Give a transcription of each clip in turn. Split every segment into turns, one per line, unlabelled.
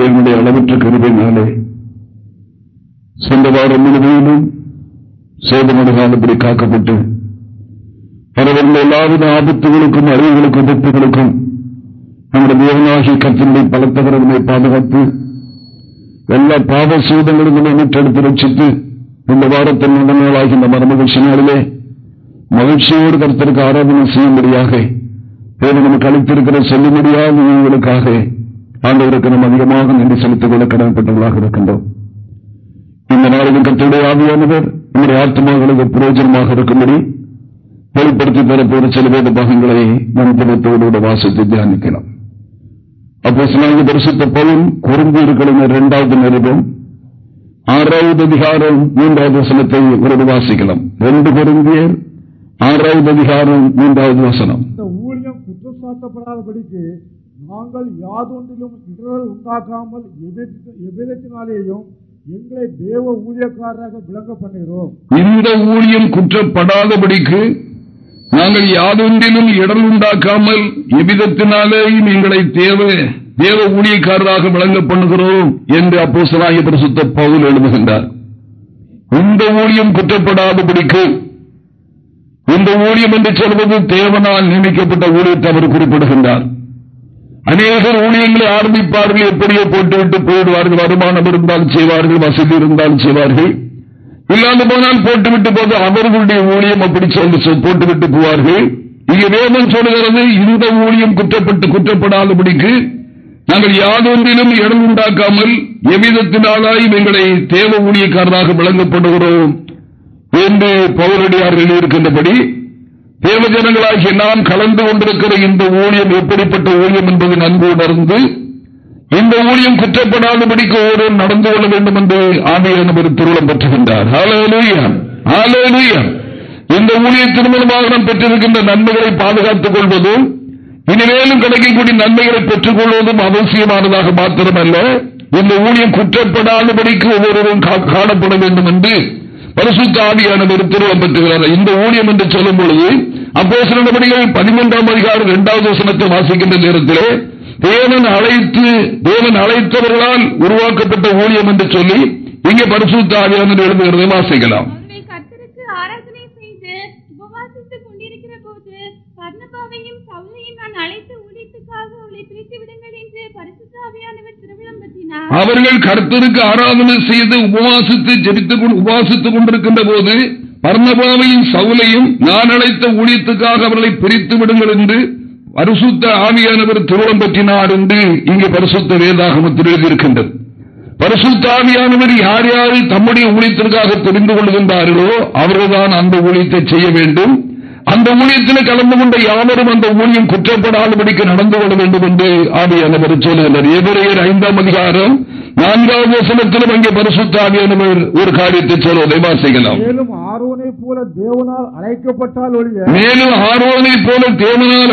தேவனுடைய அளவற்ற கருவினாலே சென்ற வாரம் முழுவதும் முழுமையிலும் சேதமடைகாலப்படி காக்கப்பட்டு பரவல்ல எல்லாவித ஆபத்துகளுக்கும் அறிவுகளுக்கும் விபத்துகளுக்கும் பாதுகாத்து எல்லா பாத പലത്തകരവിനെ மீட்டெடுத்து ரட்சித்து இந்த வாரத்தின் ഏറ്റെടുത്ത് രക്ഷിച്ച് നിലവാരത്തിൽ ഉടമകളാക്കുന്ന நாளிலே மகிழ்ச்சியோடு கருத்திற்கு ஆராதனை செய்யும்படியாக நமக்கு அளித்திருக்கிற செல்லும்படியாக உங்களுக்காக ஆண்டவருக்கு நாம் அதிகமாக நன்றி செலுத்திக் கொள்ள கடமைப்பட்டவர்களாக இருக்கின்றோம் இந்த நாளிலும் கத்தோடைய ஆவியானவர் நம்முடைய ஆத்மாக்களுக்கு பிரயோஜனமாக இருக்கும்படி வெளிப்படுத்தி பெறப்போற சில வேத பாகங்களை நம் குடும்பத்தோடு வாசித்து தியானிக்கலாம் அப்போ சிலாங்க பரிசுத்த பலன் குறைந்து இருக்கிற இரண்டாவது நிருபம் ஆறாவது அதிகாரம் மூன்றாவது வசனத்தை ஒரு வாசிக்கலாம் ரெண்டு குறைந்தியர் ஆறாவது அதிகாரம் மூன்றாவது
வசனம் ஊழியம் குற்றம் சாட்டப்படாதபடிக்கு நாங்கள் யாதொன்றிலும் இடரல் உண்டாக்காமல் எவ்விதத்தினாலேயும் எங்களை தேவ ஊழியக்காரராக விளங்க பண்ணுகிறோம்
இந்த ஊழியம் குற்றப்படாதபடிக்கு நாங்கள் யாதொன்றிலும் இடர் உண்டாக்காமல் எவ்விதத்தினாலேயும் எங்களை தேவ தேவ ஊழியக்காரராக விளங்க பண்ணுகிறோம் என்று அப்போசனாகிய பிரசுத்த பவுல் எழுதுகின்றார் இந்த ஊழியம் குற்றப்படாதபடிக்கு இந்த ஊழியம் என்று சொல்வது தேவனால் நியமிக்கப்பட்ட ஊழியத்தை அவர் குறிப்பிடுகின்றார் அநேகர் ஊழியங்களை ஆரம்பிப்பார்கள் எப்படியோ போட்டுவிட்டு போயிடுவார்கள் வருமானம் இருந்தால் செய்வார்கள் வசதி இருந்தால் செய்வார்கள் இல்லாமல் போனால் போட்டுவிட்டு போது அவர்களுடைய ஊழியம் அப்படி சொல்லி போட்டுவிட்டு போவார்கள் இங்கே வேதம் சொல்கிறது இந்த ஊழியம் குற்றப்பட்டு குற்றப்படாதபடிக்கு நாங்கள் யாதொன்றிலும் இடம் உண்டாக்காமல் எவ்விதத்தினாலாய் எங்களை தேவ ஊழியக்காரராக விளங்கப்படுகிறோம் என்று பவுரடியார்கள் இருக்கின்றபடி ஜனங்களாகிய நாம் கலந்து கொண்டிருக்கிற இந்த ஊழியம் எப்படிப்பட்ட ஊழியம் என்பதை நன்கு உணர்ந்து இந்த ஊழியம் படிக்க ஒருவர் நடந்து கொள்ள வேண்டும் என்று ஆவியானவர் திருவிழம் பெற்றுகின்றார் இந்த ஊழியத்தின் மூலமாக நாம் பெற்றிருக்கின்ற நன்மைகளை பாதுகாத்துக் கொள்வதும் இனிமேலும் கிடைக்கக்கூடிய நன்மைகளை பெற்றுக் கொள்வதும் அவசியமானதாக மாத்திரமல்ல இந்த ஊழியம் குற்றப்படாதபடிக்கு ஒவ்வொருவரும் காணப்பட வேண்டும் என்று பரிசுத்தாவியானவர் திருவம்பெற்றுகிறார் இந்த ஊழியம் என்று சொல்லும் பொழுது அப்போ சில நடவடிக்கைகள் பதிமூன்றாம் அதிகாரம் இரண்டாவது வசனத்தை வாசிக்கின்ற நேரத்திலே தேவன் அழைத்து தேவன் அழைத்தவர்களால் உருவாக்கப்பட்ட ஊழியம் என்று சொல்லி இங்கே பரிசுத்தாவியானவர் எழுதுகிறதை வாசிக்கலாம்
அவர்கள் கருத்தருக்கு ஆராதனை செய்து
உபவாசித்து கொண்டு உபாசித்துக் கொண்டிருக்கின்ற போது பர்ணபாவையும் சவுலையும் நான் அழைத்த ஊழியத்துக்காக அவர்களை பிரித்து விடுங்கள் என்று பரிசுத்த ஆவியானவர் திருவம் பற்றினார் என்று இங்கு பரிசுத்த வேதாகமத்தில் எழுதியிருக்கின்றது பரிசுத்த ஆவியானவர் யார் யாரை தம்முடைய ஊழியத்திற்காக தெரிந்து கொள்கின்றார்களோ அவர்கள்தான் அந்த ஊழியத்தை செய்ய வேண்டும் அந்த ஊழியத்தில் கலந்து கொண்ட யாவரும் அந்த ஊழியம் குற்றப்படாதபடிக்கு நடந்து கொள்ள வேண்டும் என்று ஆவியானவர் சொல்லுகிறார் எவரையர் ஐந்தாம் அதிகாரம் நான்காவது வசனத்திலும் அங்கே பரிசுத்தாவியானவர் ஒரு காரியத்தை சொல்வதை வாசிக்கலாம்
மேலும் ஆரோனை போல தேவனால் அழைக்கப்பட்டால் ஒழிய மேலும் ஆரோனை
போல தேவனால்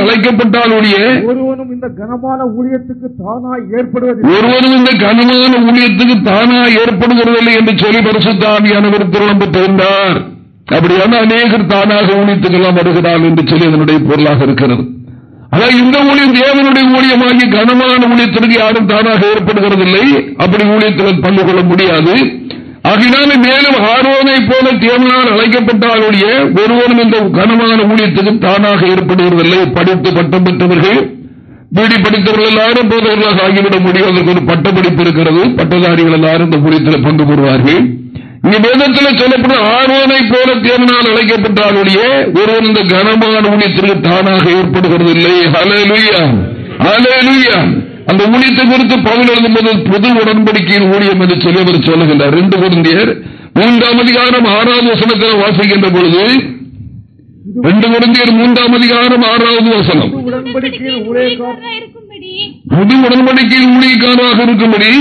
ஒழிய
ஒருவனும் இந்த கனமான ஊழியத்துக்கு தானா ஏற்படுவது ஒருவனும்
இந்த கனமான ஊழியத்துக்கு தானா ஏற்படுகிறதில்லை என்று சொல்லி பரிசுத்தாவியானவர் திரும்ப பெயர்ந்தார் அப்படியான அநேகர் தானாக ஊழித்துக்கெல்லாம் வருகிறார் என்று சொல்லி அதனுடைய பொருளாக இருக்கிறது ஆனால் இந்த ஊழியம் தேவனுடைய ஊழியமாகி கனமான ஊழியத்திற்கு யாரும் தானாக ஏற்படுகிறதில்லை அப்படி ஊழியத்துடன் பங்கு கொள்ள முடியாது ஆகினாலும் மேலும் ஆர்வனை போல தேவனால் அழைக்கப்பட்டாலுடைய ஒருவரும் இந்த கனமான ஊழியத்துக்கு தானாக ஏற்படுவதில்லை படித்து பட்டம் பெற்றவர்கள் பீடி படித்தவர்கள் எல்லாரும் போதவர்களாக ஆகிவிட முடியும் அதற்கு ஒரு பட்டப்படிப்பு இருக்கிறது பட்டதாரிகள் எல்லாரும் இந்த ஊழியத்தில் பங்கு பெறுவார்கள் இந்த வேதத்தில் சொல்லப்படும் ஆரோனை போல தேவனால் அழைக்கப்பட்டாலுடைய ஒழிய ஒருவன் இந்த கனமான ஊழியத்திற்கு தானாக ஏற்படுகிறது இல்லை அந்த ஊழியத்தை குறித்து பகல் எழுதும்போது பொது உடன்படிக்கையின் ஊழியம் என்று சொல்லி அவர் சொல்லுகின்றார் ரெண்டு குருந்தியர் மூன்றாம் அதிகாரம் ஆறாவது வசனத்தில் வாசிக்கின்ற பொழுது ரெண்டு குருந்தியர் மூன்றாம் அதிகாரம் ஆறாவது வசனம் புது உடன்படிக்கையின் ஊழியக்காராக இருக்கும்படி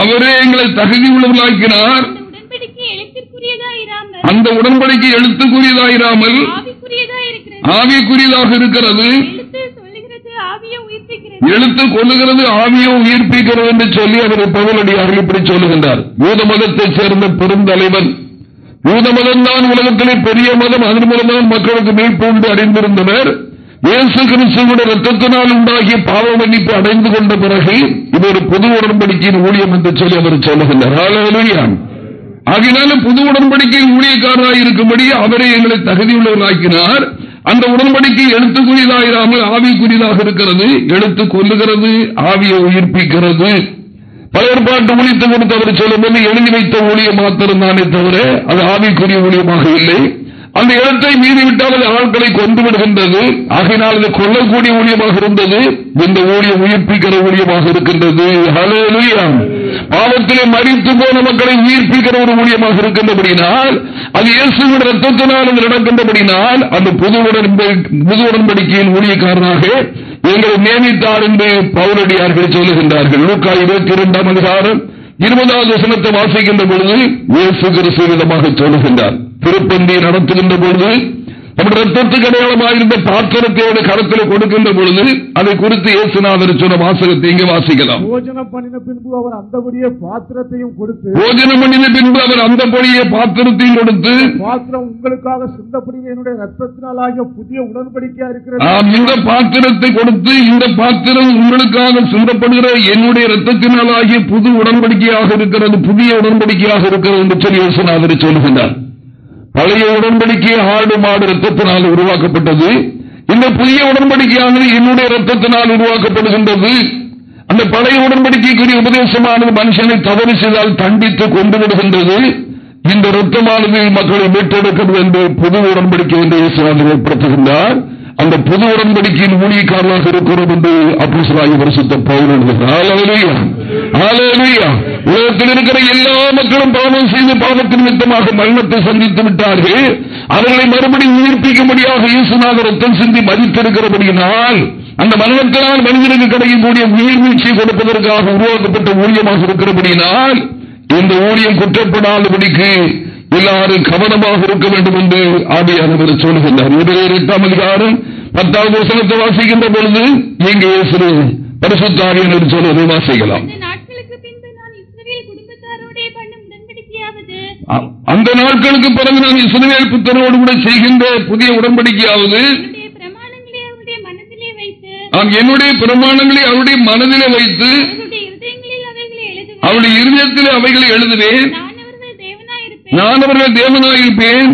அவரே எங்களை
தகுதி உள்ளவர்களாக்கினார் அந்த உடன்படிக்கை எழுத்துக்குரியதாயிராமல்
ஆவிக்குரியதாக இருக்கிறது எழுத்து
கொள்ளுகிறது ஆவியோ உயிர்ப்பிக்கிறது என்று சொல்லி அவர் பகலடியார்கள் இப்படி சொல்லுகின்றார் யூத மதத்தைச் சேர்ந்த பெருந்தலைவன் யூத மதம்தான் தான் உலகத்திலே பெரிய மதம் அதன் மூலம்தான் மக்களுக்கு மீட்பு உண்டு அறிந்திருந்தனர் இயேசுகிறிஸ்துவோட ரத்தத்தினால் உண்டாகிய பாவ மன்னிப்பு அடைந்து கொண்ட பிறகு இது ஒரு புது உடன்படிக்கையின் ஊழியம் என்று சொல்லி அவர் சொல்லுகின்றார் ஆகினாலும் புது உடன்படிக்கையின் ஊழியக்காரராக இருக்கும்படி அவரை எங்களை தகுதியுள்ளவராக்கினார் அந்த உடன்படிக்கை எழுத்துக்குரியதாக இராமல் ஆவிக்குரியதாக இருக்கிறது எழுத்து கொல்லுகிறது ஆவியை உயிர்ப்பிக்கிறது பலர்பாட்டு ஒழித்து கொடுத்து அவர் சொல்லும்போது எழுதி வைத்த ஊழியம் மாத்திரம் தானே தவிர அது ஆவிக்குரிய ஊழியமாக இல்லை அந்த இடத்தை மீறிவிட்டால் அது ஆட்களை கொண்டு விடுகின்றது ஆகினால் இது கொல்லக்கூடிய ஊழியமாக இருந்தது இந்த ஊழியம் உயிர்ப்பிக்கிற ஊழியமாக இருக்கின்றது பாவத்திலே மறித்து போன மக்களை உயிர்ப்பிக்கிற ஒரு ஊழியமாக இருக்கின்றபடினால் அது இயேசுவின் ரத்தத்தினால் அது நடக்கின்றபடினால் அந்த புது புது உடன்படிக்கையின் ஊழியக்காரனாக எங்களை நியமித்தார் என்று பௌரடியார்கள் சொல்லுகின்றார்கள் லூக்கா இருபத்தி இரண்டாம் அதிகாரம் இருபதாவது வசனத்தை வாசிக்கின்ற பொழுது இயேசு கிறிஸ்து விதமாக சொல்லுகின்றார் திருப்பந்தியை நடத்துகின்ற பொழுது நம்முடைய ரத்தத்துக்கு இருந்த பாத்திரத்தையோட கருத்தில் கொடுக்கின்ற பொழுது அதை குறித்து இயேசுநாதர் சொன்ன வாசகத்தை இங்கே வாசிக்கலாம்
போஜனம் பண்ணின பின்பு அவர் அந்தபடியே பாத்திரத்தையும் கொடுத்து பண்ணின பின்பு அவர் அந்தபடியே
பாத்திரத்தையும் கொடுத்து
பாத்திரம் உங்களுக்காக சிந்தப்படுகிற என்னுடைய புதிய உடன்படிக்கையா இருக்கிறது
இந்த பாத்திரத்தை கொடுத்து இந்த பாத்திரம் உங்களுக்காக சிந்தப்படுகிற என்னுடைய ரத்தத்தினால் ஆகிய புது உடன்படிக்கையாக இருக்கிறது புதிய உடன்படிக்கையாக இருக்கிறது என்று சொல்லி இயேசுநாதர் சொல்லுகின்றார் பழைய உடன்படிக்கையை ஆடு மாடு ரத்தத்தினால் உருவாக்கப்பட்டது இந்த புதிய உடன்படிக்கையானது என்னுடைய ரத்தத்தினால் உருவாக்கப்படுகின்றது அந்த பழைய உடன்படிக்கைக்குரிய உபதேசமானது மனுஷனை தவறு செய்தால் தண்டித்து கொண்டு விடுகின்றது இந்த ரத்தமானது மக்களை மீட்டெடுக்கிறது என்று புது உடன்படிக்கை என்று ஏற்படுத்துகின்றார் அந்த புது உடன்படிக்கையின் ஊழியக்காரனாக இருக்கிறோம் என்று அப்போசராகி வருஷத்தை பவுல் உலகத்தில் இருக்கிற எல்லா மக்களும் பாவம் செய்து பாவத்தின் நிமித்தமாக மரணத்தை சந்தித்து விட்டார்கள் அவர்களை மறுபடியும் உயிர்ப்பிக்கும்படியாக இயேசுநாத ரத்தம் சிந்தி மதித்திருக்கிறபடியினால் அந்த மரணத்தினால் மனிதனுக்கு உயிர் வீழ்ச்சி கொடுப்பதற்காக உருவாக்கப்பட்ட ஊழியமாக இருக்கிறபடியினால் இந்த ஊழியம் குற்றப்படாதபடிக்கு எல்லாரும் கவனமாக இருக்க வேண்டும் என்று ஆவியானவர் சொல்லுகின்றார் எட்டாம் அதிகாரம் பத்தாம் வசனத்தை வாசிக்கின்ற பொழுது இங்கே பரிசுத்தாவியனர் சொல்வதை வாசிக்கலாம் அந்த நாட்களுக்கு பிறகு நான் இஸ்ரேல் புத்தரோடு கூட செய்கின்ற புதிய உடன்படிக்கையாவது என்னுடைய பிரமாணங்களை அவருடைய மனதிலே வைத்து அவருடைய இருதயத்தில் அவைகளை எழுதுவேன் நான் அவர்கள் தேவனாயிருப்பேன்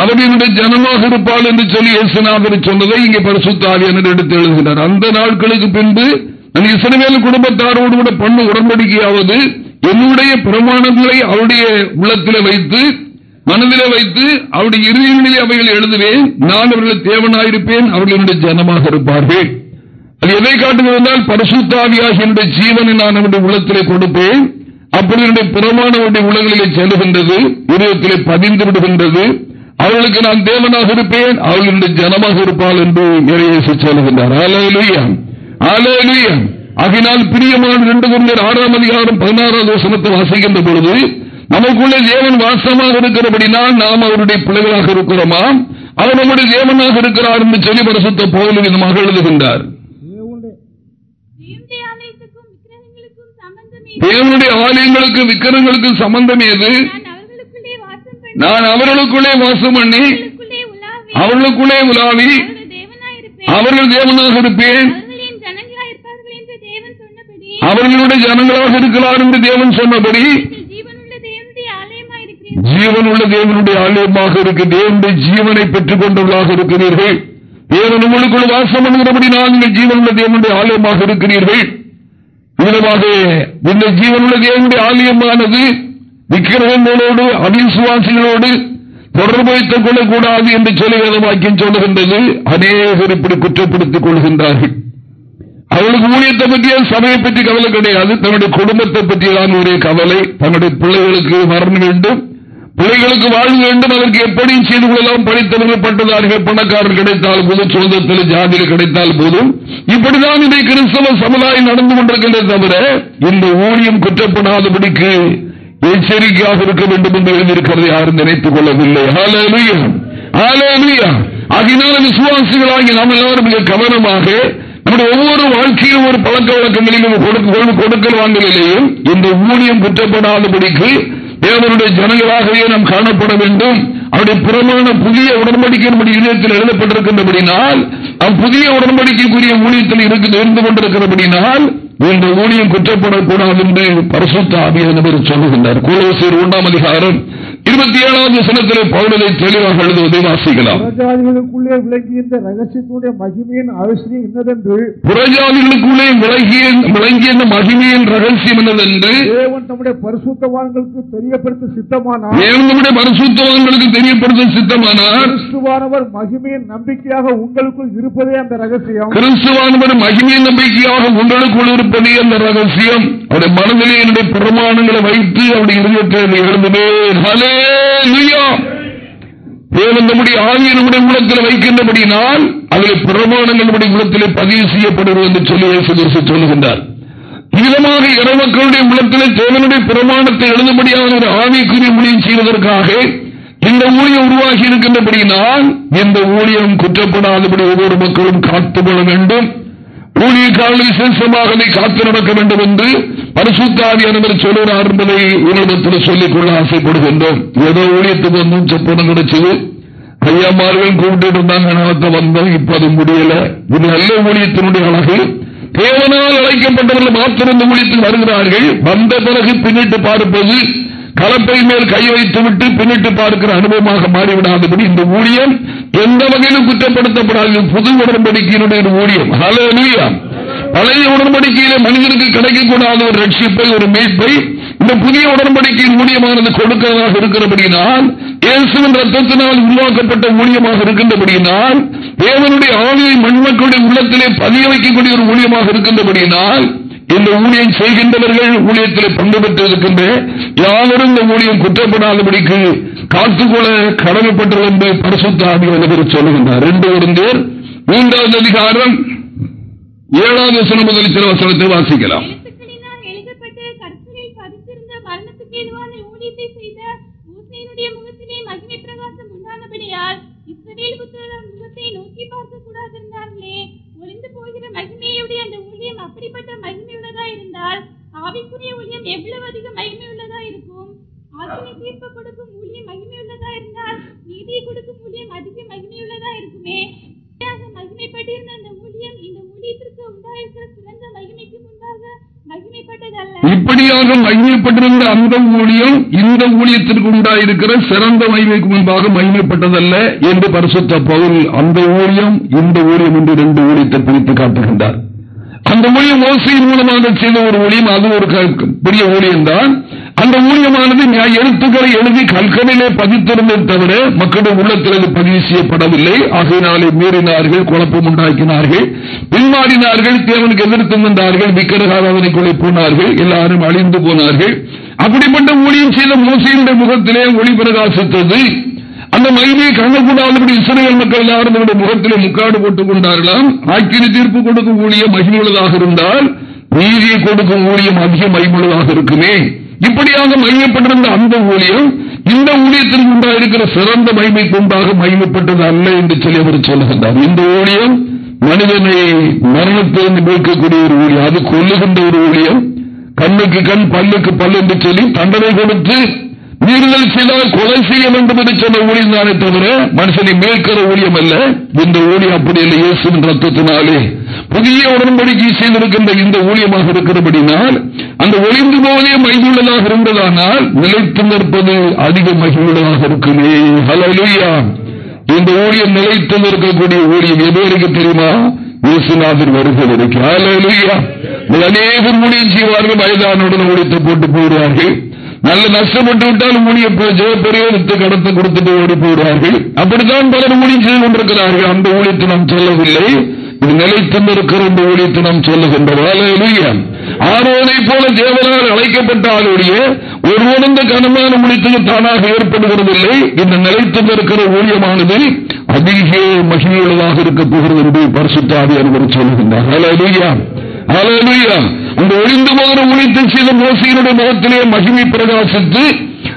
அவர்களுடைய ஜனமாக இருப்பாள் என்று சொல்லி இயேசுநாதர் சொன்னதை இங்கே என்று எடுத்து எழுதுகிறார் அந்த நாட்களுக்கு பின்பு நான் இசனவேலு குடும்பத்தாரோடு கூட பண்ணு உடன்படிக்கையாவது என்னுடைய பிரமாணங்களை அவருடைய உள்ளத்தில வைத்து மனதில வைத்து அவருடைய இறுதியிலே அவைகளை எழுதுவேன் நான் அவர்களை தேவனாயிருப்பேன் அவர்கள் என்னுடைய ஜனமாக இருப்பார்கள் அது எதை காட்டுவதால் பரிசுத்தாவியாக என்னுடைய ஜீவனை நான் அவருடைய உள்ளத்திலே கொடுப்பேன் அப்பொழுது புறமானவருடைய உலகிலே செல்லுகின்றது இதயத்திலே பதிந்து விடுகின்றது அவர்களுக்கு நான் தேவனாக இருப்பேன் அவர்களுடைய ஜனமாக இருப்பாள் என்று நிறைவேசி சொல்லுகின்றார் ஆகினால் பிரியமான ரெண்டு குருந்தர் ஆறாம் அதிகாரம் பதினாறாவது வசனத்தை வாசிக்கின்ற பொழுது நமக்குள்ளே தேவன் வாசமாக இருக்கிறபடினால் நாம் அவருடைய பிள்ளைகளாக இருக்கிறோமா அவர் நம்முடைய தேவனாக இருக்கிறார் என்று சொல்லி பரிசுத்த போகல விதமாக எழுதுகின்றார்
தேவனுடைய ஆலயங்களுக்கும்
விக்கிரங்களுக்கும் சம்பந்தம் ஏது
நான் அவர்களுக்குள்ளே
வாசம் பண்ணி அவர்களுக்குள்ளே உலாவி அவர்கள் தேவனாக இருப்பேன் அவர்களுடைய ஜனங்களாக இருக்கிறார் என்று தேவன் சொன்னபடி ஜீவனுள்ள தேவனுடைய ஆலயமாக இருக்கு தேவனுடைய ஜீவனை பெற்றுக் கொண்டவர்களாக இருக்கிறீர்கள் தேவன் உங்களுக்குள் வாசம் பண்ணுகிறபடி நான் ஜீவனுள்ள தேவனுடைய ஆலயமாக இருக்கிறீர்கள் உன்னை ஆலயமானது விக்கிரகங்களோடு அவிசுவாசிகளோடு தொடர்பு வைத்துக் கொள்ளக்கூடாது என்று சொல்லி வாக்கியம் சொல்லுகின்றது அநேகர் இப்படி குற்றப்படுத்திக் கொள்கின்றார்கள் அவர்களுக்கு ஊழியத்தை பற்றிய சபையை பற்றி கவலை கிடையாது தன்னுடைய குடும்பத்தை பற்றியதான் ஒரே கவலை தன்னுடைய பிள்ளைகளுக்கு மரணம் வேண்டும் பிள்ளைகளுக்கு வாழ்வு வேண்டும் அதற்கு எப்படியும் செய்து கொள்ளலாம் படித்தவர்கள் பட்டதாரிகள் பணக்காரர் கிடைத்தால் போதும் சுதந்திரத்தில் ஜாதியில் கிடைத்தால் போதும் இப்படிதான் இதை கிறிஸ்தவ சமுதாயம் நடந்து கொண்டிருக்கின்ற தவிர இந்த ஊழியம் குற்றப்படாதபடிக்கு எச்சரிக்கையாக இருக்க வேண்டும் என்று எழுதியிருக்கிறதை யாரும் நினைத்துக் கொள்ளவில்லை அதனால விசுவாசிகளாகி நாம் எல்லாரும் மிக கவனமாக நம்முடைய ஒவ்வொரு வாழ்க்கையிலும் ஒரு பழக்க வழக்கங்களிலும் கொடுக்கல் வாங்கலிலேயும் இந்த ஊழியம் குற்றப்படாதபடிக்கு தேவனுடைய ஜனங்களாகவே நாம் காணப்பட வேண்டும் அவருடைய புறமான புதிய உடன்படிக்கை இணையத்தில் இதயத்தில் எழுதப்பட்டிருக்கின்றபடினால் நம் புதிய உடன்படிக்கைக்குரிய ஊழியத்தில் இருந்து கொண்டிருக்கிறபடினால் இந்த ஊழியம் குற்றப்படக்கூடாது என்று பரிசுத்த ஆவியானவர் சொல்லுகின்றார் கூலவசூர் ஒன்றாம் அதிகாரம் இருபத்தி ஏழாவது சனத்தில் பவுடலை தெளிவாக எழுதுவதை வாசிக்கலாம்
புறஜாதிகளுக்குள்ளே விளங்கிய ரகசியத்துடைய மகிமையின் அவசியம் என்னதென்று
புறஜாதிகளுக்குள்ளே விளங்கிய மகிமையின் ரகசியம் என்னதென்று
தேவன் நம்முடைய பரிசுத்தவான்களுக்கு தெரியப்படுத்த சித்தமானார் பரிசுத்தவான்களுக்கு தெரியப்படுத்த சித்தமானார் கிறிஸ்துவானவர் மகிமையின் நம்பிக்கையாக உங்களுக்குள் இருப்பதே அந்த ரகசியம்
கிறிஸ்துவானவர் மகிமையின் நம்பிக்கையாக உங்களுக்குள் இருப்பதே அந்த ரகசியம் அவருடைய மனதிலே என்னுடைய பிரமாணங்களை வைத்து அவருடைய இருதயத்தை தேவன் நம்முடைய ஆவியனுடைய குலத்தில் வைக்கின்றபடி நான் அதில் பிரமாணங்களுடைய குலத்திலே பதிவு செய்யப்படுவது என்று சொல்லி சொல்லுகின்றார் விதமாக இறமக்களுடைய உள்ளத்திலே தேவனுடைய பிரமாணத்தை எழுதும்படியான ஒரு ஆவிக்குரிய முடிவு செய்வதற்காக இந்த ஊழியம் உருவாகி இருக்கின்றபடி நான் இந்த ஊழியம் குற்றப்படாதபடி ஒவ்வொரு மக்களும் காத்துக் கொள்ள வேண்டும் ஊழியர்கால விசேஷமாக நீ காத்து நடக்க வேண்டும் என்று பரிசுத்தாரியானவர் சொல்லுகிறார் என்பதை உங்களிடத்தில் சொல்லிக் கொள்ள ஆசைப்படுகின்றோம் ஏதோ ஊழியத்துக்கு வந்து செப்பனம் கிடைச்சது ஐயாமார்கள் கூப்பிட்டு இருந்தாங்க நடத்த வந்தோம் இப்ப அது முடியல இது நல்ல ஊழியத்தினுடைய அழகு தேவனால் அழைக்கப்பட்டவர்கள் மாத்திரம் ஊழியத்தில் வருகிறார்கள் வந்த பிறகு பின்னிட்டு பார்ப்பது கலப்பை மேல் கை வைத்து விட்டு பின்னிட்டு பார்க்கிற அனுபவமாக மாறிவிடாதபடி இந்த ஊழியம் எந்த வகையிலும் குற்றப்படுத்தப்படாது புது உடன்படிக்கையினுடைய ஊழியம் பழைய உடன்படிக்கையிலே மனிதனுக்கு கிடைக்கக்கூடாத ஒரு ரட்சிப்பை ஒரு மீட்பை இந்த புதிய உடன்படிக்கையின் ஊழியமானது கொடுக்கிறதாக இருக்கிறபடியினால் இயேசுவின் ரத்தத்தினால் உருவாக்கப்பட்ட ஊழியமாக இருக்கின்றபடியினால் தேவனுடைய ஆணையை மண்மக்களுடைய உள்ளத்திலே பதிய வைக்கக்கூடிய ஒரு ஊழியமாக இருக்கின்றபடியினால் இந்த ஊழியம் செய்கின்றவர்கள் ஊழியத்தில் பங்கு பெற்றிருக்கின்ற யாவரும் இந்த ஊழியம் குற்றப்படாதபடிக்கு காத்துக்கொள்ள கடமைப்பட்டது என்று பரிசுத்தாகியவர் சொல்லுகின்றார் ரெண்டு ஒருந்தேர் மூன்றாவது அதிகாரம் ஏழாவது வசனம் சில வசனத்தை வாசிக்கலாம் முன்னதாக மகிமைப்பட்டிருந்த அந்த ஊழியம் இந்த ஊழியத்திற்கு உண்டாயிருக்கிற சிறந்த மகிமைக்கு முன்பாக மகிமைப்பட்டதல்ல என்று பரிசுத்த பகுதி அந்த ஊழியம் இந்த ஊழியம் என்று ரெண்டு ஊழியத்தை பிரித்து காட்டுகின்றார் அந்த ஊழியம் ஓசையின் மூலமாக செய்த ஒரு ஊழியம் அது ஒரு பெரிய ஊழியம் தான் அந்த ஊழியமானது எழுத்துக்களை எழுதி கல்கனிலே பதித்திருந்தே தவிர மக்களுடைய உள்ளத்தில் பதிவு செய்யப்படவில்லை ஆகையினாலே மீறினார்கள் குழப்பம் உண்டாக்கினார்கள் பின்மாறினார்கள் தேவனுக்கு எதிர்த்து நின்றார்கள் விக்கிரகாராதனை கொலை போனார்கள் எல்லாரும் அழிந்து போனார்கள் அப்படிப்பட்ட ஊழியம் செய்த மோசையினுடைய முகத்திலே ஒளி பிரகாசித்தது அந்த மகிமையை காணக்கூடாதபடி இஸ்ரேல் மக்கள் எல்லாரும் தன்னுடைய முகத்திலே முக்காடு போட்டுக் கொண்டார்களாம் ஆக்கிரி தீர்ப்பு கொடுக்கும் ஊழியம் மகிமுள்ளதாக இருந்தால் நீதியை கொடுக்கும் ஊழியம் அதிக மகிமுள்ளதாக இருக்குமே இப்படியாக மையப்பட்டிருந்த அந்த ஊழியம் இந்த ஊழியத்திற்கு உண்டாயிருக்கிற சிறந்த மகிமைக்கு உண்டாக மகிமப்பட்டது அல்ல என்று சொல்லி அவர் சொல்லுகின்றார் இந்த ஊழியம் மனிதனை மரணத்திலிருந்து மீட்கக்கூடிய ஒரு ஊழியம் அது கொல்லுகின்ற ஒரு ஊழியம் கண்ணுக்கு கண் பல்லுக்கு பல் என்று சொல்லி தண்டனை கொடுத்து மீறுதல் செய்தால் கொலை செய்ய வேண்டும் என்று சொன்ன ஊழியம் தானே தவிர மனுஷனை மேற்கிற ஊழியம் அல்ல இந்த ஊழியம் அப்படி இல்லை இயேசுவின் ரத்தத்தினாலே புதிய உடன்படிக்கை செய்திருக்கின்ற இந்த ஊழியமாக இருக்கிறபடினால் அந்த ஒளிந்து போதே மகிழ்வுள்ளதாக இருந்ததானால் நிலைத்து நிற்பது அதிக மகிழ்வுள்ளதாக இருக்குமே ஹலோயா இந்த ஊழியம் நிலைத்து நிற்கக்கூடிய ஊழியம் எது தெரியுமா இயேசுநாதர் வருகிறது அநேகம் ஊழியம் செய்வார்கள் வயதானுடன் ஒழித்து போட்டு போடுவார்கள் நல்ல நஷ்டப்பட்டு விட்டால் ஊழிய பெரிய கடத்தை கொடுத்துட்டு ஓடி போடுவார்கள் அப்படித்தான் பலர் ஊழியம் செய்து கொண்டிருக்கிறார்கள் அந்த ஊழியத்தை நாம் சொல்லவில்லை இது நிலைத்திருக்கிற இந்த ஊழியத்தை நாம் சொல்லுகின்றோம் ஆரோனை போல தேவனால் அழைக்கப்பட்டாலுடைய ஒருவன் இந்த கனமான முடித்தது தானாக ஏற்படுகிறதில்லை இந்த நிலைத்திருக்கிற ஊழியமானது அதிக மகிழ்வுள்ளதாக இருக்க போகிறது என்று பரிசுத்தாதி அனுபவம் சொல்லுகின்றார் அலலுயா அலலுயா இந்த ஒழிந்து போகிற ஊழியத்தை சில மோசியினுடைய முகத்திலே மகிமை பிரகாசித்து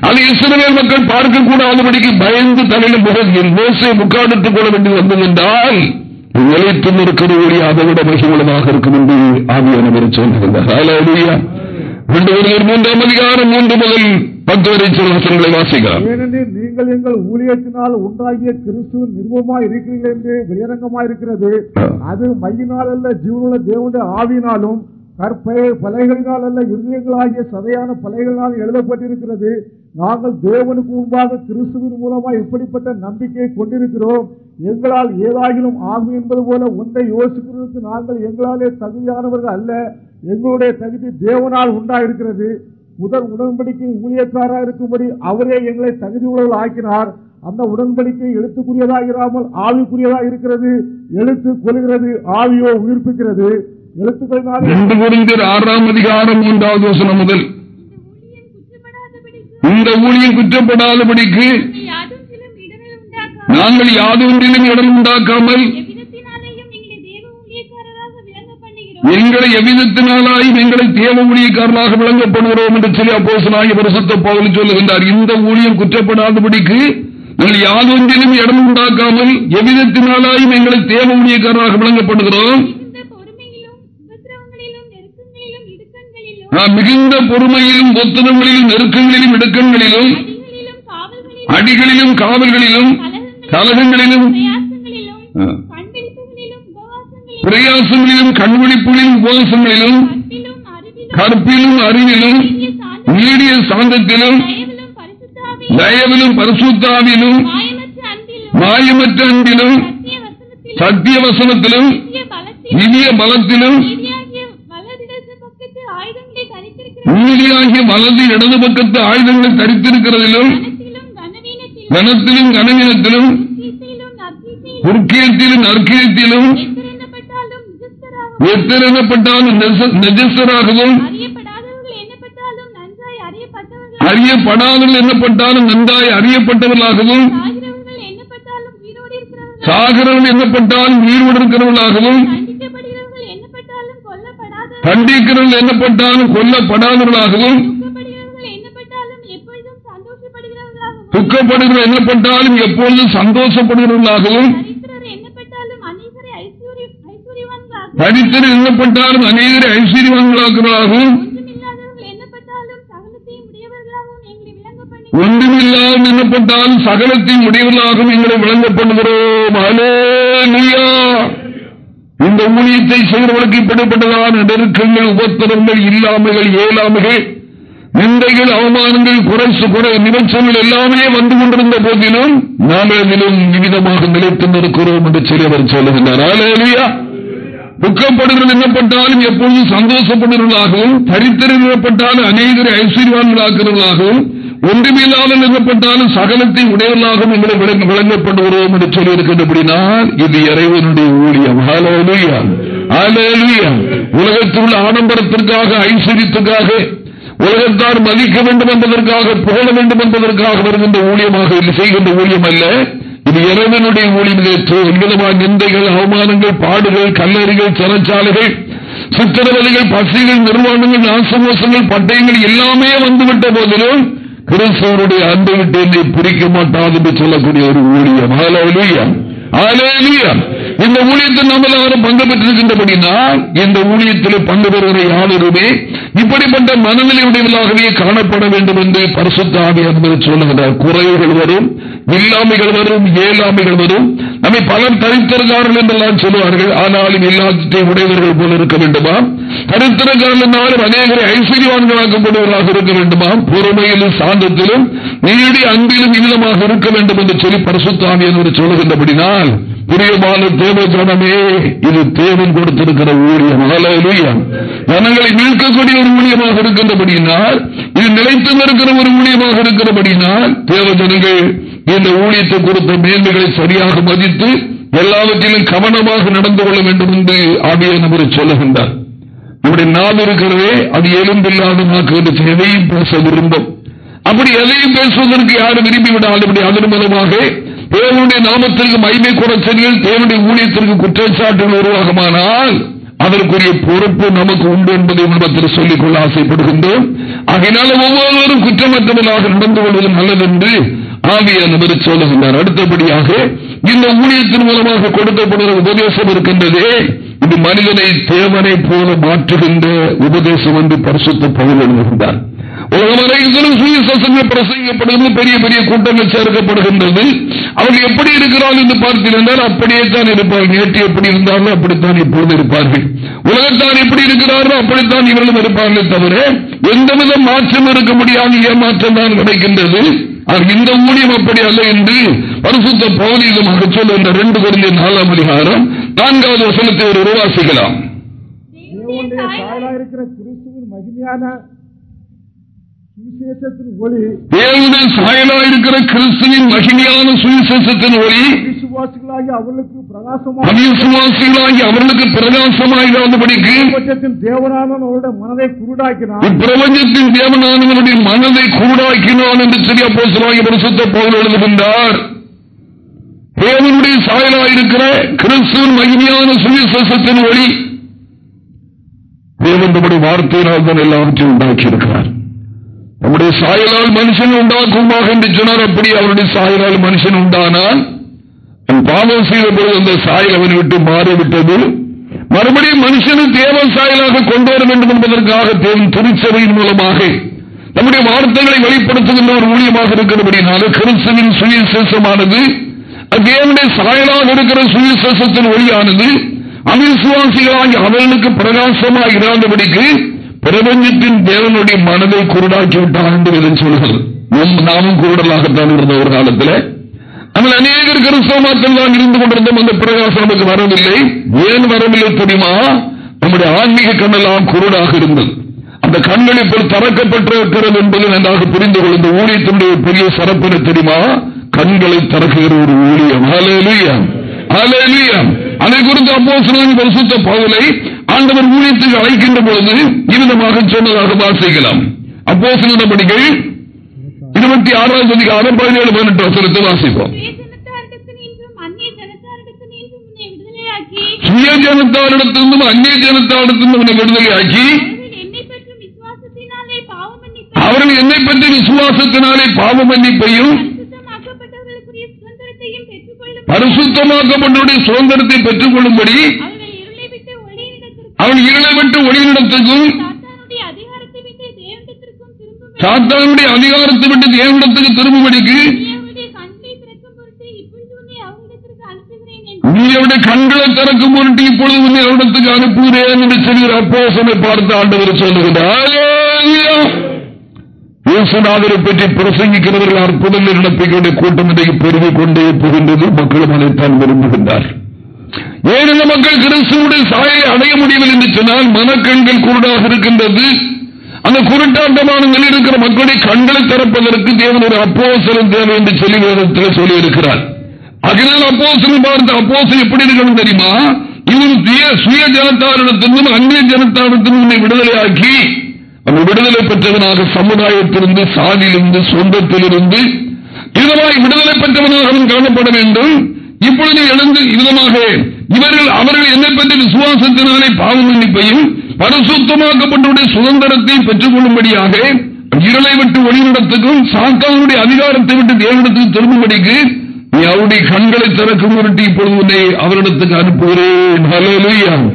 அது இஸ்ரேல் மக்கள் பார்க்கக்கூடாதபடிக்கு பயந்து தலையிடும் முகத்தில் மோசை முக்காடிட்டுக் கொள்ள வேண்டியது வந்தது என்றால் நிலைத்து இருக்கிற ஒளி அதை விட மகிமளமாக இருக்கும் என்று ஆவியானவர் சொன்னிருந்தார் ரெண்டு ஒருவர் மூன்றாம்
அதிகாரம் மூன்று முதல்
பத்து வரை சில வசனங்களை வாசிக்கிறார்
ஏனெனில் நீங்கள் எங்கள் ஊழியத்தினால் உண்டாகிய கிறிஸ்து நிர்வமாய் இருக்கிறீர்கள் என்று வெளியரங்கமாய் இருக்கிறது அது மையினால் அல்ல ஜீவனுள்ள தேவனுடைய ஆவினாலும் கற்பய பலைகளினால் அல்ல இருதயங்களாகிய சதையான பலைகளினால் எழுதப்பட்டிருக்கிறது நாங்கள் தேவனுக்கு முன்பாக கிறிஸ்துவின் மூலமாக இப்படிப்பட்ட நம்பிக்கையை கொண்டிருக்கிறோம் எங்களால் ஏதாகிலும் ஆகும் என்பது போல ஒன்றை யோசிக்கிறதுக்கு நாங்கள் எங்களாலே தகுதியானவர்கள் அல்ல எங்களுடைய தகுதி தேவனால் உண்டாயிருக்கிறது முதல் உடன்படிக்கை ஊழியக்காராக இருக்கும்படி அவரே எங்களை தகுதி உழவு ஆக்கினார் அந்த உடன்படிக்கை எழுத்துக்குரியதாக இராமல் ஆவிக்குரியதாக இருக்கிறது எழுத்து கொள்கிறது ஆவியோ உயிர்ப்பிக்கிறது
ஆறாம் அதிகாரம் மூன்றாவது வசனம் முதல் இந்த ஊழியம் குற்றப்படாதபடிக்கு
நாங்கள் யாதொன்றிலும் இடம் உண்டாக்காமல்
எங்களை எவ்விதத்தினாலாயும் எங்களை தேவ ஊழியக்காரனாக விளங்கப்படுகிறோம் என்று சொல்லி அப்போசனாகி பரிசுத்த பவுல் சொல்லுகின்றார் இந்த ஊழியம் குற்றப்படாதபடிக்கு நாங்கள் யாதொன்றிலும் இடம் உண்டாக்காமல் எவ்விதத்தினாலாயும் எங்களை தேவ ஊழியக்காரனாக விளங்கப்படுகிறோம் நாம் மிகுந்த பொறுமையிலும் ஒத்துணங்களிலும் நெருக்கங்களிலும் இடுக்கங்களிலும் அடிகளிலும் காவல்களிலும் கலகங்களிலும் பிரயாசங்களிலும் கண்விழிப்புகளிலும் உபவாசங்களிலும் கற்பிலும் அறிவிலும் நீடிய சாந்தத்திலும் தயவிலும் பரிசுத்தாவிலும்
மாயமற்ற அன்பிலும் சத்திய வசனத்திலும் நிதிய பலத்திலும்
நீதியாகிய வலது இடது பக்கத்து ஆயுதங்களை தரித்திருக்கிறதிலும் கனத்திலும் கனவீனத்திலும் குறுக்கியத்திலும் நற்கியத்திலும் எத்திரப்பட்டாலும் நெஜஸ்டராகவும் அறியப்படாதவர்கள் என்னப்பட்டாலும் நன்றாய் அறியப்பட்டவர்களாகவும் சாகிறவர்கள் என்னப்பட்டாலும் உயிரோடு இருக்கிறவர்களாகவும்
கண்டிக்கிறவர்கள் என்னப்பட்டாலும் கொல்லப்படாதவர்களாகவும்
துக்கப்படுகிற என்னப்பட்டாலும் எப்பொழுதும் சந்தோஷப்படுகிறவர்களாகவும்
தரித்திரர் எண்ணப்பட்டாலும் அநேகரை ஐஸ்வர்யவான்களாகவும்
ஒன்றுமில்லாமல் என்னப்பட்டாலும் சகலத்தின் உடையவர்களாகவும் எங்களை விளங்கப்படுகிறோம் அலே இந்த ஊழியத்தை செய்தவர்களுக்கு இப்படிப்பட்டதான நெருக்கங்கள் உபத்திரங்கள் இல்லாமைகள் ஏழாமைகள் நிந்தைகள் அவமானங்கள் குறைசு குறை நிமிஷங்கள் எல்லாமே வந்து கொண்டிருந்த போதிலும் நாம் எதிலும் நிமிதமாக நிலைத்து நிற்கிறோம் என்று சிறியவர் சொல்லுகின்றார் துக்கப்படுகிற என்னப்பட்டாலும் எப்பொழுதும் சந்தோஷப்படுகிறவர்களாகவும் தரித்திரப்பட்டாலும் அநேகரை ஐஸ்வர்யவான்களாக்குறவர்களாகவும் ஒன்றுமில்லாத நிறுவப்பட்டாலும் சகலத்தை உடையவர்களாகவும் எங்களை வழங்கப்படுகிறோம் என்று சொல்லியிருக்கின்றபடினால் இது இறைவனுடைய ஊழியம் உலகத்தில் உள்ள ஆடம்பரத்திற்காக ஐஸ்வர்யத்துக்காக உலகத்தார் மதிக்க வேண்டும் என்பதற்காக புகழ வேண்டும் என்பதற்காக வருகின்ற ஊழியமாக இது செய்கின்ற ஊழியம் அல்ல இது இறைவனுடைய ஊழியம் நிந்தைகள் அவமானங்கள் பாடுகள் கல்லறிகள் சிறச்சாலைகள் சித்திரவதைகள் பசிகள் நிர்வாணங்கள் நாசமோசங்கள் பட்டயங்கள் எல்லாமே வந்துவிட்ட போதிலும் கிறிஸ்தவருடைய அன்பை விட்டு என்னை பிரிக்க மாட்டாது என்று சொல்லக்கூடிய ஒரு ஊழியம் இந்த ஊழியத்தில் நாம் எல்லாரும் பங்கு பெற்றிருக்கின்றபடினால் இந்த ஊழியத்தில் பங்கு பெறுகிற யாருமே இப்படிப்பட்ட மனநிலையுடையவர்களாகவே காணப்பட வேண்டும் என்று பரிசுத்தாவி அன்பர் சொல்லுகிறார் குறைவுகள் வரும் இல்லாமைகள் வரும் ஏழாமைகள் வரும் நம்மை பலர் தரித்திருக்கார்கள் என்றெல்லாம் சொல்லுவார்கள் ஆனாலும் எல்லாத்தையும் உடையவர்கள் போல இருக்க வேண்டுமா என்றாலும் அநேகரை ஐஸ்வர்யவான்களாக்கப்படுவதாக இருக்க வேண்டுமா பொறுமையிலும் சாந்தத்திலும் நீடி அன்பிலும் இல்லமாக இருக்க வேண்டும் என்று சொல்லி பரிசுத்தாமி என்பவர் சொல்லுகின்றபடினால் பிரியமான தேவ ஜனமே இது தேவன் கொடுத்திருக்கிற ஊழியம் ஜனங்களை மீட்கக்கூடிய ஒரு ஊழியமாக இருக்கின்றபடியினால் இது நிலைத்து நிற்கிற ஒரு ஊழியமாக இருக்கிறபடியினால் தேவ ஜனங்கள் இந்த ஊழியத்தை கொடுத்த மேன்மைகளை சரியாக மதித்து எல்லாவற்றிலும் கவனமாக நடந்து கொள்ள வேண்டும் என்று ஆகிய நமது சொல்லுகின்றார் இப்படி நாம் இருக்கிறதே அது எலும்பில்லாத நாக்கு எதையும் பேச விரும்பும் அப்படி எதையும் பேசுவதற்கு யாரும் விரும்பிவிடாது அதன் மூலமாக தேவனுடைய நாமத்திற்கு மகிமை குறைச்சல்கள் தேவனுடைய ஊழியத்திற்கு குற்றச்சாட்டுகள் உருவாகுமானால் அதற்குரிய பொறுப்பு நமக்கு உண்டு என்பதை உலகத்தில் சொல்லிக்கொள்ள கொள்ள ஆசைப்படுகின்றோம் ஆகையினால ஒவ்வொருவரும் குற்றமற்றவர்களாக நடந்து கொள்வது நல்லது என்று ஆவியானவர் சொல்லுகின்றார் அடுத்தபடியாக இந்த ஊழியத்தின் மூலமாக கொடுக்கப்படுகிற உபதேசம் இருக்கின்றதே இது மனிதனை தேவனை போல மாற்றுகின்ற உபதேசம் என்று பரிசுத்த பகுதி எழுதுகின்றார் உலகமறைகளும் சுயசங்கள் பிரசங்கிக்கப்படுகிறது பெரிய பெரிய கூட்டங்கள் சேர்க்கப்படுகின்றது அவர்கள் எப்படி இருக்கிறார் என்று பார்த்திருந்தால் அப்படியே தான் இருப்பார்கள் நேற்று எப்படி இருந்தாலும் அப்படித்தான் இப்பொழுது இருப்பார்கள் உலகத்தார் எப்படி இருக்கிறார்களோ அப்படித்தான் இவர்களும் இருப்பார்கள் தவிர எந்தவித மாற்றம் இருக்க முடியாத ஏமாற்றம் தான் கிடைக்கின்றது இந்த ஊழியம் அப்படி அல்ல என்று பரிசுத்த பௌதீகமாக சொல்ல இந்த ரெண்டு குழந்தை நாலாம் அதிகாரம் நான்காவது வசனத்தை ஒரு உருவாசிக்கலாம்
மகிமையான ஒளி
கிறிஸ்துவின் மகிமையான சுவிசேஷத்தின் ஒளி
விசுவாசிகளாகி அவர்களுக்கு பிரகாசமாக விசுவாசிகளாகி அவர்களுக்கு பிரகாசமாக வந்தபடிக்கு பிரபஞ்சத்தின் தேவனானவன் அவருடைய மனதை குருடாக்கினான் பிரபஞ்சத்தின்
தேவனானவனுடைய மனதை குருடாக்கினான் என்று சரியா போசலாகி பரிசுத்த போல் எழுதுகின்றார் தேவனுடைய சாயலாயிருக்கிற கிறிஸ்துவின் மகிமையான சுவிசேஷத்தின் ஒளி தேவன் வார்த்தையினால் தான் எல்லாவற்றையும் உண்டாக்கியிருக்கிறார் நம்முடைய சாயலால் மனுஷன் உண்டாக்குமாக என்று சொன்னார் அப்படி அவருடைய சாயலால் மனுஷன் உண்டானால் பாவம் செய்த பொழுது அந்த சாயல் அவனை விட்டு மாறிவிட்டது மறுபடியும் மனுஷனை தேவன் சாயலாக கொண்டு வர வேண்டும் என்பதற்காக தேவன் திருச்சபையின் மூலமாக நம்முடைய வார்த்தைகளை வெளிப்படுத்துகின்ற ஒரு ஊழியமாக இருக்கிறபடினால கிறிஸ்துவின் சுயசேஷமானது தேவனுடைய சாயலாக இருக்கிற சுயசேஷத்தின் ஒளியானது அவிசுவாசிகளாகி அவர்களுக்கு பிரகாசமாக இராதபடிக்கு பிரபஞ்சத்தின் தேவனுடைய மனதை குருடாக்கி விட்டான் என்று சொல்கிறது நாமும் குருடலாகத்தான் இருந்த ஒரு காலத்தில் ஆனால் அநேகர் கிறிஸ்தவ தான் இருந்து கொண்டிருந்தோம் அந்த பிரகாசம் நமக்கு வரவில்லை ஏன் வரவில்லை தெரியுமா நம்முடைய ஆன்மீக கண்ணெல்லாம் குருடாக இருந்தது அந்த கண்ணில் இப்போ திறக்கப்பட்டிருக்கிறது என்பதை நன்றாக புரிந்து கொள்ள இந்த ஊழியத்தினுடைய பெரிய சரப்பின தெரியுமா கண்களை திறக்குகிற ஒரு ஊழியம் அலையலியம் அலையலியம் அதை குறித்து அப்போ பரிசுத்த பகலை ஆண்டவர் ஊழியத்துக்கு அழைக்கின்ற பொழுது இவ்விதமாக சொன்னதாக வாசிக்கலாம் அப்போ சில நடவடிக்கை இருபத்தி ஆறாம் அதிகாரம் பதினேழு பதினெட்டு வசனத்தை வாசிப்போம் சுய ஜனத்தாரிடத்திலிருந்தும் அந்நிய ஜனத்தாரிடத்திலிருந்து விடுதலையாக்கி அவர்கள் என்னை பற்றி விசுவாசத்தினாலே பாவ மன்னிப்பையும்
பரிசுத்தமாக்கப்பட்டவருடைய சுதந்திரத்தை
பெற்றுக் கொள்ளும்படி அவன் இருளை மட்டும் ஒளியினிடத்துக்கும் சாத்தானுடைய அதிகாரத்தை விட்டு தேவனிடத்துக்கு திரும்பும்படிக்கு
நீங்களுடைய கண்களை திறக்கும் பொருட்டு இப்பொழுது
உன்னை அவரிடத்துக்கு அனுப்புகிறேன் என்று சொல்கிற அப்போசனை பார்த்து ஆண்டவர் சொல்லுகிறார் பற்றி பிரசங்கிக்கிறவர்கள் அற்புதங்கள் நடப்பிக்கூடிய கூட்டம் இன்றைக்கு பெருகிக் கொண்டே போகின்றது மக்களும் அதைத்தான் விரும்புகின்றார்கள் வேறு மக்கள் கிறிஸ்துவுடைய சாயை அடைய முடியவில்லை என்று சொன்னால் மனக்கண்கள் குருடாக இருக்கின்றது அந்த குருட்டாட்டமான நிலையில் இருக்கிற மக்களுடைய கண்களை திறப்பதற்கு தேவன் ஒரு அப்போசரம் தேவை என்று சொல்லி வேதத்தில் சொல்லியிருக்கிறார் அதனால் அப்போசனம் பார்த்த அப்போசனம் எப்படி இருக்கணும் தெரியுமா இவன் சுய ஜனத்தாரிடத்திலும் அந்நிய ஜனத்தாரிடத்திலும் விடுதலையாக்கி அந்த விடுதலை பெற்றவனாக சமுதாயத்திலிருந்து சாதியிலிருந்து சொந்தத்திலிருந்து இதனால் விடுதலை பெற்றவனாக காணப்பட வேண்டும் இப்பொழுது எழுந்து விதமாக இவர்கள் அவர்கள் என்னை பற்றி விசுவாசம் தருவதை பாவ மன்னிப்பையும் பரிசுத்தமாக்கப்பட்டவுடைய சுதந்திரத்தையும் பெற்றுக் கொள்ளும்படியாக இருளை விட்டு ஒளிநடத்துக்கும் சாத்தானுடைய அதிகாரத்தை விட்டு தேவனிடத்துக்கு திரும்பும்படிக்கு நீ அவருடைய கண்களை திறக்கும் முரட்டி இப்பொழுது உன்னை அவரிடத்துக்கு அனுப்புகிறேன்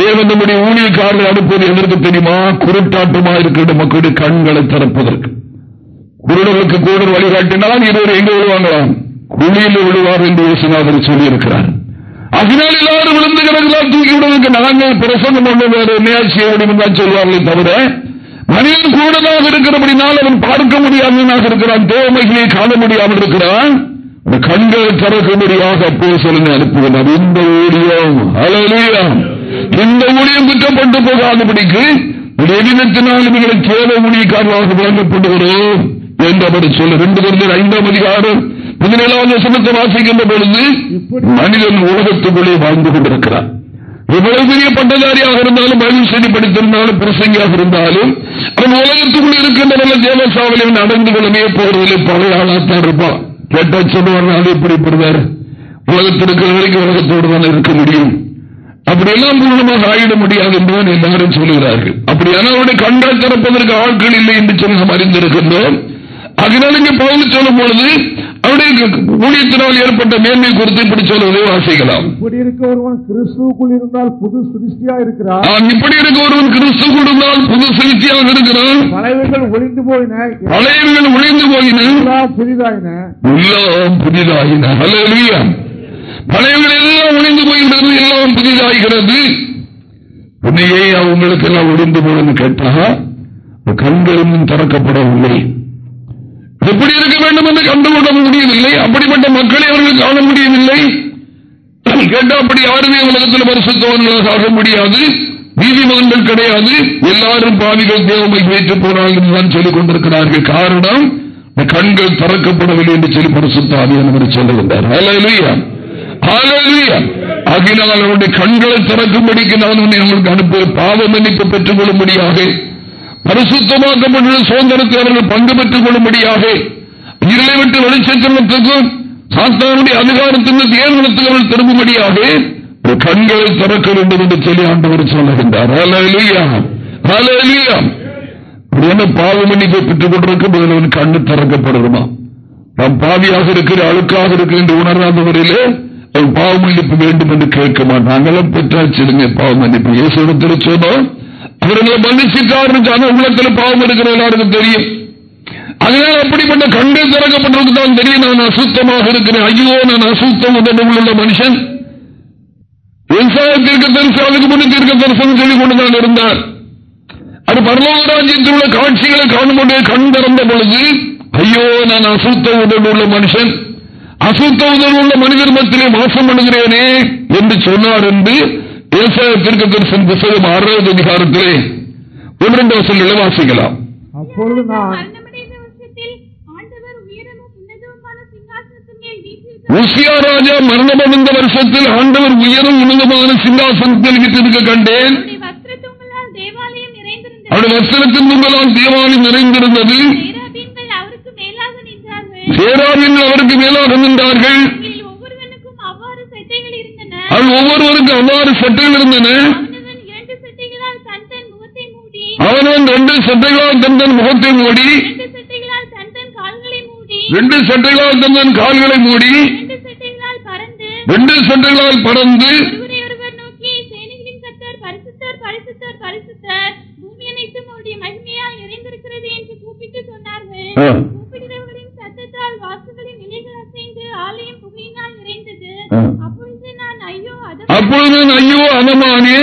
தேவன் நம்முடைய ஊழியக்காரர்கள் அனுப்புவது எதற்கு தெரியுமா குருட்டாட்டமா இருக்கிற மக்களுடைய கண்களை திறப்பதற்கு குருடர்களுக்கு கூட வழிகாட்டினால் இருவர் எங்கே விழுவாங்களாம் குழியில் விழுவார் என்று சொல்லியிருக்கிறார் அதனால் எல்லாரும் விழுந்து கிடக்கலாம் விடுவதற்கு நாங்கள் பிரசங்கம் பண்ண வேறு என்ன செய்ய முடியும் சொல்வார்களே தவிர மனிதன் கூடமாக இருக்கிறபடினால் அவன் பார்க்க முடியாதவனாக இருக்கிறான் தேவமகியை காண முடியாமல் இருக்கிறான் கண்கள் திறக்கும்படியாக அப்போ சொல்லுங்க அனுப்புகிறார் இந்த ஊழியம் அலலியம் இந்த ஊழியம் குற்றப்பட்டு போகாதபடிக்கு எவ்விதத்தினால் நீங்கள் தேவை ஊழியக்காரர்களாக வழங்கப்படுகிறோம் என்று அவர் சொல்ல ரெண்டு பேருந்து ஐந்தாம் அதிகாரம் இந்த மேலான சுமத்தை வாசிக்கின்ற பொழுது மனிதன் உலகத்துக்குள்ளே வாழ்ந்து கொண்டிருக்கிறான் எவ்வளவு பெரிய பட்டதாரியாக இருந்தாலும் பைபிள் செய்தி படித்திருந்தாலும் பிரசங்கியாக இருந்தாலும் அவன் உலகத்துக்குள் இருக்கின்றவர்கள் தேவசாவலின் அடைந்து கொள்ளவே போவதில்லை பழைய ஆளாத்தான் இருப்பான் கேட்டா சொல்லுவாங்க அது உலகத்தில் இருக்கிற வரைக்கும் உலகத்தோடு தான் இருக்க முடியும் அப்படியெல்லாம் பூர்ணமாக ஆயிட முடியாது என்றுதான் எல்லாரும் சொல்லுகிறார்கள் அப்படியான அவருடைய கண்டா திறப்பதற்கு ஆட்கள் இல்லை என்று சொல்லி நாம் அறிந்திருக்கின்றோம் அதனால அகநலுக்கு பவுல் சொல்லும் பொழுது அவருடைய ஊழியத்தினால் ஏற்பட்ட மேன்மை குறித்து இப்படி சொல்வதை வாசிக்கலாம்
இப்படி இருக்க ஒருவன் கிறிஸ்துக்குள் இருந்தால் புது சிருஷ்டியா இருக்கிறான் இப்படி இருக்க ஒருவன் கிறிஸ்துக்குள் இருந்தால் புது சிருஷ்டியாக இருக்கிறான் பழையவர்கள் ஒளிந்து போயின பழையவர்கள் ஒளிந்து போயின புதிதாயின எல்லாம் புதிதாயின அலையா பழையவர்கள் எல்லாம் ஒளிந்து போகிறது எல்லாம் புதிதாகிறது
உன்னையே அவங்களுக்கு எல்லாம் ஒளிந்து போகணும்னு கேட்டா கண்களும் திறக்கப்படவில்லை எப்படி இருக்க வேண்டும் என்று கண்டுகொள்ள முடியவில்லை அப்படிப்பட்ட மக்களை அவர்கள் காண முடியவில்லை கேட்டால் அப்படி யாருமே உலகத்தில் பரிசுத்தவான்களாக ஆக முடியாது நீதிமன்றங்கள் கிடையாது எல்லாரும் பாவிகள் தேவமை வைத்து போனார்கள் என்றுதான் சொல்லிக் கொண்டிருக்கிறார்கள் காரணம் இந்த கண்கள் திறக்கப்படவில்லை என்று சொல்லி பரிசுத்தாவியானவர் சொல்லுகின்றார் ஆகினால் அவருடைய கண்களை திறக்கும்படிக்கு நான் உன்னை அவங்களுக்கு அனுப்ப பாவ மன்னிப்பு பெற்றுக் கொள்ளும்படியாக பரிசுத்தமாக்கப்பட்டுள்ள சுதந்திரத்தை அவர்கள் பங்கு பெற்றுக் கொள்ளும்படியாக இருளை விட்டு வெளிச்சத்திரத்திற்கும் சாத்தானுடைய அதிகாரத்திற்கு ஏழுத்துக்கு அவர்கள் திரும்பும்படியாக கண்களை திறக்க வேண்டும் என்று சொல்லி ஆண்டவர் சொல்லுகின்றார் பாவ மன்னிப்பை பெற்றுக் கொண்டிருக்கும் கண்ணு திறக்கப்படணுமா நாம் பாவியாக இருக்கிற அழுக்காக இருக்கிற உணராதவரையிலே பாவ மன்னிப்பு வேண்டும் என்று கேட்க நாங்களும் பெற்றாச்சிருங்க பாவ மன்னிப்பு ஏசு சொன்னோம் அவர்களை மன்னிச்சிட்டார் ஆனா உள்ளத்தில் பாவம் இருக்கிற எல்லாருக்கும் தெரியும் அதனால் அப்படிப்பட்ட கண்டு திறக்கப்பட்டவருக்கு தான் தெரியும் நான் அசுத்தமாக இருக்கிறேன் ஐயோ நான் அசுத்தம் உள்ள மனுஷன் விவசாய தீர்க்க தரிசனம் அதுக்கு முன்னே தீர்க்க தரிசனம் சொல்லிக் கொண்டுதான் இருந்தார் அது பரலோகராஜ்யத்தில் உள்ள காட்சிகளை காணும்போது கண் திறந்த பொழுது ஐயோ நான் அசுத்த உடல் உள்ள மனுஷன் அசுத்த உடல் உள்ள மனிதர் மத்தியிலே மாசம் பண்ணுகிறேனே என்று சொன்னார் என்று விவசாயத்திற்கு தரிசன புத்தகம் ஆறாவது அதிகாரத்திலே ஒன்றின் வசங்களை வாசிக்கலாம் உசியா ராஜா மரணம் இந்த வருஷத்தில் ஆண்டவர் உயரும் உன்னதமான சிங்காசனத்தில் விட்டிருக்க கண்டேன்
அவருடைய வஸ்திரத்தின் முன்பதால் தேவாலயம் நிறைந்திருந்தது சேராவின் அவருக்கு மேலாக நின்றார்கள் அது ஒவ்வொருவருக்கும் அவ்வாறு சட்டைகள் இருந்தன அவனவன் ரெண்டு
சட்டைகளால் தந்தன் முகத்தை மூடி
ரெண்டு சட்டைகளால் தந்தன் கால்களை மூடி ரெண்டு சட்டைகளால் பறந்து பரிசுத்தர் பூமி அனைத்தும் சொன்னார்கள் மனிதன் ஐயோ அவமானே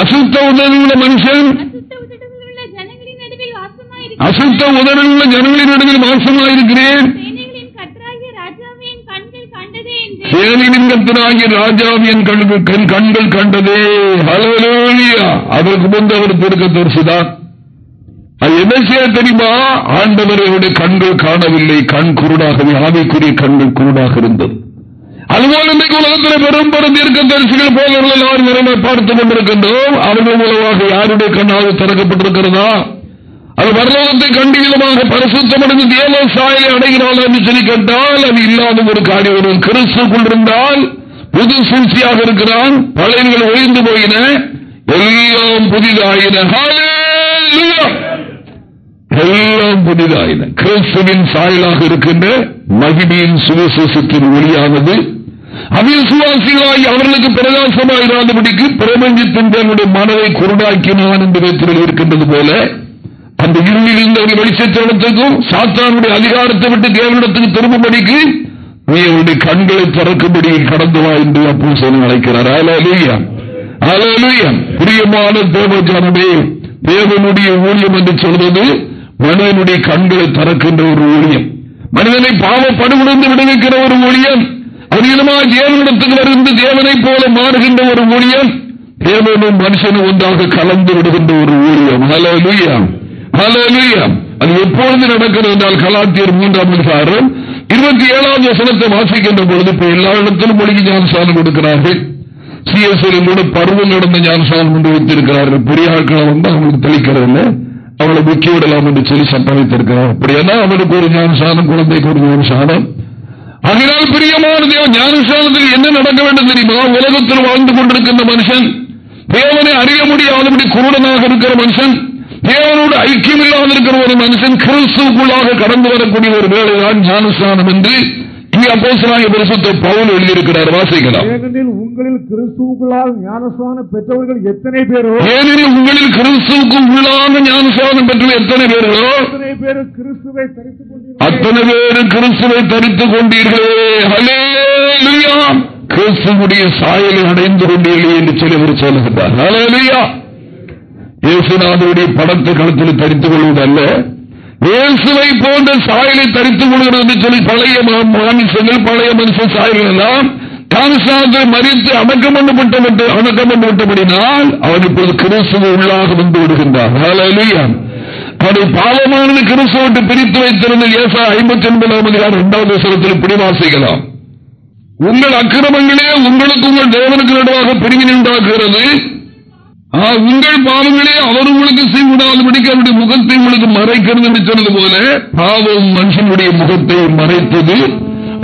அசுத்த உதவியுள்ள மனுஷன் அசுத்த உதவியுள்ள ஜனங்களின் நடுவில் மாசமாயிருக்கிறேன்
ராஜாவின் கண்கள் கண்டதே ஹலோலியா அதற்கு முன் அவர் பெருக்க தரிசுதான் அது என்ன செய்ய தெரியுமா ஆண்டவர்களுடைய கண்கள் காணவில்லை கண் குருடாகவே ஆவிக்குரிய கண்கள் குருடாக இருந்தது அதுபோல இன்றைக்கு உலகத்தில் பெரும் பெரும் தீர்க்க தரிசிகள் போதவர்கள் நாம் நிறைய பார்த்துக் கொண்டிருக்கின்றோம் அவர்கள் மூலமாக யாருடைய கண்ணாவது திறக்கப்பட்டிருக்கிறதா அது வரலோகத்தை கண்டு விதமாக பரிசுத்தமடைந்து தேவ சாயலை அடைகிறாள் என்று சொல்லி கேட்டால் அது இல்லாத ஒரு காரியம் ஒருவன் கொண்டிருந்தால் புது சூழ்ச்சியாக இருக்கிறான் பழையங்கள் ஒழிந்து போயின எல்லாம் புதிதாயின எல்லாம் புதிதாயின கிறிஸ்துவின் சாயலாக இருக்கின்ற மகிமையின் சுவிசேஷத்தின் ஒளியானது அவிசுவாசிகளாய் அவர்களுக்கு இராதபடிக்கு பிரபஞ்சத்தின் தன்னுடைய மனதை குருடாக்கினான் என்று வேத்திரில் இருக்கின்றது போல அந்த இருளில் ஒரு வெளிச்சத்திடத்துக்கும் சாத்தானுடைய அதிகாரத்தை விட்டு தேவனிடத்துக்கு திரும்பும்படிக்கு நீ அவருடைய கண்களை திறக்கும்படி கடந்து வா என்று அப்போ சொல்லி அழைக்கிறார் பிரியமான தேவஜானமே தேவனுடைய ஊழியம் என்று சொல்வது மனிதனுடைய கண்களை திறக்கின்ற ஒரு ஊழியம் மனிதனை பாவப்படுகிறது விடுவிக்கிற ஒரு ஊழியம் அநீதமாய் தேவனிடத்துக்கு இருந்து தேவனை போல மாறுகின்ற ஒரு ஊழியம் தேவனும் மனுஷனும் ஒன்றாக கலந்து விடுகின்ற ஒரு ஊழியம் ஹலலுயாம் ஹலலுயாம் அது எப்பொழுது நடக்கிறது என்றால் கலாத்தியர் மூன்றாம் அதிகாரம் இருபத்தி ஏழாம் வசனத்தை வாசிக்கின்ற பொழுது இப்ப எல்லா இடத்திலும் மொழிக்கு ஞானசாலம் கொடுக்கிறார்கள் சிஎஸ்எல் பருவம் நடந்த ஞானசாலம் கொண்டு வைத்திருக்கிறார்கள் பெரிய ஆட்களை வந்து அவங்களுக்கு தெளிக்கிறது இல்லை அவளை முக்கிய விடலாம் என்று சொல்லி சட்டம் வைத்திருக்கிறார் அப்படியானா அவனுக்கு ஒரு ஞானசாலம் குழந்தைக்கு ஒரு ஞானசாலம் அதனால் பிரியமான தேவன் ஞானஸ்தானத்தில் என்ன நடக்க வேண்டும் தெரியுமா உலகத்தில் வாழ்ந்து கொண்டிருக்கின்ற மனுஷன் தேவனை அறிய முடியாதபடி குருடனாக இருக்கிற மனுஷன் தேவனோடு ஐக்கியம் இல்லாமல் இருக்கிற ஒரு மனுஷன் கிறிஸ்துக்குள்ளாக கடந்து வரக்கூடிய ஒரு வேலைதான் ஞானஸ்தானம் என்று இங்கே அப்போ பரிசுத்த
உங்களில் கிறிஸ்துவுக்குள்ளால் ஞானஸ்தானம் பெற்றவர்கள் எத்தனை பேரோ ஏனெனில் உங்களில் கிறிஸ்துவுக்கு உள்ளான
ஞானஸ்தானம் பெற்ற எத்தனை பேரோ
எத்தனை பேர் கிறிஸ்துவை தரித்துக்
அத்தனை பேர் கிறிஸ்துவை தரித்துக் கொண்டீர்களே ஹலே கிறிஸ்துவுடைய சாயலை அடைந்து கொண்டீர்களே என்று சிலவர் சொல்லுகிறார் இயேசுநாதனுடைய படத்தை களத்தில் தரித்துக் கொள்வதல்ல இயேசுவை போன்ற சாயலை தரித்துக் கொள்கிறது என்று சொல்லி பழைய மனுஷங்கள் பழைய மனுஷன் சாயல்கள் எல்லாம் மறித்து அடக்கம் பண்ணப்பட்ட அடக்கம் பண்ணப்பட்டபடினால் அவன் இப்போது கிறிஸ்துவ உள்ளாக வந்து விடுகின்றான் பாவமானது கிறிஸ்துவட்டு பிரித்து வைத்திருந்த ஏசா ஐம்பத்தி ஒன்பதாம் அதிகாரம் இரண்டாவது வசனத்தில் பிடிவாசிக்கலாம் உங்கள் அக்கிரமங்களே உங்களுக்கு உங்கள் தேவனுக்கு நடுவாக பிரிவினை உண்டாக்குகிறது உங்கள் பாவங்களே அவர் உங்களுக்கு செய்விடாதபடிக்கு அவருடைய முகத்தை உங்களுக்கு மறைக்கிறது சொன்னது போல பாவம் மனுஷனுடைய முகத்தை மறைத்தது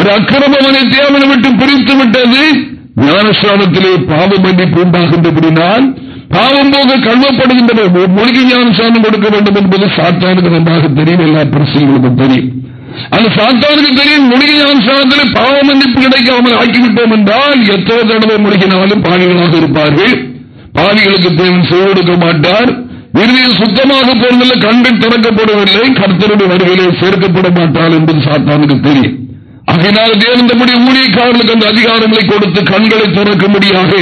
ஒரு அக்கிரமனை தேவனை விட்டு பிரித்து விட்டது ஞானஸ்தானத்திலே பாவ மன்னிப்பு உண்டாகின்றபடினால் பாவம் போக கழுவப்படுகின்றன மொழிகை ஞானஸ்தானம் கொடுக்க வேண்டும் என்பது சாத்தானுக்கு நன்றாக தெரியும் எல்லா பிரச்சனைகளுக்கும் தெரியும் அந்த சாத்தானுக்கு தெரியும் மொழிகை ஞானஸ்தானத்தில் பாவ மன்னிப்பு கிடைக்காமல் ஆக்கிவிட்டோம் என்றால் எத்தனை தடவை மொழிகினாலும் பாவிகளாக இருப்பார்கள் பாவிகளுக்கு தேவன் செய்து கொடுக்க மாட்டார் இறுதியில் சுத்தமாக போவதில்லை கண்கள் திறக்கப்படவில்லை கர்த்தருடைய வருகையிலே சேர்க்கப்பட மாட்டார் என்பது சாத்தானுக்கு தெரியும் அதனால் தேவன் தம்முடைய ஊழியக்காரர்களுக்கு அந்த அதிகாரங்களை கொடுத்து கண்களை முடியாது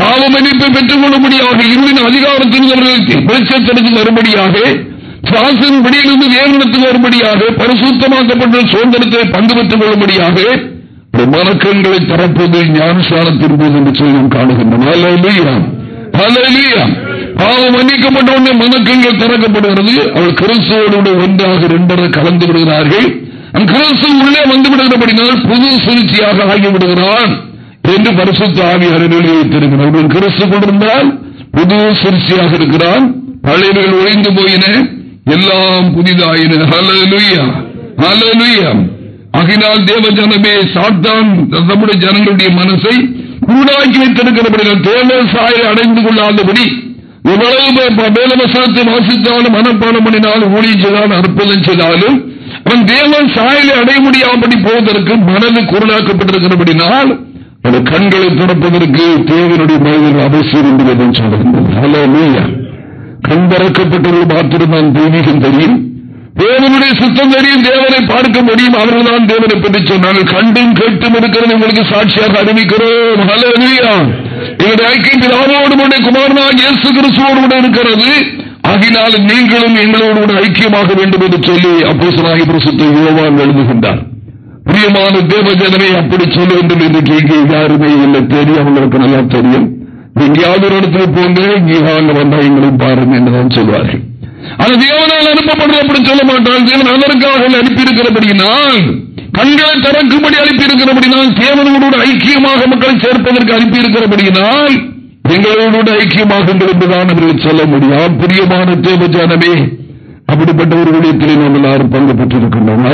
பாவ மன்னிப்பை பெற்றுக் முடியாது இருவின் அதிகாரத்திலிருந்து வெளிச்சத்திற்கு வரும்படியாக சாசின் பிடியிலிருந்து தேவனத்துக்கு வரும்படியாக பரிசுத்தமாக்கப்பட்ட சுதந்திரத்தை பங்கு பெற்றுக் கொள்ளும்படியாக மனக்கண்களை தரப்பது ஞானசாலத்தின் போது என்று சொல்லி நாம் காணுகின்றன பாவம் மன்னிக்கப்பட்ட உடனே திறக்கப்படுகிறது அவள் கிறிஸ்துவோடு ஒன்றாக இரண்டரை கலந்து விடுகிறார்கள் கிறிஸ்து உள்ளே வந்து விடுகிறபடினால் புது சுழற்சியாக ஆகிவிடுகிறான் என்று பரிசுத்த ஆவியார் எழுதியிருக்கிறார் கிறிஸ்து கொண்டிருந்தால் புது சுழற்சியாக இருக்கிறான் பழையவர்கள் ஒழிந்து போயின எல்லாம் புதிதாயின ஹலலுயா ஹலலுயா ஆகினால் தேவ ஜனமே சாத்தான் நம்முடைய ஜனங்களுடைய மனசை குருடாக்கி வைத்திருக்கிறபடிகள் தேவ சாயை அடைந்து கொள்ளாதபடி எவ்வளவு மேலவசனத்தை வாசித்தாலும் மனப்பானம் பண்ணினாலும் ஊழியாலும் அற்புதம் செய்தாலும் அவன் தேவன் சாயலை அடைய முடியாமபடி போவதற்கு மனது குரலாக்கப்பட்டிருக்கிறபடினால் அது கண்களை திறப்பதற்கு தேவனுடைய மனதில் அவசியம் என்று சொல்லுங்கள் கண் திறக்கப்பட்டவர்கள் மாத்திரம்தான் தெய்வீகம் தெரியும் தேவனுடைய சுத்தம் தெரியும் தேவனை பார்க்க முடியும் தான் தேவனை பற்றி சொன்னார்கள் கண்டும் கேட்டும் இருக்கிறது உங்களுக்கு சாட்சியாக அறிவிக்கிறோம் எங்களுடைய கூட குமாரனாக கூட இருக்கிறது ஆகினால் நீங்களும் எங்களோடு கூட ஐக்கியமாக வேண்டும் என்று சொல்லி அப்போ சொன்னாகி பிரசுத்த யோவான் எழுதுகின்றார் பிரியமான தேவ அப்படி அப்படி வேண்டும் என்று கேட்க யாருமே இல்லை தெரியும் அவங்களுக்கு நல்லா தெரியும் எங்கேயாவது ஒரு இடத்துல போங்க இங்கே வந்தா எங்களும் பாருங்க என்றுதான் சொல்வார்கள் அது தேவனால் அனுப்பப்படுது அப்படின்னு சொல்ல மாட்டான் தேவன் அதற்காக அனுப்பியிருக்கிறபடியினால் கண்களை திறக்கும்படி அனுப்பியிருக்கிறபடினால் தேவனோடு ஐக்கியமாக மக்களை சேர்ப்பதற்கு அனுப்பியிருக்கிறபடியினால் எங்களோடு ஐக்கியமாக என்பதுதான் அவர்கள் சொல்ல முடியும் பிரியமான தேவஜானமே அப்படிப்பட்ட ஒரு ஊழியத்திலே நாம் எல்லாரும் பங்கு பெற்றிருக்கின்றோம்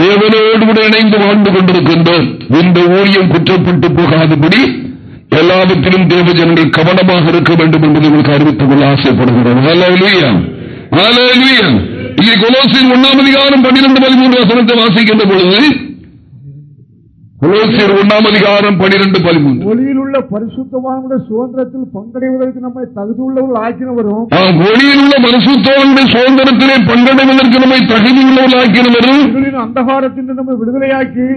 தேவனோடு கூட இணைந்து வாழ்ந்து கொண்டிருக்கின்றோம் இந்த ஊழியம் குற்றப்பட்டு போகாதபடி எல்லாவற்றிலும் தேவ ஜனங்கள் கவனமாக இருக்க வேண்டும் என்பதை உங்களுக்கு அறிவித்துக் கொள்ள ஆசைப்படுகிறோம் ஒன்னாம் அதிகாரம் பன்னிரண்டு பதிமூன்று வசனத்தை வாசிக்கின்ற பொழுது கொலோசியர் ஒன்னாம் அதிகாரம் பனிரெண்டு பதிமூன்று ஒளியில்
உள்ள பரிசுத்தவானுடைய சுதந்திரத்தில் பங்கடைவதற்கு நம்மை தகுதியுள்ளவர்கள் ஆக்கினவரும் ஒளியில் உள்ள பரிசுத்தவானுடைய
சுதந்திரத்திலே பங்கடைவதற்கு நம்மை தகுதியுள்ளவர்கள் ஆக்கினவரும்
அந்தகாரத்தின் நம்மை விடுதலையாக்கி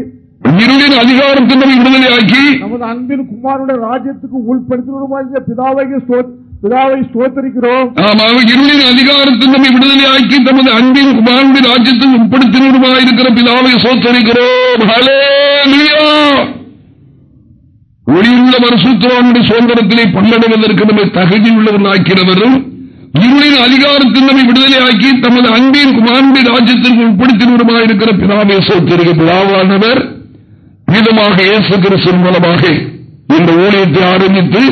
உயிருடன் அதிகாரம் தின்னவை விடுதலையாக்கி நமது அன்பின் குமாருடைய ராஜ்யத்துக்கு உள்படுத்தினோமாயிருந்த பிதாவை பிதாவை சோத்தரிக்கிறோம் ஆமாம் இருளின் அதிகாரத்தில் நம்மை விடுதலையாக்கி
தமது அன்பின் குமாரனுடைய ராஜ்யத்துக்கு இருக்கிற பிதாவை சோத்தரிக்கிறோம் ஒளியுள்ள மறுசூத்திரவனுடைய சுதந்திரத்திலே பல்லடைவதற்கு நம்மை தகுதி ஆக்கிறவரும் இருளின் அதிகாரத்தில் நம்மை விடுதலையாக்கி தமது அன்பின் குமாரி ராஜ்யத்திற்கு இருக்கிற பிதாவை சோத்தரிக்க பிதாவானவர் மீதமாக இயேசு கிறிஸ்து மூலமாக இந்த ஊழியத்தை ஆரம்பித்து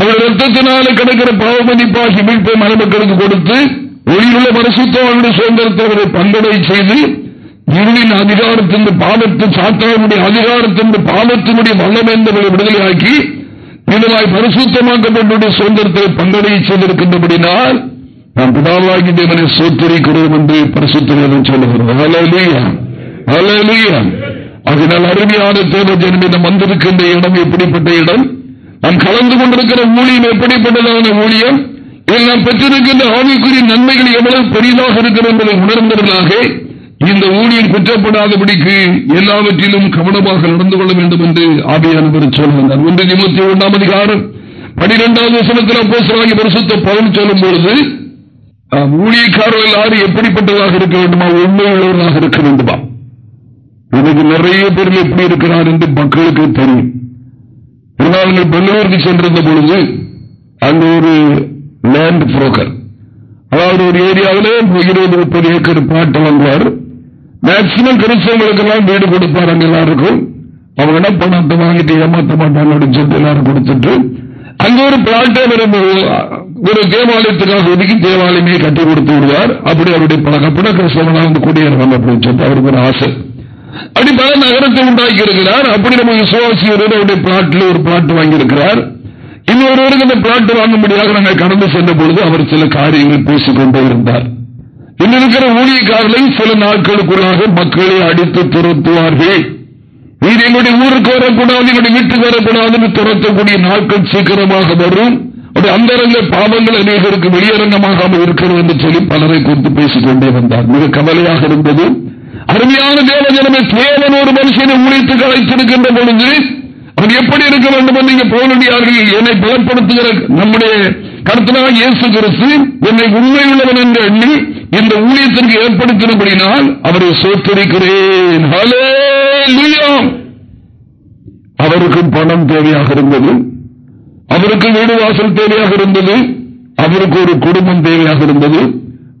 அவர் ரத்தத்தினால கிடைக்கிற பாவமதிப்பாகி மீட்பை மணமக்களுக்கு கொடுத்து ஒளியுள்ள மனசுத்தவனுடைய சுதந்திரத்தை அவரை பங்கடை செய்து இருளின் அதிகாரத்தின் பாவத்து சாத்தாவினுடைய அதிகாரத்தின் பாவத்தினுடைய வல்லம் என்பதை விடுதலையாக்கி இதனால் பரிசுத்தமாக்கப்பட்டுடைய சுதந்திரத்தை பங்கடை செய்திருக்கின்றபடினால் நாம் பிதாவாகி தேவனை சோத்தரிக்கிறோம் என்று பரிசுத்தம் சொல்லுகிறோம் அலலியா அலலியா அதனால் அருமையான தேவஜனம் இடம் வந்திருக்கின்ற இடம் எப்படிப்பட்ட இடம் நாம் கலந்து கொண்டிருக்கிற ஊழியம் எப்படிப்பட்டதான ஊழியம் இதில் நாம் பெற்றிருக்கின்ற ஆவிக்குரிய நன்மைகள் எவ்வளவு பெரிதாக இருக்கிறோம் என்பதை உணர்ந்தவர்களாக இந்த ஊழியம் குற்றப்படாதபடிக்கு எல்லாவற்றிலும் கவனமாக நடந்து கொள்ள வேண்டும் என்று ஆவியானவர் சொல்கிறார் ஒன்று இருபத்தி ஒன்றாம் அதிகாரம் பனிரெண்டாவது வசனத்தில் அப்போசராகி பரிசுத்த பலன் சொல்லும் பொழுது ஊழியக்காரர்கள் யாரும் எப்படிப்பட்டதாக இருக்க வேண்டுமா உண்மையுள்ளவர்களாக இருக்க வேண்டுமா இன்னைக்கு நிறைய பேர்ல எப்படி இருக்கிறார் என்று மக்களுக்கு தெரியும் திருநாள் பெங்களூருக்கு சென்றிருந்த பொழுது அங்கு ஒரு லேண்ட் புரோக்கர் அதாவது ஒரு ஏரியாவிலே இருபது முப்பது ஏக்கர் பாட்டு வாங்குவார் மேக்சிமம் கிறிஸ்தவங்களுக்கெல்லாம் வீடு கொடுப்பார் அங்க எல்லாருக்கும் அவங்க என்ன பணத்தை வாங்கிட்டு ஏமாற்ற மாட்டாங்க அப்படின்னு சொல்லிட்டு எல்லாரும் கொடுத்துட்டு அங்க ஒரு பிளாட்டே வரும்போது ஒரு தேவாலயத்துக்காக ஒதுக்கி தேவாலயமே கட்டி கொடுத்து விடுவார் அப்படி அவருடைய பழக்கப்பட கிறிஸ்தவனா வந்து குடியேறலாம் அப்படின்னு சொல்லிட்டு அவருக்கு ஒரு ஆசை அப்படி பல நகரத்தை உண்டாக்கி இருக்கிறார் அப்படி நம்ம விசுவாசியோட அவருடைய பிளாட்ல ஒரு பிளாட் வாங்கியிருக்கிறார் இன்னொருவருக்கு அந்த பிளாட் வாங்கும்படியாக நாங்கள் கடந்து சென்ற பொழுது அவர் சில காரியங்கள் பேசிக்கொண்டே இருந்தார் இன்னும் இருக்கிற ஊழியக்காரர்களை சில நாட்களுக்குள்ளாக மக்களை அடித்து துரத்துவார்கள் இது எங்களுடைய ஊருக்கு வரக்கூடாது எங்களுடைய வீட்டுக்கு வரக்கூடாதுன்னு துரத்தக்கூடிய நாட்கள் சீக்கிரமாக வரும் அந்தரங்க பாவங்கள் அநேகருக்கு வெளியரங்கமாக இருக்கிறது என்று சொல்லி பலரை குறித்து பேசிக்கொண்டே வந்தார் மிக கவலையாக இருந்தது அருமையான ஜனமே தேவன் ஒரு மனுஷனை ஊழித்துக்கு கலைத்திருக்கின்ற பொழுது அவன் எப்படி இருக்க வேண்டும் என்று போனடியார்கள் என்னை பலப்படுத்துகிற நம்முடைய கருத்தனாக இயேசு கிறிஸ்து என்னை உண்மையுள்ளவன் என்று எண்ணி இந்த ஊழியத்திற்கு நான் அவரை சோத்தரிக்கிறேன் அவருக்கும் பணம் தேவையாக இருந்தது அவருக்கு வீடு வாசல் தேவையாக இருந்தது அவருக்கு ஒரு குடும்பம் தேவையாக இருந்தது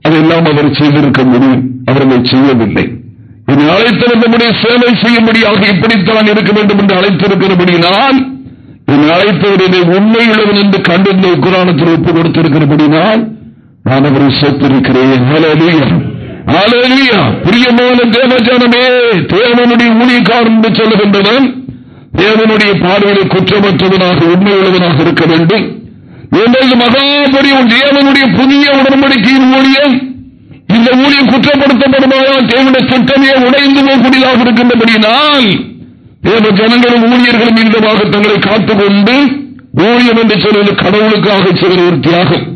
அதெல்லாம் அவர் செய்திருக்க முடியும் அவர்கள் செய்யவில்லை என்னை அழைத்திருந்தபடி சேவை செய்யும்படியாக இப்படித்தான் இருக்க வேண்டும் என்று அழைத்திருக்கிறபடியினால் என்னை அழைத்தவர் என்னை உண்மையுள்ளவன் என்று கண்டிருந்த குரானத்தில் ஒப்பு கொடுத்திருக்கிறபடினால் நான் அவரை சேர்த்திருக்கிறேன் பிரியமான தேவஜானமே தேவனுடைய ஊழியக்காரன் என்று சொல்லுகின்றன தேவனுடைய பார்வையை குற்றமற்றவனாக உண்மையுள்ளவனாக இருக்க வேண்டும் மகாபரியும் தேவனுடைய புதிய உடன்படிக்கையின் மொழியை இந்த ஊழியம் குற்றப்படுத்தப்படுமானால் தேவையான சட்டமே உடைந்து போகக்கூடியதாக இருக்கின்றபடியினால் தேவ ஜனங்களும் ஊழியர்களும் இந்தமாக தங்களை காத்துக்கொண்டு ஊழியம் என்று சொல்வது கடவுளுக்காக செய்கிற ஒரு தியாகம்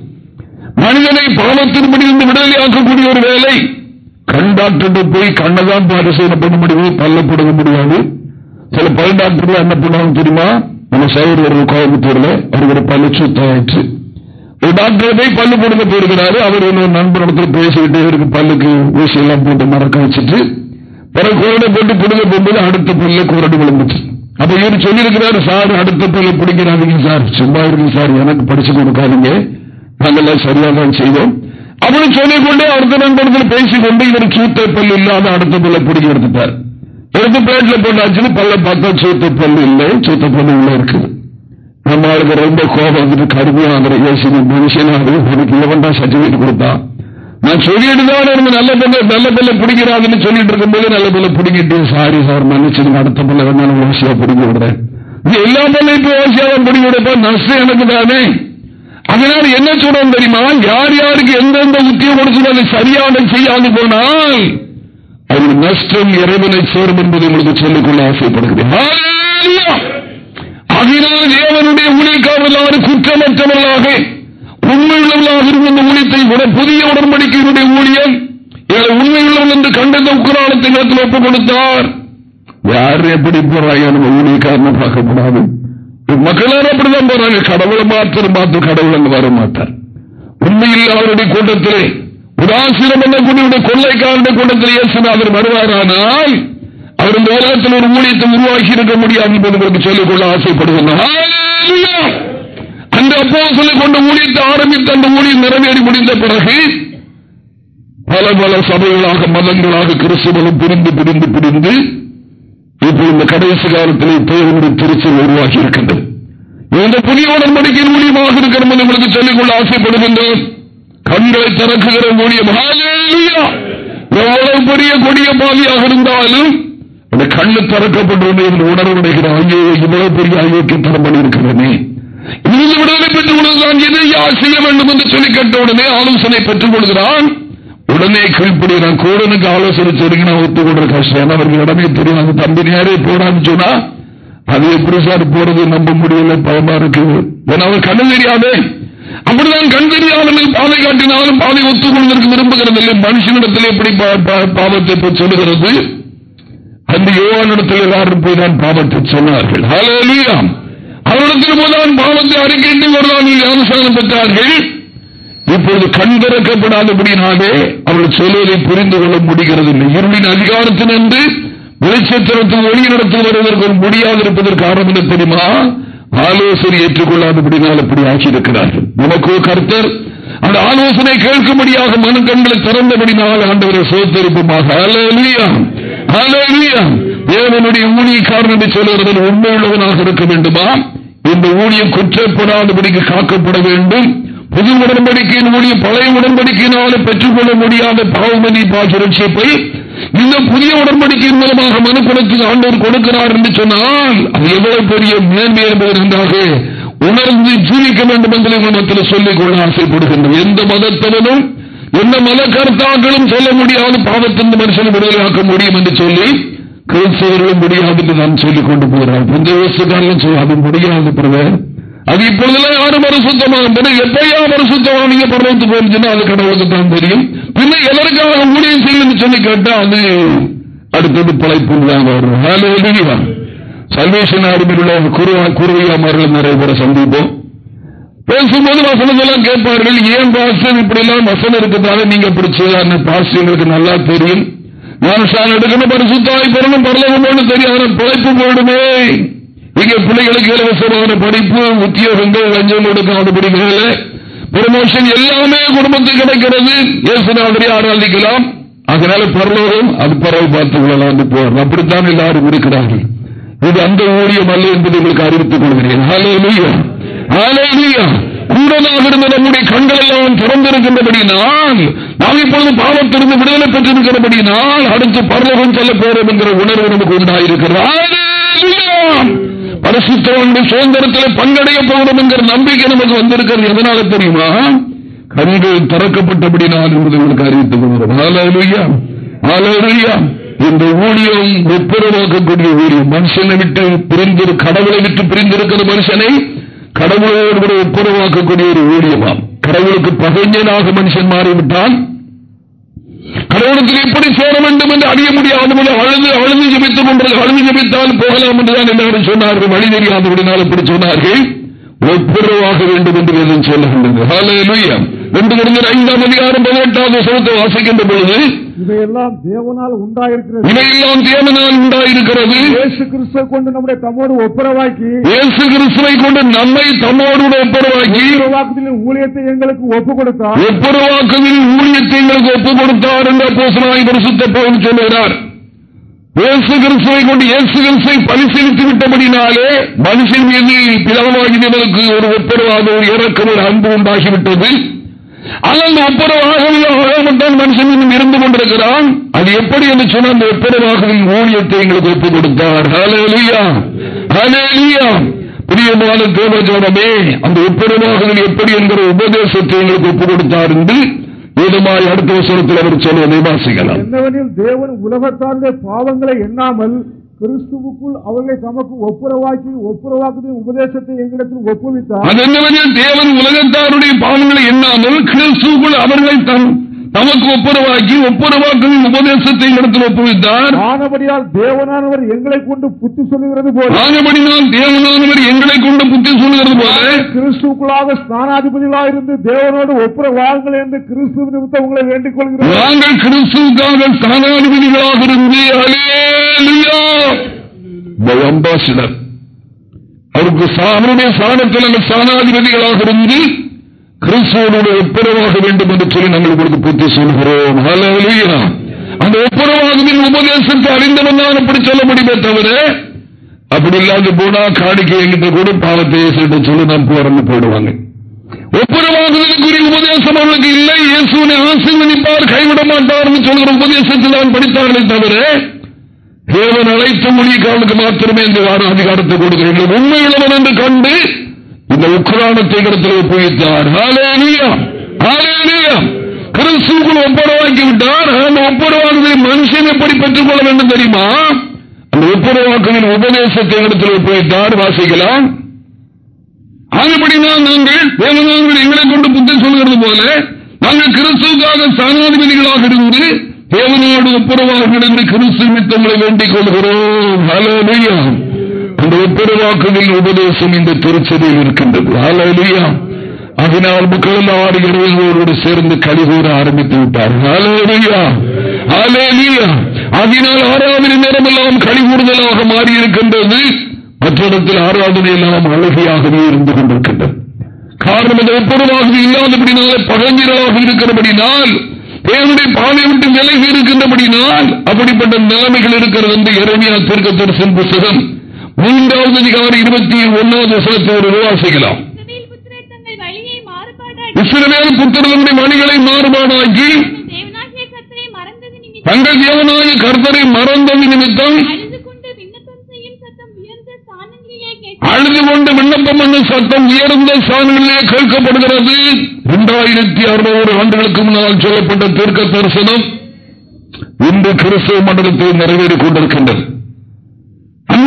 மனிதனை பாவத்தின்படி இருந்து விடுதலை ஆக்கக்கூடிய ஒரு வேலை கண் டாக்டர் போய் கண்ணதான் பாரிசோதனை பண்ண முடியாது பல்ல கொடுக்க முடியாது சில பல டாக்டர்கள் என்ன பண்ணுவாங்க தெரியுமா நம்ம சைவர் ஒரு கோயம்புத்தூர்ல அவருக்கு சுத்தம் ஆயிடுச்சு டாக்டரே டாக்டர் போய் பல்லு போடுங்க போயிருக்கிறாரு அவர் இன்னொரு நண்பனத்துல பேசிக்கிட்டு இவருக்கு பல்லுக்கு ஊசி எல்லாம் போட்டு மறக்க வச்சுட்டு பிறகு குரடை போட்டு பிடுங்க போகும்போது அடுத்த பல்ல குரடு விழுந்துச்சு அப்ப இவர் சொல்லியிருக்கிறாரு சார் அடுத்த பல்ல பிடிக்கிறாதீங்க சார் சும்மா இருக்கு சார் எனக்கு படிச்சு கொடுக்காதீங்க நாங்கெல்லாம் சரியாக தான் செய்வோம் அவனு சொல்லிக்கொண்டே அடுத்த நண்பர்கள் பேசிக்கொண்டு இவர் சூத்த பல் இல்லாத அடுத்த பல்ல பிடிக்க எடுத்துட்டார் எடுத்து பேட்டில் போட்டாச்சுன்னு பல்ல பார்த்தா சூத்த பல்லு இல்லை சூத்த பல்லு உள்ள இருக்குது நம்மளுக்கு ரொம்ப கோபம் கடுமையான யோசனை மனுஷனாக எனக்கு இவன் சர்டிபிகேட் கொடுத்தான் நான் சொல்லிட்டு தான் நல்ல பிள்ளை நல்ல பிள்ளை பிடிக்கிறாங்கன்னு சொல்லிட்டு இருக்கும்போது நல்ல பிள்ளை பிடிக்கிட்டு சாரி சார் மன்னிச்சு அடுத்த பிள்ளை வேணாலும் ஓசியா பிடிக்க விடுறேன் எல்லா பிள்ளையும் ஓசியாவும் பிடிக்க விடப்ப நஷ்டம் எனக்கு தானே அதனால என்ன சொல்றோம் தெரியுமா யார் யாருக்கு எந்தெந்த உத்தியை கொடுத்து அதை சரியான செய்யாது போனால் அது நஷ்டம் இறைவனை சேரும் என்பதை உங்களுக்கு சொல்லிக்கொள்ள ஆசைப்படுகிறேன் ஆகினால் தேவனுடைய ஊழியக்காரர்களாக குற்றமற்றவர்களாக உண்மையுள்ளவர்களாக இருந்த ஊழியத்தை விட புதிய உடன்படிக்கையினுடைய ஊழியர் இவரை உண்மையுள்ளவர்கள் என்று கண்டித்த உக்ரானத்தை நேரத்தில் ஒப்புக் கொடுத்தார் யாரு எப்படி போறாங்க நம்ம ஊழியக்காரனை பார்க்கப்படாது மக்களால் அப்படிதான் போறாங்க கடவுளை மாத்திரம் பார்த்து கடவுள் வர மாட்டார் உண்மையில் அவருடைய கூட்டத்திலே உதாசீனம் பண்ணக்கூடிய கொள்ளைக்காரனுடைய கூட்டத்தில் இயேசுநாதர் வருவாரானால் அவர் இந்த உலகத்தில் ஒரு ஊழியத்தை உருவாக்கி இருக்க முடியாது என்பது உங்களுக்கு சொல்லிக்கொள்ள ஆசைப்படுகின்றன அந்த அப்போ சொல்லிக் கொண்டு ஊழியத்தை ஆரம்பித்து அந்த ஊழியம் நிறைவேறி முடிந்த பிறகு பல பல சபைகளாக மதங்களாக கிறிஸ்துவனும் பிரிந்து பிரிந்து பிரிந்து இப்போ இந்த கடைசி காலத்திலே பேருந்து திருச்சி உருவாகி இருக்கின்றது இந்த புதிய உடன்படிக்கையின் ஊழியமாக போது உங்களுக்கு சொல்லிக்கொள்ள ஆசைப்படுகின்றோம் கண்களை திறக்குகிற ஊழியம் எவ்வளவு பெரிய கொடிய பாதியாக இருந்தாலும் அந்த கண்ணு திறக்கப்பட்டிருந்தே உணர உடைகிறான் அங்கே இவ்வளவு பெரிய ஐயோக்கியத்தனம் பண்ணியிருக்கிறோமே இருந்து விடுதலை பெற்றுக் கொள்வதுதான் எதை யார் செய்ய வேண்டும் என்று சொல்லி கேட்ட உடனே ஆலோசனை பெற்றுக் கொள்கிறான் உடனே நான் கூடனுக்கு ஆலோசனை சொல்லி நான் ஒத்துக்கொள்ற கஷ்டம் அவருக்கு இடமே தெரியும் அந்த தம்பி போடான்னு சொன்னா அது எப்படி சார் போறது நம்ப முடியல பயமா இருக்கு ஏன்னா அவர் கண்ணு தெரியாதே அப்படிதான் கண் தெரியாதவர்கள் பாதை காட்டினாலும் பாதை ஒத்துக்கொள்வதற்கு விரும்புகிறது இல்லை மனுஷனிடத்தில் எப்படி பாவத்தை சொல்லுகிறது அந்த யோகத்தில் எல்லாரும் போய் தான் பாவத்தை சொன்னார்கள் ஹலோலியாம் போதான் பாவத்தை அறிக்கையிட்டு பெற்றார்கள் இப்பொழுது கண் திறக்கப்படாதபடினாலே அவர்கள் புரிந்து கொள்ள முடிகிறது இருளின் அதிகாரத்தினின்று வெளிச்சத்திரத்தில் ஒளி நடத்தி வருவதற்கு முடியாது இருப்பதற்கு காரணம் என்ன தெரியுமா ஆலோசனை ஏற்றுக்கொள்ளாதபடினால் அப்படி ஆகியிருக்கிறார்கள் நமக்கோ கர்த்தர் அந்த ஆலோசனை கேட்கும்படியாக மனக்கண்களை திறந்தபடினால் ஆண்டவரை சோத்தரிப்புமாக அலலியான் தேவனுடைய ஊழியக்காரன் என்று சொல்லுகிறவன் உள்ளவனாக இருக்க வேண்டுமா இந்த ஊழியம் குற்றப்படாதபடிக்கு காக்கப்பட வேண்டும் புது உடன்படிக்கையின் ஊழியம் பழைய உடன்படிக்கையினால பெற்றுக்கொள்ள முடியாத பாவமணி பாசுரட்சியப்பை இந்த புதிய உடன்படிக்கையின் மூலமாக மனுக்குலத்துக்கு ஆண்டவர் கொடுக்கிறார் என்று சொன்னால் அது எவ்வளவு பெரிய மேன்மை என்பது உணர்ந்து ஜீவிக்க வேண்டும் என்பதை மனத்தில் சொல்லிக் கொள்ள ஆசைப்படுகின்றோம் எந்த மதத்தவனும் எந்த மத கருத்தாக்களும் சொல்ல முடியாது பாவத்தின் மனுஷனை விடுதலையாக்க முடியும் என்று சொல்லி கிறிஸ்தவர்களும் முடியாது என்று நான் சொல்லிக் கொண்டு போகிறார் பஞ்சவசக்காரர்கள் சொல்ல அது முடியாது பிரதே அது இப்பொழுதுலாம் யாரும் மறுசுத்தமாக எப்பயா பரிசுத்தமாக நீங்க பர்வத்து போயிருச்சுன்னா அது கடவுளுக்கு தான் தெரியும் பின்ன எதற்காக ஊழியம் செய்யும் சொல்லி கேட்டா அது அடுத்தது பழைப்புள்ளதாக வரும் சல்வேஷன் ஆர்மியில் குருவியா மாறுகள் நிறைய பேரை சந்திப்போம் பேசும்போது வசனம் எல்லாம் கேட்பார்கள் ஏன் பாஸ்டர் இப்படி எல்லாம் வசனம் இருக்கிறதால நீங்க பிடிச்சதான பாஸ்டர் எங்களுக்கு நல்லா தெரியும் மனுஷன் எடுக்கணும் பரிசுத்தாய் பெறணும் பரலகம் தெரியும் பிழைப்பு போயிடுமே இங்க பிள்ளைகளுக்கு இலவசமான படிப்பு உத்தியோகங்கள் லஞ்சம் எடுக்காதபடிகள ப்ரமோஷன் எல்லாமே குடும்பத்துக்கு கிடைக்கிறது இயேசுநாதரை ஆராதிக்கலாம் அதனால பரலோகம் அது பரவல் பார்த்துக் கொள்ளலாம் போறோம் அப்படித்தான் எல்லாரும் இருக்கிறார்கள் இது அந்த ஊழியம் அல்ல என்பதை உங்களுக்கு அறிவித்துக் கொள்கிறேன் விடுதலை அடுத்து உணர்வு சுதந்திரத்தில் பங்கடைய போகிறோம் என்கிற நம்பிக்கை நமக்கு வந்திருக்கிறது எதனால தெரியுமா கண்கள் திறக்கப்பட்டபடி நான் என்பதை உங்களுக்கு அறிவித்துக் கொள்கிறோம் இந்த ஊழியம் ஒப்புரவாக்கக்கூடிய ஊழியம் மனுஷனை விட்டு பிரிந்து கடவுளை விட்டு பிரிந்திருக்கிற மனுஷனை கடவுளோடு கூட ஒப்புரவாக்கக்கூடிய ஒரு ஊழியமாம் கடவுளுக்கு பகைஞனாக மனுஷன் மாறிவிட்டால் கடவுளுக்கு எப்படி சேர வேண்டும் என்று அறிய முடியாதபடி அழுது அழுது ஜபித்துக் கொண்டார்கள் அழுது ஜபித்தால் போகலாம் என்றுதான் எல்லாரும் சொன்னார்கள் வழி தெரியாதபடினால் இப்படி சொன்னார்கள் ஒப்புரவாக வேண்டும் என்று வேதம் சொல்லுகின்றது ஐந்தாம் அதிகாரம் பதினெட்டாவது சொலத்தை வாசிக்கின்ற பொழுது
இவையெல்லாம் தேவனால் உண்டாயிருக்கிறது இவையெல்லாம் தேவனால் உண்டாயிருக்கிறது இயேசு கிறிஸ்துவை கொண்டு நம்முடைய தம்மோடு ஒப்புரவாக்கி இயேசு கிறிஸ்துவை கொண்டு நம்மை தம்மோடு ஒப்புரவாக்கி உருவாக்குதலின் ஊழியத்தை எங்களுக்கு ஒப்பு கொடுத்தார் ஒப்புரவாக்குதலின் ஊழியத்தை
எங்களுக்கு ஒப்பு கொடுத்தார் என்ற போசனாய் பரிசுத்த பவுன் சொல்லுகிறார் இயேசு கிறிஸ்துவை கொண்டு இயேசு கிறிஸ்துவை பரிசீலித்து விட்டபடினாலே மனுஷன் மீது பிளவமாகியவர்களுக்கு ஒரு ஒப்புரவாக ஒரு இறக்கம் ஒரு அன்பு உண்டாகிவிட்டது அல்லது ஒப்புரவாகவே மனுஷன் இருந்து கொண்டிருக்கிறான் அது எப்படி என்று சொன்னால் அந்த ஒப்புரவாகவே ஊழியத்தை எங்களுக்கு ஒப்புக் கொடுத்தார் தேவஜானமே அந்த எப்படி என்கிற உபதேசத்தை எங்களுக்கு ஒப்புக் கொடுத்தார் என்று வேதமாய் அடுத்த வசனத்தில் அவர் சொல்வதை வாசிக்கலாம்
தேவன் உலகத்தார்ந்த பாவங்களை எண்ணாமல் கிறிஸ்துவுக்குள் அவர்களை தமக்கு ஒப்புரவாக்கி ஒப்புரவாக்குதல் உபதேசத்தை எங்களுக்கு ஒப்புவித்தார் அது என்னவெனில் தேவன் உலகத்தாருடைய பாவங்களை எண்ணாமல் கிறிஸ்துக்குள்
அவர்களை தன் நமக்கு ஒப்புரவாக்கி ஒப்புரவாக்களின் உபதேசத்தை இடத்தில் ஒப்புவித்தார்
தேவனானவர் எங்களை கொண்டு புத்தி சொல்லுகிறது போல தேவனானவர் எங்களை கொண்டு புத்தி சொல்லுகிறது போல கிறிஸ்துக்குள்ளாக ஸ்தானாதிபதிகளாக இருந்து தேவனோடு ஒப்புரவாங்கள் என்று கிறிஸ்து நிமித்தம் உங்களை வேண்டிக் கொள்கிறோம் நாங்கள்
கிறிஸ்துக்காக ஸ்தானாதிபதிகளாக இருந்து அம்பாசிடர் அவருக்கு அவருடைய சாணத்தில் நாங்கள் ஸ்நானாதிபதிகளாக இருந்து கிறிஸ்துவனுடைய ஒப்புரவாக வேண்டும் என்று சொல்லி நாங்கள் உங்களுக்கு புத்தி சொல்கிறோம் அந்த ஒப்புரவாகவின் உபதேசத்தை அறிந்தவன் தான் அப்படி சொல்ல முடியுமே தவிர அப்படி இல்லாத போனா காணிக்கை என்கிட்ட கூட பாவத்தை சொல்லி நான் போறன்னு போடுவாங்க ஒப்புரவாகுதலுக்குரிய உபதேசம் அவளுக்கு இல்லை இயேசுனை ஆசீர்வதிப்பார் கைவிட மாட்டார்னு சொல்கிற உபதேசத்தில் அவன் படித்தார்களே தவிர தேவன் அழைத்த மொழிக்காலுக்கு மாத்திரமே இந்த வார அதிகாரத்தை கொடுக்கிறேன் உண்மை உள்ளவன் என்று கண்டு இந்த உக்குரானத்தை கடத்திலே புகைத்தார் கிறிஸ்துக்குள் ஒப்புரவாக்கி விட்டார் அந்த ஒப்புரவாக்குதலை மனுஷன் எப்படி பெற்றுக்கொள்ள வேண்டும் தெரியுமா அந்த ஒப்புரவாக்குவின் உபதேசத்தை இடத்தில் ஒப்புவித்தார் வாசிக்கலாம் ஆகப்படினால் நாங்கள் தேவநாதன் எங்களை கொண்டு புத்தம் சொல்கிறது போல நாங்கள் கிறிஸ்துக்காக சாணாதிபதிகளாக இருந்து தேவனோடு ஒப்புரவாக நடந்து கிறிஸ்து மித்தங்களை வேண்டிக் கொள்கிறோம் ஹலோ அந்த ஒப்புரவாக்குதல் உபதேசம் இந்த திருச்சதியில் இருக்கின்றது அதனால் மக்கள் எல்லாரும் இறைவனோடு சேர்ந்து கழிவுற ஆரம்பித்து விட்டார்கள் அதனால் ஆறாவது நேரம் எல்லாம் கழிவுறுதலாக மாறியிருக்கின்றது மற்றிடத்தில் ஆறாவது எல்லாம் அழகியாகவே இருந்து கொண்டிருக்கின்றது காரணம் இந்த ஒப்புரவாக இல்லாதபடினால பழங்கிரலாக இருக்கிறபடினால் தேவனுடைய பாலை விட்டு நிலைகள் இருக்கின்றபடினால் அப்படிப்பட்ட நிலைமைகள் இருக்கிறது என்று இறைமையா திருக்கத்தரசன் புத்தகம் மூன்றாவது அதிகாரம் இருபத்தி ஒன்னாவது ஒரு விவாசிக்கலாம்
இஸ்ரவேல் புத்திரனுடைய மணிகளை மாறுபாடாக்கி தங்கள் தேவனாய கர்த்தரை மறந்தது நிமித்தம் அழுது
கொண்டு விண்ணப்பம் என்ற சத்தம் உயர்ந்த சாணங்களிலே கேட்கப்படுகிறது இரண்டாயிரத்தி அறுநூறு ஆண்டுகளுக்கு முன்னால் சொல்லப்பட்ட தீர்க்க தரிசனம் இன்று கிறிஸ்தவ மண்டலத்தை நிறைவேறிக் கொண்டிருக்கின்றது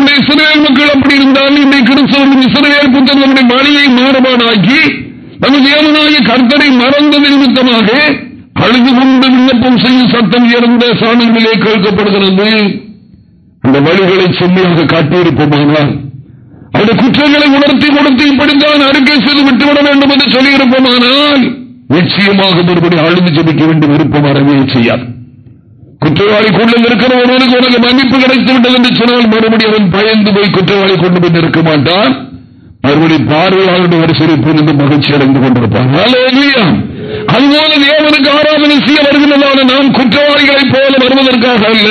முன்ன இஸ்ரேல் மக்கள் அப்படி இருந்தாலும் இன்னை கிறிஸ்தவர்கள் இஸ்ரேல் புத்தர் நம்முடைய மனையை மாறுபாடாக்கி நமது ஏவனாகிய கர்த்தரை மறந்த நிமித்தமாக அழுது கொண்டு விண்ணப்பம் செய்யும் சத்தம் இறந்த சாணங்களே கேட்கப்படுகிறது அந்த வழிகளை சொல்லியாக காட்டியிருப்போமானால் அந்த குற்றங்களை உணர்த்தி கொடுத்து இப்படித்தான் அறிக்கை செய்து விட்டுவிட வேண்டும் என்று சொல்லியிருப்போமானால் நிச்சயமாக ஒருபடி அழுது ஜபிக்க வேண்டும் விருப்பம் அறவே செய்யாது குற்றவாளி கூட இருக்கிற ஒருவனுக்கு உனக்கு மன்னிப்பு கிடைத்து விட்டது என்று சொன்னால் மறுபடியும் அவன் பயந்து போய் குற்றவாளி கொண்டு போய் இருக்க மாட்டான் மறுபடியும் பார்வையாளருடைய வரிசையில் புரிந்து மகிழ்ச்சி அடைந்து கொண்டிருப்பான் அதுபோல தேவனுக்கு ஆராதனை செய்ய வருகின்றதான நாம் குற்றவாளிகளை போல வருவதற்காக அல்ல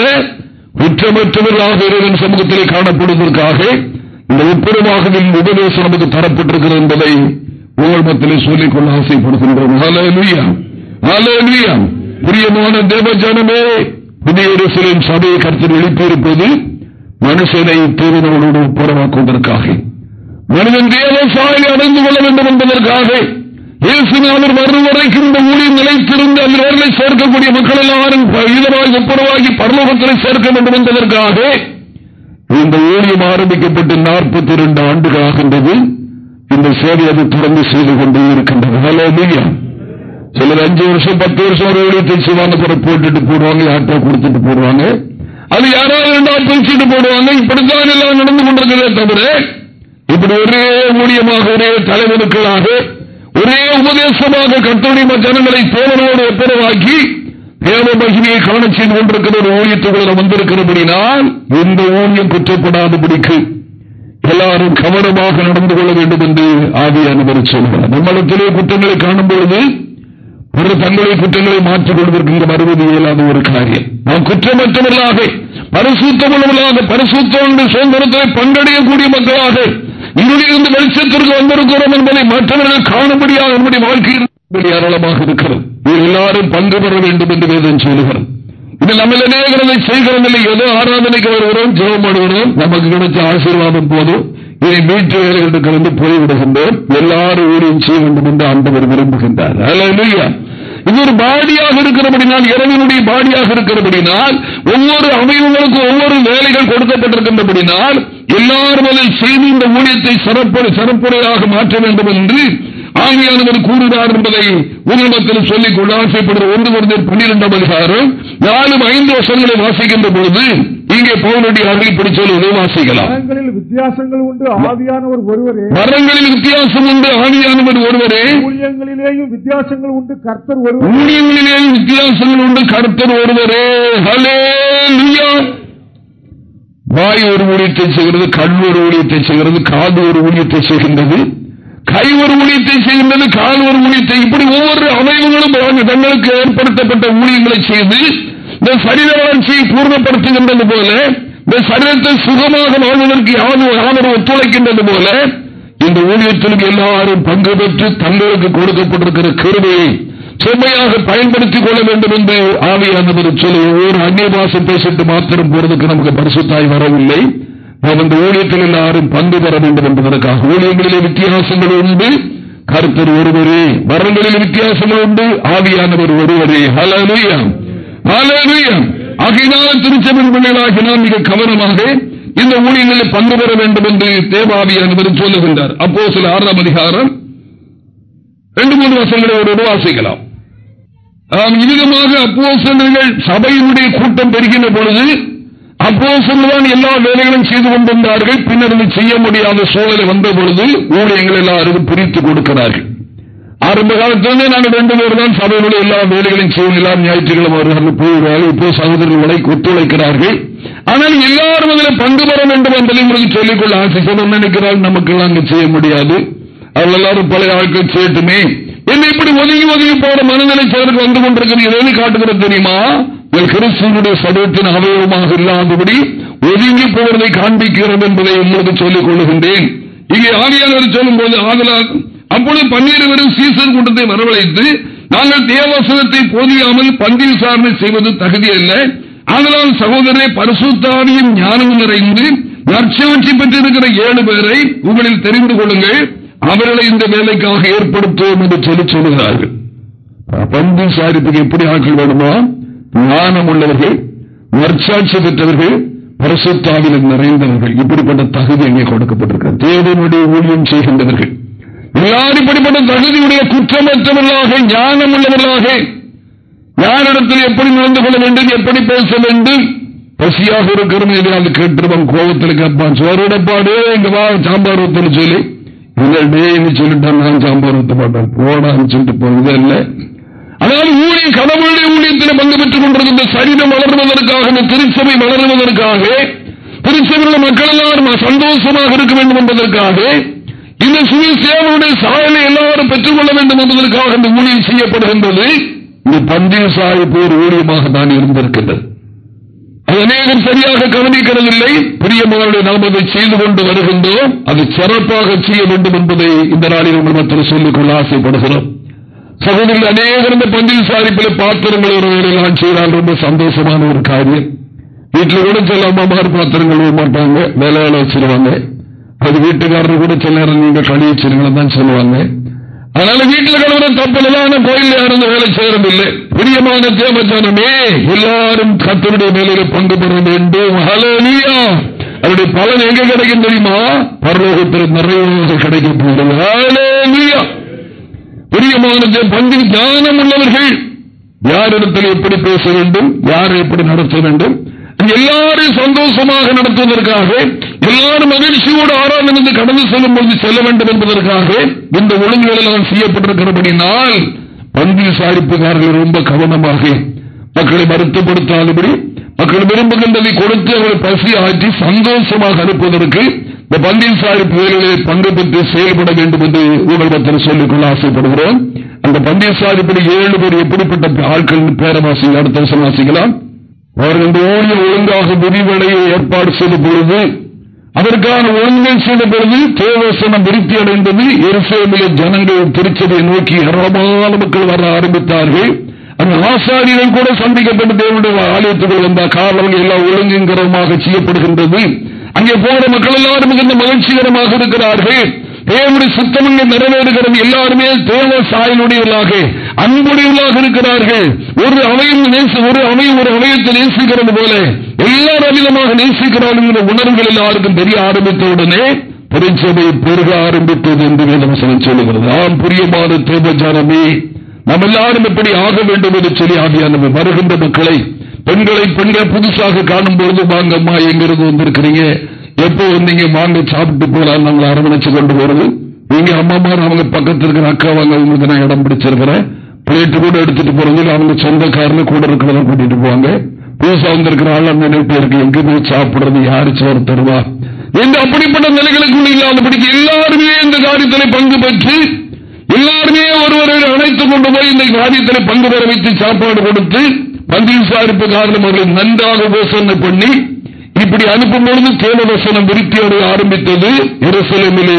குற்றமற்றவர்களாக இறைவன் சமூகத்திலே காணப்படுவதற்காக இந்த உட்புறமாகவும் உபதேசம் நமக்கு தரப்பட்டிருக்கிறது என்பதை உங்கள் மத்திலே சொல்லிக்கொள்ள ஆசைப்படுகின்றோம் புரியமான தேவ ஜனமே புதிய சபையை கருத்தில் எழுப்பியிருப்பது மனுஷனை தேவனோடு புறமாக்குவதற்காக மனிதன் தேவ சாலை அடைந்து கொள்ள வேண்டும் என்பதற்காக இயேசுநாதர் வரும் வரைக்கும் இந்த ஊழியர் நிலைத்திருந்து அந்த நேரில் சேர்க்கக்கூடிய மக்கள் எல்லாரும் இதனால் ஒப்புரவாகி பரலோகத்தை சேர்க்க வேண்டும் என்பதற்காக இந்த ஊழியம் ஆரம்பிக்கப்பட்டு நாற்பத்தி இரண்டு ஆண்டுகள் ஆகின்றது இந்த சேவை அது தொடர்ந்து செய்து கொண்டே இருக்கின்றது சிலர் அஞ்சு வருஷம் பத்து வருஷம் ஒரு வெளியத்தை சிவானப்புறம் போட்டுட்டு போடுவாங்க யார்கிட்ட கொடுத்துட்டு போடுவாங்க அது யாராவது ரெண்டாவது பிரிச்சுட்டு போடுவாங்க இப்படித்தான் எல்லாம் நடந்து கொண்டிருக்கிறதே தவிர இப்படி ஒரே ஊழியமாக ஒரே தலைவருக்களாக ஒரே உபதேசமாக கத்தோடைய ஜனங்களை தேவனோடு ஒப்புரவாக்கி தேவ மகிமையை காண செய்து கொண்டிருக்கிற ஒரு ஊழியத்துக்குள்ள வந்திருக்கிறபடினால் எந்த ஊழியம் குற்றப்படாதபடிக்கு எல்லாரும் கவனமாக நடந்து கொள்ள வேண்டும் என்று ஆவியானவர் சொல்கிறார் நம்மளத்திலே குற்றங்களை காணும் பொழுது ஒரு தங்களை குற்றங்களை மாற்றிக் கொள்வதற்கு இங்கு வருவது இயலாத ஒரு காரியம் நாம் குற்றமற்றவர்களாக பரிசுத்தமுள்ளவர்களாக பரிசுத்தம் சுதந்திரத்தை பங்கடையக்கூடிய மக்களாக இருந்து வெளிச்சத்திற்கு வந்திருக்கிறோம் என்பதை மற்றவர்கள் காணும்படியாக என்னுடைய வாழ்க்கையில் ஏராளமாக இருக்கிறோம் எல்லாரும் பங்கு பெற வேண்டும் என்று வேதம் சொல்லுகிறோம் இது நம்ம நிறைய செய்கிறோம் இல்லை ஏதோ ஆராதனைக்கு வருகிறோம் ஜெபம் பண்ணுகிறோம் நமக்கு கிடைச்ச ஆசீர்வாதம் போதும் இதை மீட்டு வேலைகளுக்கு கலந்து போய்விடுகின்றோம் எல்லாரும் ஊழியம் செய்ய வேண்டும் என்று ஆண்டவர் விரும்புகின்றார் ஒவ்வொரு பாடியாக இருக்கிறபடினால் இரவினுடைய பாடியாக இருக்கிறபடினால் ஒவ்வொரு அமைவுகளுக்கும் ஒவ்வொரு வேலைகள் கொடுக்கப்பட்டிருக்கின்றபடினால் எல்லார் மேலும் செய்து இந்த ஊழியத்தை சிறப்புரையாக மாற்ற வேண்டும் என்று ஆவியானவர் கூறுகிறார் என்பதை உங்களிடத்தில் சொல்லிக் கொள்ள ஆசைப்படுகிற ஒன்று ஒருவர் பன்னிரெண்டாம் அதிகாரம் நாலு ஐந்து வருஷங்களை வாசிக்கின்ற பொழுது இங்கே பவுனடி அருகில்படி சொல்வதை வாசிக்கலாம்
வித்தியாசங்கள் உண்டு ஆவியானவர் ஒருவரே மரங்களில் வித்தியாசம் உண்டு ஆவியானவர் ஒருவரே ஊழியங்களிலேயும் வித்தியாசங்கள் உண்டு கர்த்தர் ஒருவர் ஊழியங்களிலேயும்
வித்தியாசங்கள்
உண்டு கர்த்தர் ஒருவரே ஹலே வாய் ஒரு ஊழியத்தை செய்கிறது கண் ஒரு ஊழியத்தை செய்கிறது காது ஒரு ஊழியத்தை செய்கின்றது கை ஒரு ஊழியத்தை செய்கின்றது கால் ஒரு ஊழியத்தை இப்படி ஒவ்வொரு அமைவுகளும் தங்களுக்கு ஏற்படுத்தப்பட்ட ஊழியங்களை செய்து இந்த சரீர வளர்ச்சியை பூர்ணப்படுத்துகின்றது போல இந்த சரீரத்தை சுகமாக வாழ்வதற்கு யாரும் ஒத்துழைக்கின்றது போல இந்த ஊழியத்திற்கு எல்லாரும் பங்கு பெற்று தங்களுக்கு கொடுக்கப்பட்டிருக்கிற கருமையை செம்மையாக பயன்படுத்திக் கொள்ள வேண்டும் என்று ஆவியானவர் சொல்லி ஒவ்வொரு அந்நிய பாசம் பேசிட்டு மாத்திரம் போறதுக்கு நமக்கு பரிசுத்தாய் வரவில்லை நாம் அந்த ஊழியத்தில் எல்லாரும் பங்கு பெற வேண்டும் என்பதற்காக ஊழியங்களிலே வித்தியாசங்கள் உண்டு கருத்தர் ஒருவரே வரங்களில் வித்தியாசங்கள் உண்டு ஆவியானவர் ஒருவரே ஹலனுயம் ஹலனுயம் ஆகினால் திருச்செவன் பிள்ளைகளாகி நாம் மிக கவனமாக இந்த ஊழியங்களில் பங்கு பெற வேண்டும் என்று தேவாவியானவர் சொல்லுகின்றார் அப்போ சில ஆறாம் அதிகாரம் ரெண்டு மூணு வருஷங்களை ஒரு வாசிக்கலாம் இவ்விதமாக அப்போ சபையினுடைய கூட்டம் பெருகின பொழுது அப்போது சொல்லுதான் எல்லா வேலைகளும் செய்து கொண்டிருந்தார்கள் பின்னர் அதை செய்ய முடியாத சூழலை வந்த பொழுது ஊழியங்கள் எல்லாருக்கும் பிரித்து கொடுக்கிறார்கள் ஆரம்ப காலத்திலிருந்தே நாங்கள் ரெண்டு பேர் தான் சபையினுடைய எல்லா வேலைகளையும் செய்யும் எல்லாம் ஞாயிற்றுக்கிழமை அவர்கள் போகிறார்கள் இப்போ சகோதரர்கள் உழை ஒத்துழைக்கிறார்கள் ஆனால் எல்லாரும் அதில் பங்கு பெற வேண்டும் என்ற தலைமுறைக்கு சொல்லிக்கொள்ள ஆசை சொல்ல நினைக்கிறார்கள் நமக்கு எல்லாம் அங்கு செய்ய முடியாது அவர்கள் எல்லாரும் பழைய ஆட்கள் செய்யட்டுமே என்ன இப்படி ஒதுங்கி ஒதுங்கி போற மனநிலை சிலருக்கு வந்து கொண்டிருக்கிறது எதுன்னு காட்டுகிறது தெரியுமா கிறிஸ்துவனுடைய சபையத்தின் அவயவமாக இல்லாதபடி ஒதுங்கி போவதை காண்பிக்கிறோம் என்பதை உங்களுக்கு சொல்லிக் கொள்ளுகின்றேன் இங்கே ஆவியான சொல்லும் போது ஆதலால் அப்பொழுது பன்னிரு சீசன் கூட்டத்தை வரவழைத்து நாங்கள் தேவசனத்தை போதியாமல் பந்தி விசாரணை செய்வது தகுதி அல்ல ஆதலால் சகோதரரை பரிசுத்தாவியும் ஞானமும் நிறைந்து நற்சாட்சி பெற்றிருக்கிற ஏழு பேரை உங்களில் தெரிந்து கொள்ளுங்கள் அவர்களை இந்த வேலைக்காக ஏற்படுத்துவோம் என்று சொல்லி சொல்லுகிறார்கள் பந்தி சாரிப்புக்கு எப்படி ஆட்கள் வேணுமா ஞானம் உள்ளவர்கள் நற்சாட்சி பெற்றவர்கள் பரிசுத்தாவில நிறைந்தவர்கள் இப்படிப்பட்ட தகுதி அங்கே கொடுக்கப்பட்டிருக்கிறது தேவனுடைய ஊழியம் செய்கின்றவர்கள் எல்லாரும் இப்படிப்பட்ட தகுதியுடைய குற்றமற்றவர்களாக ஞானம் உள்ளவர்களாக யாரிடத்தில் எப்படி நடந்து கொள்ள வேண்டும் எப்படி பேச வேண்டும் பசியாக இருக்கிறோம் எதிராக கேட்டுருவான் கோபத்தில் கேட்பான் சோறுடப்பாடு இங்க வா சாம்பார் ஊத்தன்னு சொல்லி இல்லை டே சொல்லிட்டான் நான் சாம்பார் ஊத்த மாட்டான் போடான்னு சொல்லிட்டு போனது இல்லை அதாவது ஊழியர் கடவுளுடைய ஊழியத்திலே பங்கு பெற்றுக் கொண்டிருந்த சரீரம் வளருவதற்காக திருச்சபை வளருவதற்காக திருச்சபையில் மக்கள் எல்லாரும் சந்தோஷமாக இருக்க வேண்டும் என்பதற்காக இந்த சுய சேவையுடைய சாயலை எல்லாரும் பெற்றுக்கொள்ள வேண்டும் என்பதற்காக இந்த ஊழியம் செய்யப்படுகின்றது இந்த பந்தய சாய்ப்பு போர் ஊழியமாக தான் இருந்திருக்கின்றது அது அநேகம் சரியாக கவனிக்கிறதில்லை பிரியமாவுடைய நாம் அதை செய்து கொண்டு வருகின்றோம் அது சிறப்பாக செய்ய வேண்டும் என்பதை இந்த நாளில் உங்கள் சொல்லிக்கொள்ள ஆசைப்படுகிறோம் சகோதரர்கள் அநேகர் இந்த பந்தில் சாரிப்பில் பாத்திரங்கள் ஒருவர்களாம் செய்தால் ரொம்ப சந்தோஷமான ஒரு காரியம் வீட்டுல கூட சில அம்மாமார் பாத்திரம் கழுவ மாட்டாங்க வேலையால வச்சிருவாங்க அது வீட்டுக்காரர் கூட சில நேரம் நீங்க கழுவி வச்சிருங்கன்னு தான் சொல்லுவாங்க அதனால வீட்டுல கழுவுற தப்பில்லான கோயில் யாரும் வேலை செய்யறது இல்லை பிரியமான தேவச்சானமே எல்லாரும் கத்தருடைய வேலையில பங்கு பெற வேண்டும் ஹலோலியா அவருடைய பலன் எங்க கிடைக்கும் தெரியுமா பரலோகத்தில் நிறைய கிடைக்க போகிறது பிரியமானது பங்கு ஞானம் உள்ளவர்கள் யாரிடத்தில் எப்படி பேச வேண்டும் யாரை எப்படி நடத்த வேண்டும் எல்லாரும் சந்தோஷமாக நடத்துவதற்காக எல்லாரும் மகிழ்ச்சியோடு இருந்து கடந்து செல்லும் பொழுது செல்ல வேண்டும் என்பதற்காக இந்த ஒழுங்குகள் செய்யப்பட்டிருக்கிறபடினால் பந்தி விசாரிப்புக்காரர்கள் ரொம்ப கவனமாக மக்களை வருத்தப்படுத்தாதபடி மக்கள் விரும்புகின்றதை கொடுத்து அவர்கள் பசி ஆற்றி சந்தோஷமாக அனுப்புவதற்கு இந்த பந்தில் சாரிப்பு வேலையிலே பங்கு பெற்று செயல்பட வேண்டும் என்று உங்கள் மத்தியில் சொல்லிக்கொள்ள ஆசைப்படுகிறோம் அந்த பந்தில் சாரிப்படி ஏழு பேர் எப்படிப்பட்ட ஆட்கள் பேரவாசி அடுத்த வருஷம் வாசிக்கலாம் அவர்கள் ஊழியர் ஒழுங்காக விரிவடையை ஏற்பாடு செய்த பொழுது அதற்கான ஒழுங்கை செய்த பொழுது தேவசனம் விருத்தி அடைந்தது எருசேமிய ஜனங்கள் திருச்சதை நோக்கி ஏராளமான மக்கள் வர ஆரம்பித்தார்கள் அந்த ஆசாரியர்கள் கூட சந்திக்கப்பட்டு தேவனுடைய ஆலயத்துக்குள் வந்த காரணம் எல்லாம் ஒழுங்குங்கிறமாக செய்யப்படுகின்றது அங்கே போகிற மக்கள் எல்லாரும் மிகுந்த மகிழ்ச்சிகரமாக இருக்கிறார்கள் தேவடி சுத்தம் இங்கே நிறைவேறுகிற எல்லாருமே தேவ சாயலுடையவர்களாக அன்புடையவர்களாக இருக்கிறார்கள் ஒரு அவையும் ஒரு அவையும் ஒரு அவையத்தை நேசிக்கிறது போல எல்லாரும் அமிதமாக நேசிக்கிறார்கள் என்ற உணர்வுகள் எல்லாருக்கும் தெரிய ஆரம்பித்தவுடனே திருச்சபை பெருக ஆரம்பித்தது என்று வேதம் சொல்லுகிறது ஆம் புரியமான தேவ ஜானமே நம்ம எல்லாரும் எப்படி ஆக வேண்டும் என்று சொல்லி ஆகிய நம்ம வருகின்ற மக்களை பெண்களை பெண்கள் புதுசாக காணும் பொழுது வாங்கம்மா எங்கிருந்து வந்திருக்கிறீங்க எப்போ வந்தீங்க வாங்க சாப்பிட்டு போலாம் நம்மளை அரவணைச்சு கொண்டு போறது நீங்க அம்மா அவங்க பக்கத்தில் இருக்கிற அக்கா வாங்க உங்களுக்கு நான் இடம் பிடிச்சிருக்கிறேன் பிளேட்டு கூட எடுத்துட்டு போறது அவங்க சொந்தக்காரங்க கூட இருக்கிறதா கூட்டிட்டு போவாங்க புதுசா வந்திருக்கிற ஆள் அந்த நினைப்பு இருக்கு எங்க போய் சாப்பிடுறது யாரு சோறு தருவா இந்த அப்படிப்பட்ட நிலைகளுக்குள் இல்லாதபடிக்கு எல்லாருமே இந்த காரியத்தில் பங்கு பெற்று எல்லாருமே ஒருவரை அழைத்துக் கொண்டு போய் இந்த காரியத்தில் பங்கு பெற வைத்து சாப்பாடு கொடுத்து மந்திரி சாரிப்பு காரணம் அவர்களை நன்றாக உபசரணை பண்ணி இப்படி அனுப்பும் பொழுது தேவவசனம் விருத்தி அடைய ஆரம்பித்தது இரசலமிலே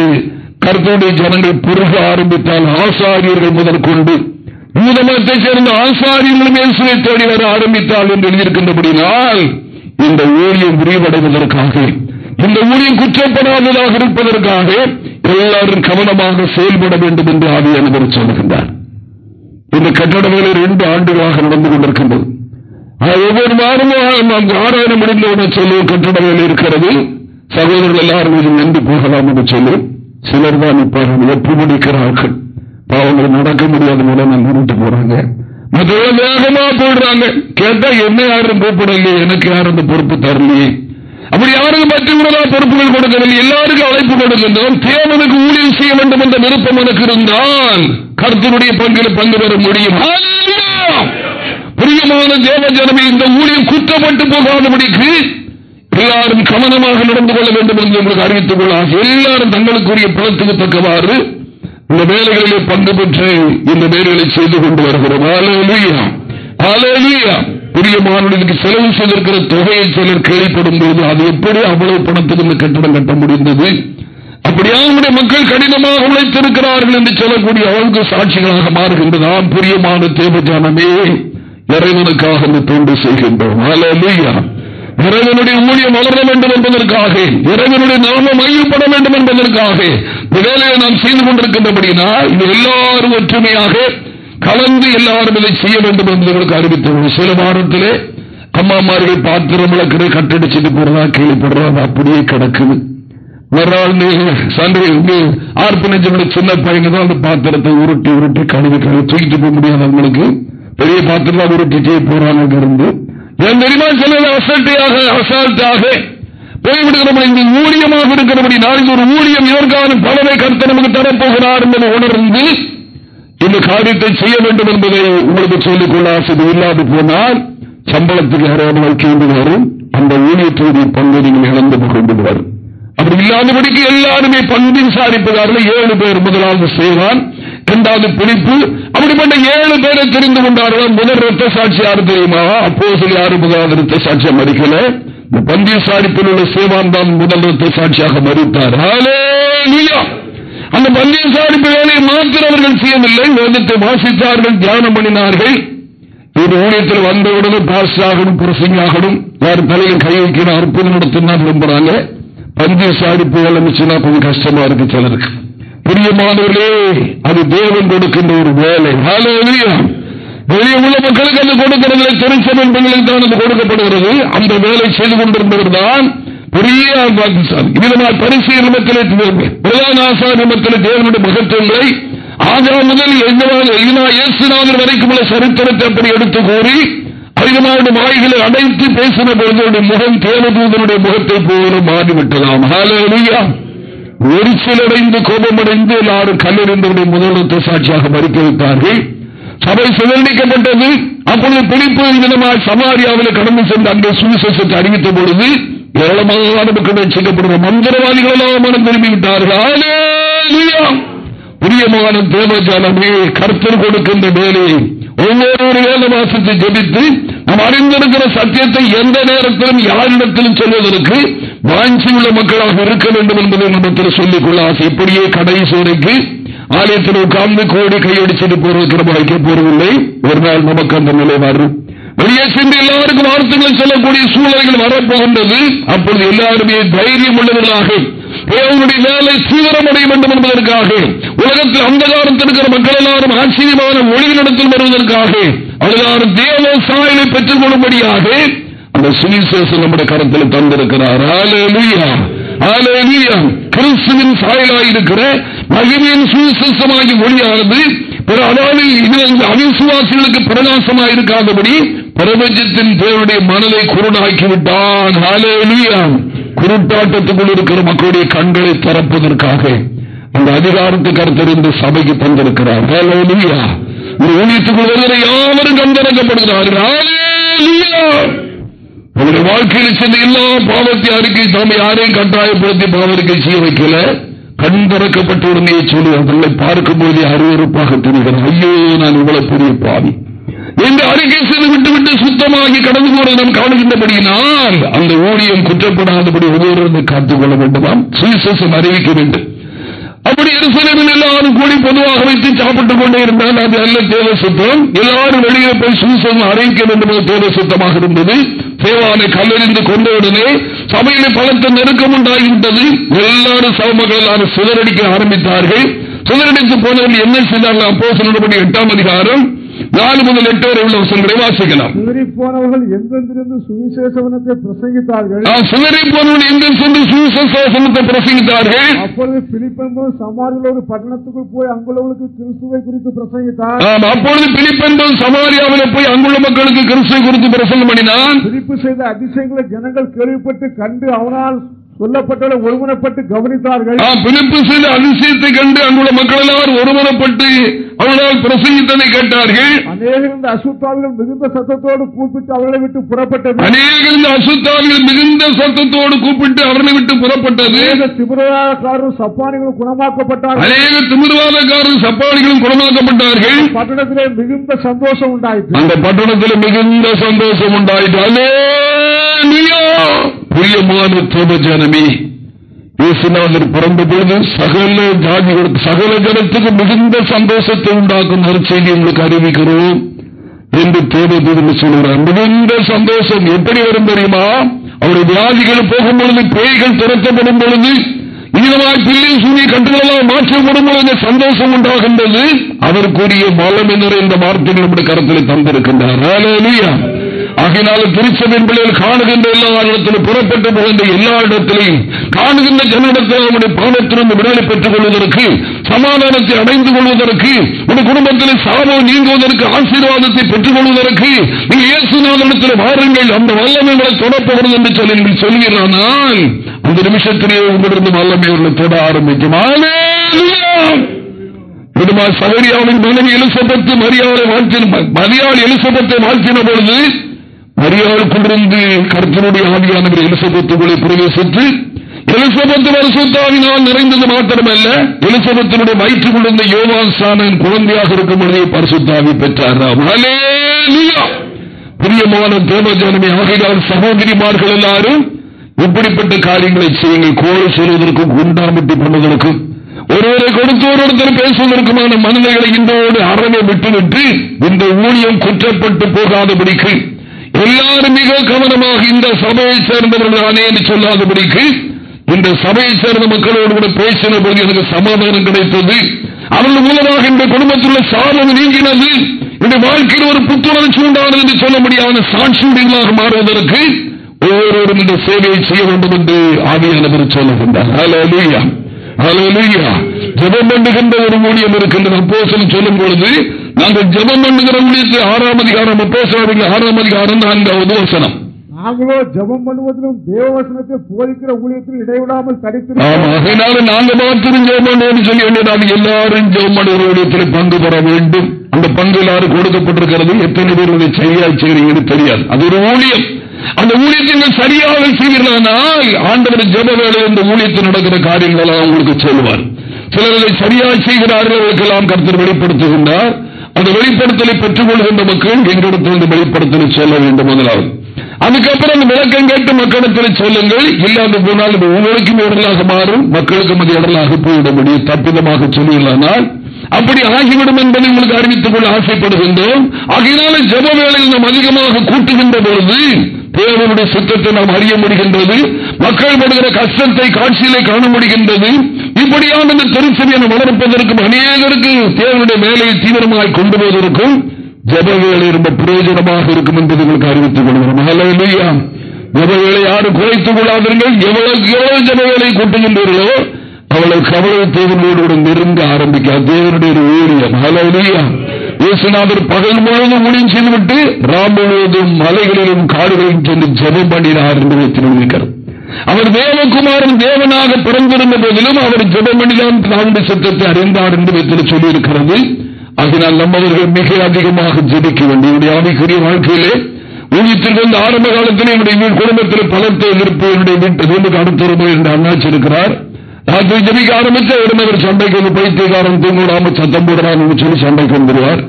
கருத்துடைய ஜனங்கள் புருக ஆரம்பித்தால் ஆசாரியர்கள் முதற்கொண்டு கொண்டு யூத சேர்ந்த ஆசாரியர்களும் இயேசுவை தேடி வர ஆரம்பித்தால் என்று எழுதியிருக்கின்றபடினால் இந்த ஊழியம் விரிவடைவதற்காக இந்த ஊழியம் குற்றப்படாததாக இருப்பதற்காக எல்லாரும் கவனமாக செயல்பட வேண்டும் என்று ஆவியானவர் சொல்கின்றார் இந்த கட்டட வேலை இரண்டு ஆண்டுகளாக நடந்து கொண்டிருக்கின்றது ஒவ்வொரு வாரமும் நாம் ஆராயணம் முடிந்தவுடன் சொல்லி கட்டிடங்கள் இருக்கிறது சகோதரர்கள் எல்லாரும் இது நன்றி போகலாம் என்று சொல்லி சிலர் தான் இப்ப வெற்றி முடிக்கிறார்கள் பாவங்கள் நடக்க முடியாத மூலம் நின்றுட்டு போறாங்க மற்றவங்க வேகமா போடுறாங்க கேட்டா என்ன யாரும் கூப்பிடலையே எனக்கு யாரும் அந்த பொறுப்பு தரலையே அப்படி யாருக்கு பற்றி பொறுப்புகள் கொடுக்கவில்லை எல்லாருக்கும் அழைப்பு கொடுக்கின்றோம் தேவனுக்கு ஊழியம் செய்ய வேண்டும் என்ற விருப்பம் எனக்கு இருந்தால் கருத்தினுடைய பங்கில் பங்கு பெற முடியும் பிரியமான தேவ ஜனமே இந்த ஊழியம் குற்றப்பட்டு போகாதபடிக்கு எல்லாரும் கவனமாக நடந்து கொள்ள வேண்டும் என்று உங்களுக்கு அறிவித்துக் கொள்ளலாம் எல்லாரும் தங்களுக்குரிய பணத்துக்கு தக்கவாறு இந்த வேலைகளிலே பங்கு பெற்று இந்த வேலைகளை செய்து கொண்டு வருகிறோம் புரியமானவர்களுக்கு செலவு செய்திருக்கிற தொகையை சிலர் கேள்விப்படும் போது அது எப்படி அவ்வளவு பணத்துக்கு இந்த கட்டடம் கட்ட முடிந்தது அப்படியா நம்முடைய மக்கள் கடினமாக உழைத்திருக்கிறார்கள் என்று சொல்லக்கூடிய அளவுக்கு சாட்சிகளாக மாறுகின்றதான் புரியமான தேவஜானமே இறைவனுக்காக தொண்டு செய்கின்றோம் இறைவனுடைய ஊழியம் வளர வேண்டும் என்பதற்காக இறைவனுடைய நாமம் மையப்பட வேண்டும் என்பதற்காக இந்த வேலையை நாம் செய்து கொண்டிருக்கின்றபடினா இது எல்லாரும் ஒற்றுமையாக கலந்து எல்லாரும் இதை செய்ய வேண்டும் என்பதற்கு அறிவித்தோம் சில வாரத்திலே அம்மாமார்கள் பாத்திரம் விளக்கிற கட்டடிச்சுட்டு போறதா கேள்விப்படுறாங்க அப்படியே கிடக்குது ஒரு நாள் சண்டை ஆர்ப்பணிச்சு சின்ன பையன் தான் அந்த பாத்திரத்தை உருட்டி உருட்டி கழுவி கழுவி தூக்கிட்டு போக முடியாது அவங்களுக்கு பெரிய பாத்திரம் தான் உருட்டிட்டே போறாங்க இருந்து என் தெரியுமா சிலர் அசல்ட்டியாக அசால்ட்டாக போய்விடுகிறவன் ஊழியமாக இருக்கிறபடி நாளைக்கு ஒரு ஊழியம் இவர்களும் பலனை கருத்து நமக்கு தரப்போகிறார் என்பதை உணர்ந்து இந்த காரியத்தை செய்ய வேண்டும் என்பதை உங்களுக்கு சொல்லிக்கொள்ள ஆசை இல்லாது போனால் சம்பளத்துக்கு யாராவது வைக்க வரும் அந்த ஊழியத்தோடைய பங்கு நீங்கள் இழந்து கொண்டு வரும் அப்படி இல்லாதபடிக்கு எல்லாருமே பங்கு விசாரிப்பதாக ஏழு பேர் முதலாவது செய்வான் இரண்டாவது பிடிப்பு அப்படிப்பட்ட ஏழு பேரை தெரிந்து கொண்டார்கள் முதல் ரத்த சாட்சி யாரு தெரியுமா அப்போ யாரு முதலாவது ரத்த சாட்சியா மறிக்கல இந்த பந்திய சாரிப்பில் உள்ள சேவான் தான் முதல் ரத்த சாட்சியாக மறித்தார் அந்த பந்திய சாரிப்பு வேலையை மாத்திரம் அவர்கள் செய்யவில்லை வேதத்தை வாசித்தார்கள் தியானம் பண்ணினார்கள் ஒரு ஊழியத்தில் வந்தவுடனே பாஸ்டாகணும் பிரசிங்காகணும் யார் தலையில் கை வைக்கணும் அற்புதம் நடத்தினார் நம்புறாங்க பந்திய சாரிப்பு வேலை கொஞ்சம் கஷ்டமா இருக்கு சிலருக்கு பிரியமானவர்களே அது தேவன் கொடுக்கின்ற ஒரு வேலை வெளியே உள்ள மக்களுக்கு அது கொடுக்கிறது திருச்சபன் பெண்களுக்கு தான் அது கொடுக்கப்படுகிறது அந்த வேலை செய்து கொண்டிருந்தவர் தான் பெரிய இதனால் பரிசீலன மக்களை பிரதான ஆசாரிய தேவனுடைய மகத்துவங்களை ஆதரவு முதல் இயேசுநாதர் வரைக்கும் உள்ள சரித்திரத்தை அப்படி எடுத்து கூறி அதிகமான வாய்களை அடைத்து பேசின பொழுது முகம் தேவதூதனுடைய முகத்தை போல மாறிவிட்டதாம் ஹாலோ எரிச்சலடைந்து கோபமடைந்து எல்லாரும் கல்லறிந்தவருடைய முதலமைச்சர் சாட்சியாக மறிக்க வைத்தார்கள் சபை சிதறடிக்கப்பட்டது அப்பொழுது பிடிப்பு விதமாக சமாரியாவில் கடந்து சென்று அங்கே சுவிசேஷத்தை அறிவித்த பொழுது ஏராளமான மக்கள் ரசிக்கப்படுகிற மந்திரவாதிகளெல்லாம் மனம் திரும்பிவிட்டார்கள் புரியமான தேவஜானமே கர்த்தர் கொடுக்கின்ற வேலையை ஒவ்வொரு வேத மாசத்தை ஜெபித்து நாம் அறிந்திருக்கிற சத்தியத்தை எந்த நேரத்திலும் யாரிடத்திலும் சொல்வதற்கு வாஞ்சியுள்ள மக்களாக இருக்க வேண்டும் என்பதை நம்மத்தில் சொல்லிக்கொள்ள ஆசை இப்படியே கடைசி வரைக்கு ஆலயத்தில் உட்கார்ந்து கோடி கையடிச்சிட்டு போவதற்கு பாய்க்க போறவில்லை ஒரு நாள் நமக்கு அந்த நிலை வரும் வெளியே சென்று எல்லாருக்கும் வார்த்தைகள் சொல்லக்கூடிய சூழல்கள் வரப்போகின்றது அப்பொழுது எல்லாருமே தைரியம் உள்ளவர்களாக தேவனுடைய வேலை தீவிரம் வேண்டும் என்பதற்காக உலகத்தில் அந்த காலத்தில் இருக்கிற மக்கள் எல்லாரும் ஆச்சரியமான ஒளி நடத்தில் வருவதற்காக அதுதான் தேவ சாயலை பெற்றுக் கொள்ளும்படியாக அந்த சுவிசேஷம் நம்முடைய கருத்தில் தந்திருக்கிறார் ஆலேலியா ஆலேலியா கிறிஸ்துவின் சாயலாயிருக்கிற மகிமையின் சுவிசேஷமாகி ஒளியானது அதாவது இது அவிசுவாசிகளுக்கு பிரகாசமாக இருக்காதபடி பிரபஞ்சத்தின் தேவனுடைய மனதை குருடாக்கிவிட்டான் குருட்டாட்டத்துக்குள் இருக்கிற மக்களுடைய கண்களை திறப்பதற்காக அந்த அதிகாரத்தை கருத்தறிந்து சபைக்கு தந்திருக்கிறார் ஊழியத்துக்குள் வருகிற யாவரும் கண்திறக்கப்படுகிறார்கள் உங்களுடைய வாழ்க்கையில் சென்ற எல்லா பாவத்தை அறிக்கை தாம யாரையும் கட்டாயப்படுத்தி பாவ செய்ய வைக்கல கண் திறக்கப்பட்ட உடனே பார்க்கும் போதே அருவறுப்பாக தெரிகிறேன் ஐயோ நான் இவ்வளவு பெரிய பாவி எங்க அறிக்கை செய்து விட்டுவிட்டு சுத்தமாகி கடந்து போனது நாம் காணுகின்றபடியினால் அந்த ஊழியம் குற்றப்படாதபடி ஒவ்வொருவரும் காத்துக் கொள்ள வேண்டுமாம் சீசசம் அறிவிக்க வேண்டும் அப்படி எருசலேமில் எல்லாரும் கூடி பொதுவாக வைத்து சாப்பிட்டுக் கொண்டே இருந்தால் அது அல்ல தேவ சுத்தம் எல்லாரும் வெளியே போய் சுசம் அறிவிக்க வேண்டும் என்ற தேவ சுத்தமாக இருந்தது தேவாலை கல்லறிந்து கொண்ட உடனே சபையில பலத்த நெருக்கம் உண்டாகிவிட்டது எல்லாரும் சவமகள் எல்லாரும் சிதறடிக்க ஆரம்பித்தார்கள் சிதறடித்து போனவர்கள் என்ன செய்தார்கள் அப்போ சொல்லப்படி எட்டாம் அதிகாரம் நாலு முதல் எட்டு வரை உள்ள வசங்களை வாசிக்கலாம்
சிதறி போனவர்கள் எங்கெங்கிருந்து சுவிசேஷவனத்தை பிரசங்கித்தார்கள் சிதறி போனவர்கள் பிரசங்கித்தார்கள் அப்பொழுது ஒரு போய் குறித்து பிரசங்கித்தார் அப்பொழுது சமாரியாவில் போய் அங்குள்ள மக்களுக்கு கிறிஸ்துவை குறித்து பிரசங்கம் பண்ணினான் பிரிப்பு செய்த அதிசயங்களை ஜனங்கள் கேள்விப்பட்டு கண்டு அவனால் சொல்லப்பட்டவர்கள் ஒருமனப்பட்டு கவனித்தார்கள் பிரிப்பு செய்த அதிசயத்தை கண்டு அங்குள்ள மக்கள் எல்லாரும் ஒருமுனப்பட்டு அவர்களால் பிரசங்கித்ததை கேட்டார்கள் அநேகரிந்த அசுத்தாவிகள் மிகுந்த சத்தத்தோடு கூப்பிட்டு அவர்களை விட்டு புறப்பட்டது
அநேகரிந்த அசுத்தாவிகள் மிகுந்த சத்தத்தோடு கூப்பிட்டு அவர்களை விட்டு புறப்பட்டது
திமிரவாதக்காரரும் சப்பானிகளும் குணமாக்கப்பட்டார்கள் அநேக திமிரவாதக்காரரும் சப்பானிகளும் குணமாக்கப்பட்டார்கள்
பட்டணத்திலே மிகுந்த
சந்தோஷம் உண்டாயிற்று
அந்த பட்டணத்தில் மிகுந்த சந்தோஷம் உண்டாயிற்று அலே பிரியமான தேவஜானமே இயேசுநாதர் பிறந்தபோது சகல ஜாதிகள் சகல ஜனத்துக்கு மிகுந்த சந்தோஷத்தை உண்டாக்கும் நற்செய்தி உங்களுக்கு அறிவிக்கிறோம் என்று தேவைப்படும் சொல்கிறார் மிகுந்த சந்தோஷம் எப்படி வரும் தெரியுமா அவருடைய வியாதிகள் போகும்பொழுது பேய்கள் துரத்தப்படும் பொழுது ஈரமாய் பில்லில் சூரிய கண்டுகளெல்லாம் மாற்றப்படும் பொழுது சந்தோஷம் உண்டாகின்றது அவருக்குரிய மலம் என்ற இந்த வார்த்தைகள் நம்முடைய கருத்தில் தந்திருக்கின்றார் ஆகினாலும் திருச்சபையின் பிள்ளைகள் காணுகின்ற எல்லா இடத்திலும் புறப்பட்டு போகின்ற எல்லா இடத்திலையும் காணுகின்ற ஜனத்தில் நம்முடைய பாவத்திலிருந்து விடுதலை பெற்றுக் கொள்வதற்கு சமாதானத்தை அடைந்து கொள்வதற்கு உன் குடும்பத்தில் சாபம் நீங்குவதற்கு ஆசீர்வாதத்தை பெற்றுக் கொள்வதற்கு நீ இயேசுநாதனத்தில் வாருங்கள் அந்த வல்லமைகளை தொடப்பகிறது என்று சொல்லி சொல்கிறானால் அந்த நிமிஷத்திலே உங்களிருந்து உள்ள தொட ஆரம்பிக்கும் சவரியாவின் மனைவி எலிசபெத்து மரியாதை வாழ்த்தின மரியாதை எலிசபெத்தை வாழ்த்தின பொழுது மரியாதைக்குள்ளிருந்து கருத்தனுடைய ஆவியானவர் எலிசபத்துக்குள்ளே பிரவேசித்து எலிசபத்து வருஷத்தாவினால் நிறைந்தது மாத்திரமல்ல எலிசபத்தினுடைய கொண்டிருந்த யோகான் சாணன் குழந்தையாக இருக்கும் பொழுதே பரிசுத்தாவி பெற்றார் பிரியமான தேவஜானமே ஆகையால் சகோதரிமார்கள் எல்லாரும் இப்படிப்பட்ட காரியங்களை செய்யுங்கள் கோல் சொல்வதற்கும் குண்டாமட்டி பண்ணுவதற்கும் ஒருவரை கொடுத்து ஒருத்தர் பேசுவதற்குமான மனிதர்களை இன்றோடு அறவை விட்டுவிட்டு இந்த ஊழியம் குற்றப்பட்டு போகாதபடிக்கு எல்லாரும் மிக கவனமாக இந்த சபையை சேர்ந்தவர்கள் தானே என்று சொல்லாதபடிக்கு இந்த சபையை சேர்ந்த மக்களோடு கூட பேசின போது எனக்கு சமாதானம் கிடைத்தது அவர்கள் மூலமாக இந்த குடும்பத்துள்ள சாதனை நீங்கினது இந்த வாழ்க்கையில் ஒரு புத்துணர்ச்சி உண்டானது என்று சொல்ல முடியாத சாட்சியுடையதாக மாறுவதற்கு ஒவ்வொருவரும் இந்த சேவையை செய்ய வேண்டும் என்று ஆவியானவர் சொல்லுகின்றார் ஜபம் பண்ணுகின்ற ஒரு ஊழியம் இருக்கின்றது அப்போ சொல்லும் பொழுது நாங்கள் ஜபம் பண்ணுகிற உள்ளிட்டு ஆறாம் அதிகாரம் முப்பது ஆறாம் அதிகாரம் நான்காவது வசனம்
நாங்களோ பண்ணுவதிலும் இடைவிடாமல்
நாங்க எல்லாரும் பங்கு பெற வேண்டும் அந்த பங்கு எல்லாரும் கொடுக்கப்பட்டிருக்கிறது எத்தனை பேர் அதை சரியா செய்கிறீங்கன்னு தெரியாது அது ஒரு ஊழியம் அந்த ஊழியத்தை சரியாக செய்வீர்களானால் ஆண்டவர் ஜப வேலை இந்த ஊழியத்தில் நடக்கிற காரியங்களெல்லாம் உங்களுக்கு சொல்லுவார் சிலர் இதை சரியாக செய்கிறார்கள் அவர்களுக்கெல்லாம் கருத்து வெளிப்படுத்துகின்றார் அந்த வெளிப்படுத்தலை பெற்றுக் கொள்கின்ற மக்கள் இருந்து வெளிப்படுத்தலை சொல்ல வேண்டும் முதலாவது அதுக்கப்புறம் அந்த விளக்கம் கேட்டு மக்களிடத்தில் சொல்லுங்கள் இல்லாத போனால் உங்களுக்கும் இடலாக மாறும் மக்களுக்கும் அது இடலாக போயிட முடியும் தப்பிதமாக சொல்லிடலானால் அப்படி ஆகிவிடும் என்பதை உங்களுக்கு அறிவித்துக் கொள்ள ஆசைப்படுகின்றோம் ஆகையினால ஜப வேளையில் நாம் அதிகமாக கூட்டுகின்ற பொழுது தேவனுடைய சுத்தத்தை நாம் அறிய முடிகின்றது மக்கள் படுகிற கஷ்டத்தை காட்சியிலே காண முடிகின்றது இப்படியான இந்த திருச்சபையை நாம் வளர்ப்பதற்கும் அநேகருக்கு தேவனுடைய வேலையை தீவிரமாய் கொண்டு போவதற்கும் ஜப வேலை ரொம்ப பிரயோஜனமாக இருக்கும் என்பதை உங்களுக்கு அறிவித்துக் கொள்கிறோம் ஜப வேலை யாரும் குறைத்துக் கொள்ளாதீர்கள் எவ்வளவு எவ்வளவு ஜப வேலை கூட்டுகின்றீர்களோ அவளை கவலை தேவனோடு நெருங்க ஆரம்பிக்க தேவனுடைய ஊழியம் ஹலோ இயேசுநாதர் பகல் முழுவதும் ஊழியம் செய்துவிட்டு ராம் முழுவதும் மலைகளிலும் காடுகளிலும் சென்று ஜபம் பண்ணினார் என்று வைத்திருக்கிறது அவர் தேவகுமாரன் தேவனாக பிறந்திருந்த போதிலும் அவர் ஜபமணிதான் பண்ணிதான் திராவிட சட்டத்தை அறிந்தார் என்று சொல்லியிருக்கிறது அதனால் நம்மவர்கள் மிக அதிகமாக ஜபிக்க வேண்டும் என்னுடைய ஆவிக்குரிய வாழ்க்கையிலே ஊழியத்திற்கு வந்து ஆரம்ப காலத்திலே என்னுடைய குடும்பத்தில் பலத்தை எதிர்ப்பு என்னுடைய வீட்டு அடுத்த ஒரு என்று அண்ணாச்சிருக்கிறார் ராத்திரி ஜபிக்க ஆரம்பிச்சா உடனே ஒரு சண்டைக்கு வந்து பைத்தியக்காரன் தூங்க சத்தம் போடுறான்னு சொல்லி சண்டைக்கு வந்துடுவார்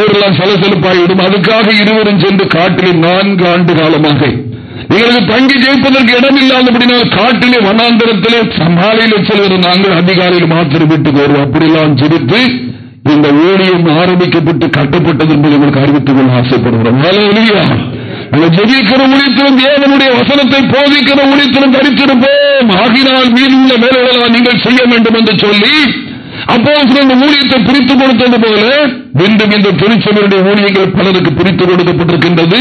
ஊரெல்லாம் சலசலப்பாயிடும் அதுக்காக இருவரும் சென்று காட்டிலே நான்கு ஆண்டு காலமாக எங்களுக்கு தங்கி ஜெயிப்பதற்கு இடம் இல்லாதபடினால் காட்டிலே வனாந்திரத்திலே சமாளியில் செல்கிற நாங்கள் அதிகாலையில் மாத்திரம் விட்டு வருவோம் அப்படிலாம் சிரித்து இந்த ஊழியம் ஆரம்பிக்கப்பட்டு கட்டப்பட்டது என்பதை உங்களுக்கு அறிவித்துக் கொள்ள ஆசைப்படுகிறோம் நாங்கள் ஜெபிக்கிற முடித்திலும் தேவனுடைய வசனத்தை போதிக்கிற முடித்திலும் தரித்திருப்போம் ஆகினால் மீதுள்ள வேலைகளா நீங்கள் செய்ய வேண்டும் என்று சொல்லி அப்போ சிறந்த ஊழியத்தை பிரித்து கொடுத்தது போல மீண்டும் இந்த திருச்சபையுடைய ஊழியங்கள் பலருக்கு பிரித்து கொடுக்கப்பட்டிருக்கின்றது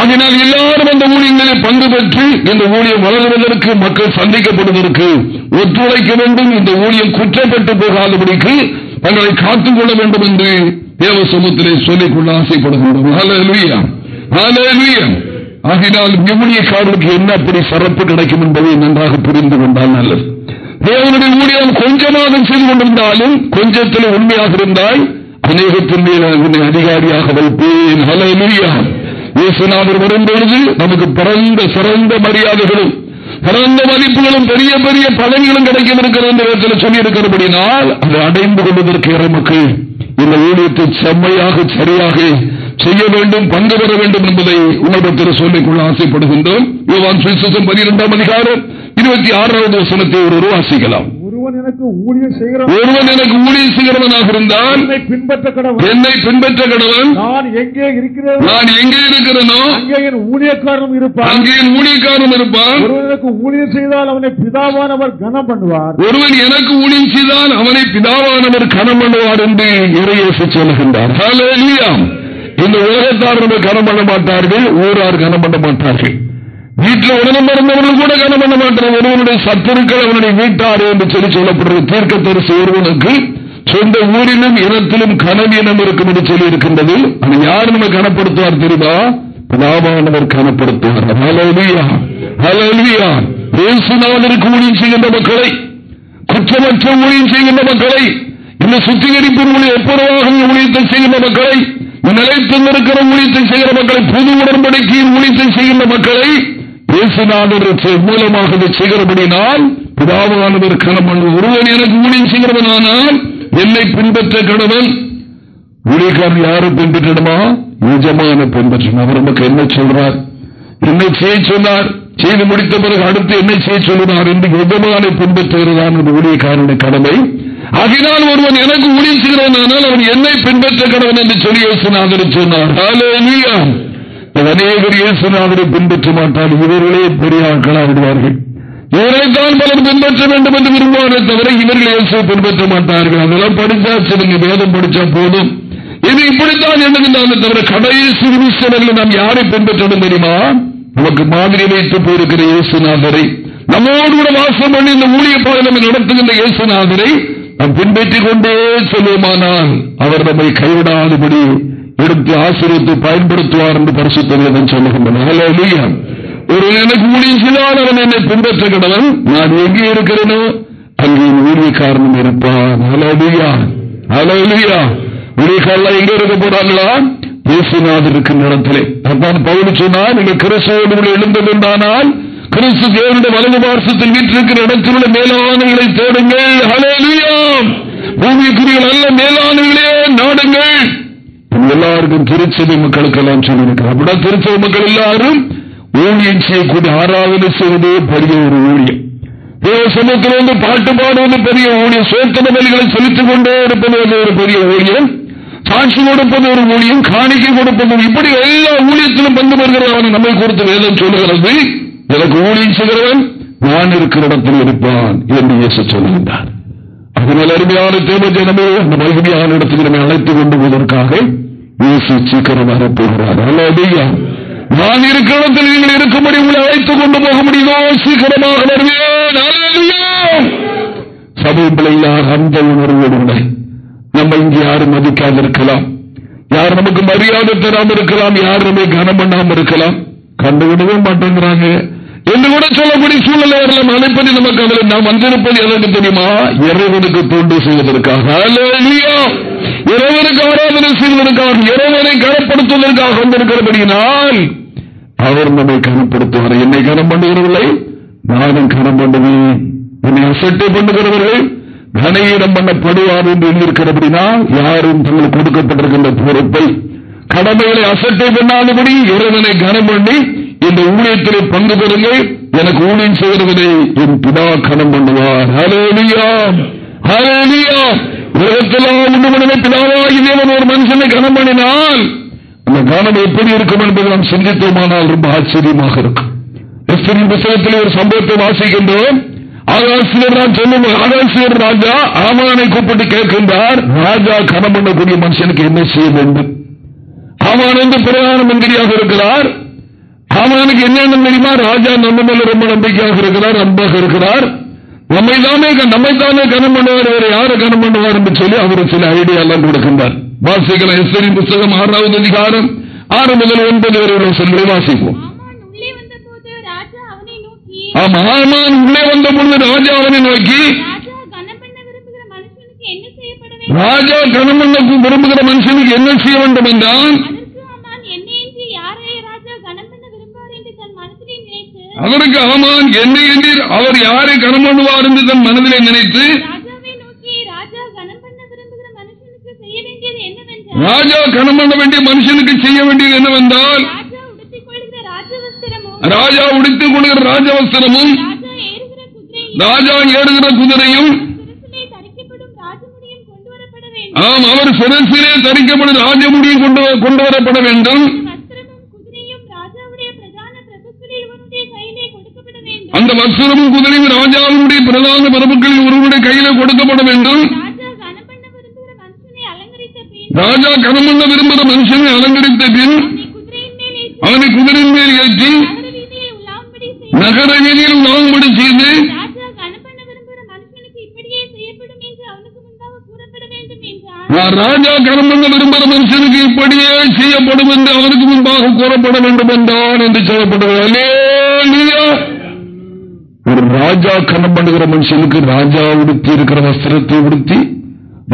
அதனால் எல்லாரும் அந்த ஊழியங்களில் பங்கு பெற்று இந்த ஊழியம் வளர்வதற்கு மக்கள் சந்திக்கப்படுவதற்கு ஒத்துழைக்க வேண்டும் இந்த ஊழியம் குற்றப்பட்டு போகாதபடிக்கு தங்களை காத்துக் கொள்ள வேண்டும் என்று தேவ சமூகத்திலே சொல்லிக்கொள்ள ஆசைப்படுகின்றோம் ஆகினால் நம்முடைய காலுக்கு என்ன அப்படி சிறப்பு கிடைக்கும் என்பதை நன்றாக புரிந்து கொண்டால் நல்லது தேவனுடைய ஊழியம் கொஞ்சமாக செய்து கொண்டிருந்தாலும் கொஞ்சத்தில் உண்மையாக இருந்தால் அநேகத்தின் அதிகாரியாக வைப்பேன் இயேசுநாதர் வரும்பொழுது நமக்கு பிறந்த சிறந்த மரியாதைகளும் பிறந்த மதிப்புகளும் பெரிய பெரிய பதவிகளும் கிடைக்கும் இருக்கிற சொல்லியிருக்கிறபடினால் அதை அடைந்து கொள்வதற்கு மக்கள் இந்த ஊழியத்தை செம்மையாக சரியாக செய்ய வேண்டும் பங்கு பெற வேண்டும் என்பதை உங்களிடத்தில் சொல்லிக்கொள்ள ஆசைப்படுகின்றோம் பனிரெண்டாம் அதிகாரம் இருபத்தி ஆறாவது வசனத்தை ஒருவர் வாசிக்கலாம்
ஒருவன் எனக்கு ஊழியம் செய்கிறவனாக இருந்தால் என்னை பின்பற்ற கடவன் நான் எங்கே இருக்கிறேன் நான் எங்கே இருக்கிறேனோ அங்கே என் ஊழியக்காரனும் இருப்பான் அங்கே என் ஊழியக்காரனும் இருப்பான் ஒருவன் ஊழியம் செய்தால் அவனை பிதாவானவர் கனம் பண்ணுவார் ஒருவன் எனக்கு ஊழியம் செய்தால் அவனை
பிதாவானவர் கனம் பண்ணுவார் என்று இறையேசி சொல்கின்றார் இந்த உலகத்தார் நம்ம கனம் பண்ண மாட்டார்கள் ஊரார் கனம் பண்ண மாட்டார்கள் வீட்டில் உடனம் இருந்தவர்கள் கூட கனம் பண்ண மாட்டார் ஒருவனுடைய சத்துருக்கள் அவனுடைய வீட்டார் என்று சொல்லி சொல்லப்படுறது தீர்க்க தரிசு ஒருவனுக்கு சொந்த ஊரிலும் இனத்திலும் கனவு இனம் இருக்கும் என்று சொல்லி இருக்கின்றது அது யார் நம்ம கனப்படுத்துவார் தெரியுமா பிராமணவர் கனப்படுத்துவார் ஹலோலியா ஹலோலியா பேசினாதற்கு ஊழியம் செய்கின்ற மக்களை குற்றமற்ற ஊழியம் செய்கின்ற மக்களை இந்த சுத்திகரிப்பு ஊழிய எப்பொழுதாக ஊழியத்தை செய்கின்ற மக்களை நிலைத்திருந்திருக்கிற ஊழியத்தை செய்கிற மக்களை புது உடன்படிக்கையில் ஊழியத்தை செய்கின்ற மக்களை மூலமாக செய்கிறபடினால் பிதாவானவர் கணவன் ஒருவன் எனக்கு ஊழியம் செய்கிறவனானால் என்னை பின்பற்ற கணவன் ஊழியக்காரன் யாரும் பின்பற்றணுமா நிஜமான பின்பற்றணும் அவர் நமக்கு என்ன சொல்றார் என்ன செய்ய சொன்னார் செய்து முடித்த பிறகு அடுத்து என்ன செய்ய சொல்லுவார் என்று எஜமானை பின்பற்றுகிறதான் ஊழியக்காரனுடைய கடமை ஆகினால் ஒருவன் எனக்கு ஊழியம் செய்கிறவனால் அவன் என்னை பின்பற்ற கடவன் என்று சொல்லி இயேசுநாதர் சொன்னார் அநேகர் இயேசுநாதரை பின்பற்ற மாட்டார் இவர்களே பெரிய ஆட்களா விடுவார்கள் இவரைத்தான் பலர் பின்பற்ற வேண்டும் என்று விரும்புவாரே தவிர இவர்கள் இயேசுவை பின்பற்ற மாட்டார்கள் அதெல்லாம் படித்தா சிறுங்க வேதம் படித்தா போதும் இது இப்படித்தான் எண்ணுகின்றாங்க தவிர கடைசி நிமிஷங்களை நாம் யாரை பின்பற்றணும் தெரியுமா நமக்கு மாதிரி வைத்து போயிருக்கிற இயேசுநாதரை நம்மோடு கூட வாசம் பண்ணி இந்த ஊழிய பாதை நம்ம நடத்துகின்ற இயேசுநாதரை நாம் பின்பற்றிக் கொண்டே செல்வோமானால் அவர் நம்மை கைவிடாதபடி எடுத்து ஆசிரியத்தை பயன்படுத்துவார் என்று பரிசுத்தம் சொல்லுகின்றன ஒரு எனக்கு ஊழியர்களால் அவன் என்னை பின்பற்றுகிறவன் நான் எங்கே இருக்கிறேனோ அங்கே ஊழிய காரணம் இருப்பான் அலலியா அலலியா ஊழியக்காரெல்லாம் எங்கே இருக்க போறாங்களா இயேசுநாதர் இருக்கின்ற இடத்திலே அதான் பகுதி சொன்னால் நீங்கள் கிறிஸ்தவ எழுந்தது என்றானால் கிறிஸ்து தேவனுடைய வலது மாசத்தில் வீட்டிற்கு நடத்தியுள்ள மேலானங்களை தேடுங்கள் பூமிக்குரிய நல்ல மேலானங்களே நாடுங்கள் எல்லாருக்கும் திருச்சபை மக்களுக்கு எல்லாம் சொல்லியிருக்கிறார் அப்படின்னா திருச்சபை மக்கள் எல்லாரும் ஊழியம் செய்யக்கூடிய ஆராதனை செய்வது பெரிய ஒரு ஊழியம் சமூகத்தில் வந்து பாட்டு பாடுவது பெரிய ஊழியம் சோத்தன வழிகளை செலுத்திக் கொண்டே இருப்பது ஒரு பெரிய ஊழியம் சாட்சி கொடுப்பது ஒரு ஊழியம் காணிக்கை கொடுப்பது இப்படி எல்லா ஊழியத்திலும் பங்கு பெறுகிறவன் நம்மை குறித்து வேதம் சொல்லுகிறது எனக்கு ஊழியம் செய்கிறவன் நான் இருக்கிற இடத்தில் இருப்பான் என்று இயேசு சொல்லுகின்றார் அதனால் அருமையான தேவஜனமே அந்த மகிமையான இடத்துக்கு நம்மை அழைத்துக் கொண்டு போவதற்காக இயேசு சீக்கிரம் வரப்போகிறார் அல்லையா நான் இருக்கிற இடத்தில் நீங்கள் இருக்கும்படி உங்களை அழைத்துக் கொண்டு போக முடியுமோ சீக்கிரமாக சமயம் பிள்ளைகளாக அந்த உணர்வோடு நம்ம இங்கே யாரும் இருக்கலாம் யார் நமக்கு மரியாதை தராமல் இருக்கலாம் யார் நம்மை கனம் பண்ணாமல் இருக்கலாம் கண்டுகிடவே மாட்டேங்கிறாங்க என்று கூட சொல்லக்கூடிய சூழ்நிலை வரலாம் அனுப்பி நமக்கு அவரை நாம் வந்திருப்பது எனக்கு தெரியுமா இறைவனுக்கு தொண்டு செய்வதற்காக இறைவனுக்கு ஆராதனை செய்வதற்காக இறைவனை கனப்படுத்துவதற்காக வந்திருக்கிறபடியினால் அவர் நம்மை கனப்படுத்துவார் என்னை கனம் பண்ணுகிறவர்களை நானும் கனம் பண்ணுவேன் என்னை அசட்டை பண்ணுகிறவர்கள் கனையிடம் பண்ணப்படுவார் என்று எழுதியிருக்கிறபடினால் யாரும் தங்களுக்கு கொடுக்கப்பட்டிருக்கின்ற பொறுப்பை கடமைகளை அசட்டை பண்ணாதபடி இறைவனை கனம் பண்ணி இந்த ஊழியத்தில் பங்கு பெறுங்கள் எனக்கு ஊழியம் செய்கிறவனை என் பிதா கணம் பண்ணுவார் உலகத்தெல்லாம் பிதாவாகி தேவன் ஒரு மனுஷனை கணம் பண்ணினால் அந்த கணம் எப்படி இருக்கும் என்பதை நாம் சிந்தித்தோமானால் ரொம்ப ஆச்சரியமாக இருக்கும் புத்தகத்தில் ஒரு சம்பவத்தை வாசிக்கின்றோம் ஆகாசியர் சொல்லும் ஆகாசியர் ராஜா ஆமானை கூப்பிட்டு கேட்கின்றார் ராஜா கணம் பண்ணக்கூடிய மனுஷனுக்கு என்ன செய்ய வேண்டும் ஆமான் என்று பிரதான மந்திரியாக இருக்கிறார் அவனுக்கு என்ன தெரியுமா ராஜா நம்ம மேல ரொம்ப நம்பிக்கையாக இருக்கிறார் அன்பாக இருக்கிறார் நம்மை தானே நம்மை தானே கனம் பண்ணுவார் வேற யாரை கனம் பண்ணுவார் என்று சொல்லி அவர் சில ஐடியா எல்லாம் கொடுக்கின்றார் வாசிக்கலாம் எஸ்வரின் புத்தகம் ஆறாவது அதிகாரம் ஆறு முதல் ஒன்பது வரை சொல்லி வாசிப்போம்
ஆமா ஆமான் உள்ளே வந்த பொழுது ராஜா அவனை நோக்கி ராஜா கனம் பண்ண விரும்புகிற மனுஷனுக்கு என்ன செய்ய வேண்டும் என்றான் அவருக்கு ஆமான் என்ன என்று அவர் யாரை கனம் பண்ணுவார் என்று தன் மனதிலே நினைத்து ராஜா கணம் பண்ண வேண்டிய மனுஷனுக்கு செய்ய வேண்டியது என்னவென்றால்
ராஜா உடுத்திக் கொள்கிற ராஜவஸ்திரமும்
ராஜா ஏறுகிற குதிரையும் ஆம் அவர் சிறசிலே
தரிக்கப்படும் ராஜமுடியும் கொண்டு வரப்பட வேண்டும்
அந்த வஸ்திரமும் குதிரையும் ராஜாவினுடைய பிரதான
பிரபுக்களில் ஒருவருடைய கையில கொடுக்கப்பட வேண்டும் ராஜா கனம் பண்ண விரும்புகிற மனுஷனை அலங்கரித்த பின் அவனை குதிரையின் மேல் ஏற்றி நகர வீதியில் நாங்குபடி செய்து
ராஜா கனம் பண்ண விரும்புகிற மனுஷனுக்கு இப்படியே செய்யப்படும் என்று அவனுக்கு
முன்பாக கூறப்பட வேண்டும் என்றான் என்று சொல்லப்படுகிறது ராஜா கண்ணம் பண்ணுகிற மனுஷனுக்கு ராஜா உடுத்தி இருக்கிற வஸ்திரத்தை உடுத்தி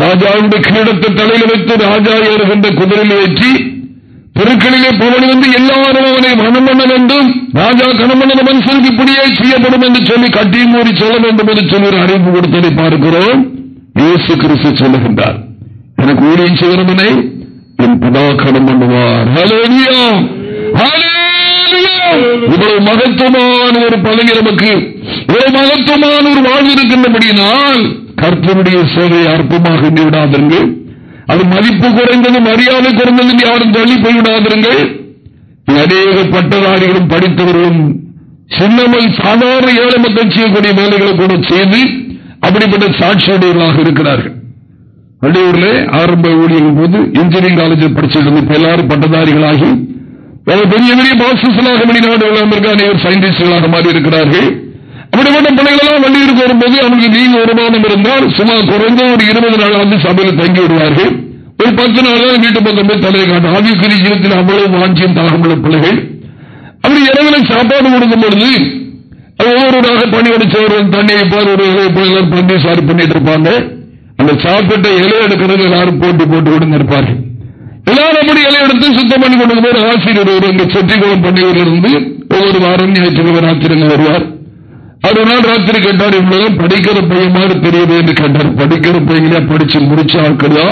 ராஜாவுடைய கிரீடத்தை தலையில் வைத்து ராஜா ஏறுகின்ற குதிரையில் ஏற்றி பெருக்களிலே பவன் வந்து எல்லாரும் அவனை மனம் பண்ண வேண்டும் ராஜா கணம் பண்ண மனுஷனுக்கு இப்படியே செய்யப்படும் என்று சொல்லி கட்டியும் கூறி சொல்ல வேண்டும் என்று சொல்லி ஒரு அறிவிப்பு கொடுத்ததை பார்க்கிறோம் இயேசு கிறிஸ்து சொல்லுகின்றார் எனக்கு ஊழியம் செய்கிறவனை என் பிதா கணம் பண்ணுவார் ஹலோ ஹலோ இவ்வளவு மகத்துவமான ஒரு பதவி நமக்கு இவ்வளவு மகத்துவமான ஒரு வாழ்வு இருக்கின்றபடியினால் கர்த்தனுடைய சேவையை அற்பமாக விடாதீர்கள் அது மதிப்பு குறைந்தது மரியாதை குறைந்தது யாரும் தள்ளி போய்விடாதீர்கள் அநேக பட்டதாரிகளும் படித்தவர்களும் சின்னமல் சாதாரண ஏழை மக்கள் செய்யக்கூடிய வேலைகளை கூட செய்து அப்படிப்பட்ட சாட்சியுடையவர்களாக இருக்கிறார்கள் வள்ளியூரில் ஆரம்ப ஊழியர்கள் போது இன்ஜினியரிங் காலேஜில் படிச்சிருந்த எல்லாரும் பட்டதாரிகளாகி பெரிய பெரிய பாசஸ்லாக வெளிநாடு அமெரிக்கான சயின்டிஸ்டுகளாக மாறி இருக்கிறார்கள் அப்படிப்பட்ட பிள்ளைகளெல்லாம் வண்டியிற்கு வரும்போது அவங்களுக்கு நீங்க வருமானம் இருந்தால் சுமார் குறைந்த ஒரு இருபது நாள் வந்து சபையில் தங்கி விடுவார்கள் ஒரு பத்து நாள் வீட்டு பக்கம் போய் தலையை காட்டும் ஆவிக்குரிய ஜீவத்தில் அவ்வளவு வாஞ்சியம் தாகமுள்ள பிள்ளைகள் அப்படி இரவில சாப்பாடு கொடுக்கும் பொழுது ஒவ்வொருவராக பணியடிச்சவர்கள் தண்ணியை பார் ஒரு பிள்ளைகள் பண்ணி சாரி பண்ணிட்டு இருப்பாங்க அந்த சாப்பிட்ட இலை எடுக்கிறது எல்லாரும் போட்டு போட்டு கொடுங்க இருப்பார்கள் எல்லாருடைய எடுத்து சுத்தம் பண்ணி கொண்டு போது ஆசிரியர் ஒரு எங்கள் செட்டிகுளம் இருந்து ஒவ்வொரு வாரம் ஞாயிற்றுக்கிழமை ராத்திரிங்க வருவார் அவர் நாள் ராத்திரி கேட்டார் இவ்வளவு படிக்கிற பையன் மாதிரி தெரியுது என்று கேட்டார் படிக்கிற பையனா படிச்சு முடிச்ச ஆட்களா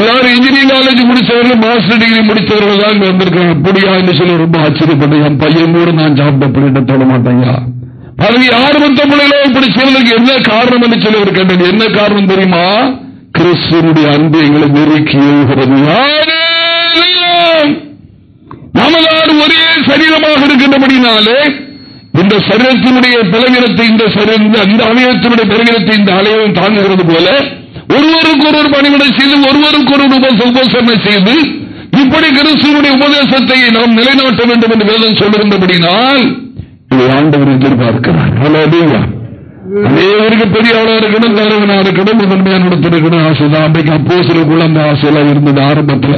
எல்லாரும் இன்ஜினியரிங் காலேஜ் முடிச்சவர்கள் மாஸ்டர் டிகிரி முடிச்சவர்கள் தான் வந்திருக்காங்க அப்படியா என்று சொல்லி ரொம்ப ஆச்சரியப்பட்டு என் பையன் கூட நான் ஜாப் பண்ணிட்டு தொட மாட்டேங்க பதவி ஆறு மத்த பிள்ளைகளும் இப்படி சொல்றதுக்கு என்ன காரணம் என்று சொல்லி அவர் கேட்டேன் என்ன காரணம் தெரியுமா கிறிஸ்துவனுடைய அன்பு எங்களை நெருக்கி எழுகிறது நமதாடு ஒரே சரீரமாக இருக்கின்றபடினாலே இந்த சரீரத்தினுடைய பலவீனத்தை இந்த அந்த அமையத்தினுடைய பலவீனத்தை இந்த அலையம் தாங்குகிறது போல ஒருவருக்கு ஒருவர் பணிவிடை செய்து ஒருவருக்கு ஒரு உபசரணை செய்து இப்படி கிறிஸ்துவனுடைய உபதேசத்தை நாம் நிலைநாட்ட வேண்டும் என்று வேதம் சொல்லிருந்தபடினால் ஆண்டவர் எதிர்பார்க்கிறார் அநேகருக்கு பெரியவளா இருக்கணும் தலைவனா இருக்கணும் முதன்மையான இருக்கணும் ஆசைதான் அன்றைக்கு அப்போ சிலருக்குள்ள அந்த ஆசையெல்லாம் இருந்தது ஆரம்பத்தில்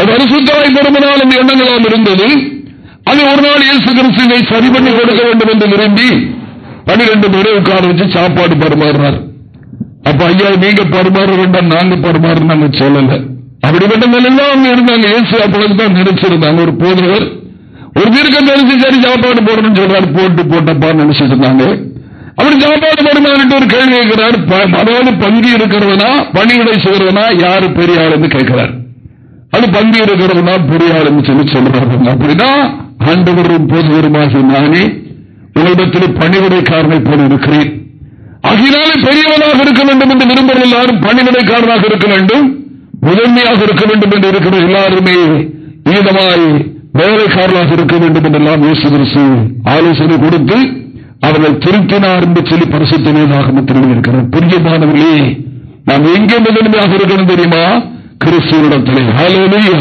அது அரிசுத்தாய் பெருமனால் அந்த எண்ணங்களாம் இருந்தது அது ஒரு நாள் இயேசு கிறிஸ்துவை சரி பண்ணி கொடுக்க வேண்டும் என்று விரும்பி பனிரெண்டு பேரை உட்கார வச்சு சாப்பாடு பரிமாறினார் அப்ப ஐயா நீங்க பரிமாற வேண்டாம் நாங்க பரிமாறு நாங்க சொல்லல அப்படிப்பட்ட நிலையெல்லாம் இருந்தாங்க இயேசு அப்பொழுது தான் நினைச்சிருந்தாங்க ஒரு போதவர் ஒரு தீர்க்கம் தெரிஞ்சு சரி சாப்பாடு போடணும்னு சொல்றாரு போட்டு நினைச்சிட்டு நினைச்சிருந்தாங்க அவர் ஞாபகம் வருமானு ஒரு கேள்வி கேட்கிறார் அதாவது பங்கு இருக்கிறவனா பணிகளை செய்கிறவனா யாரு பெரிய ஆளுன்னு கேட்கிறார் அது பங்கு இருக்கிறவனா பெரிய ஆளுன்னு சொல்லி சொல்றாங்க அப்படின்னா ஆண்டவரும் போதுவருமாகி நானே உங்களிடத்தில் பணிவிடைக்காரனை போல இருக்கிறேன் அகிலாலே பெரியவனாக இருக்க வேண்டும் என்று விரும்புகிற எல்லாரும் பணிவிடைக்காரனாக இருக்க வேண்டும் முதன்மையாக இருக்க வேண்டும் என்று இருக்கிற எல்லாருமே ஈதமாய் வேலைக்காரனாக இருக்க வேண்டும் என்றெல்லாம் ஆலோசனை கொடுத்து அவர்கள் திருத்தினார் என்று சொல்லி பரிசுத்தமாக திரும்பியிருக்கிறார் புரியமானவர்களே நாம் எங்கே முதன்மையாக இருக்கணும் தெரியுமா கிறிஸ்துவனிடத்திலே ஹலோலையா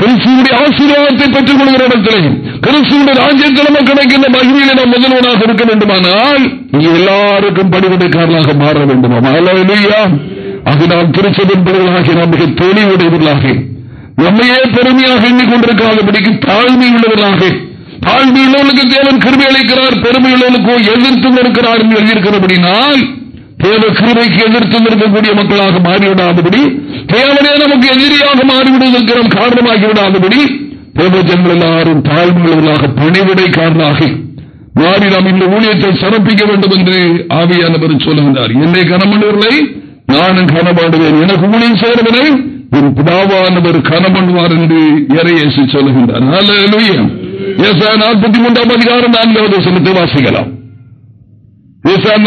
கிறிஸ்துவனுடைய ஆசீர்வாதத்தை பெற்றுக் கொள்கிற இடத்திலே கிறிஸ்துவனுடைய ராஜ்யத்தில் நமக்கு கிடைக்கின்ற மகிழ்ச்சியில நாம் முதல்வனாக இருக்க வேண்டுமானால் நீ எல்லாருக்கும் பணிவிடைக்காரர்களாக மாற வேண்டுமா ஹலோலையா அது நாம் திருச்சென்பவர்களாகி நாம் மிக தெளிவுடையவர்களாக நம்மையே பெருமையாக எண்ணிக்கொண்டிருக்காதபடிக்கு தாழ்மை உள்ளவர்களாக தாழ்மையுள்ளவனுக்கு தேவன் கிருமி அளிக்கிறார் பெருமையுள்ளவனுக்கோ எதிர்த்தும் இருக்கிறார் என்று எழுதியிருக்கிறபடினால் தேவ கிருமைக்கு எதிர்த்தும் இருக்கக்கூடிய மக்களாக மாறிவிடாதபடி தேவனே நமக்கு எதிரியாக மாறிவிடுவதற்கு காரணமாகிவிடாதபடி காரணமாகி விடாதபடி தேவஜன்கள் எல்லாரும் தாழ்மையுள்ளவர்களாக பணிவிடைக்காரனாகி மாறி நாம் இந்த ஊழியத்தை சிறப்பிக்க வேண்டும் என்று ஆவியானவர் சொல்லுகிறார் என்னை கனமண்டவர்களை நானும் கனமாடுவேன் எனக்கு ஊழியம் செய்கிறவனை உன் பிதாவானவர் கணமண்வார் என்று இறையேசி சொல்லுகின்றார் நாற்பத்தி மூன்றாம் அதிகாரம் நான்காவது வசனத்தை வாசிக்கலாம்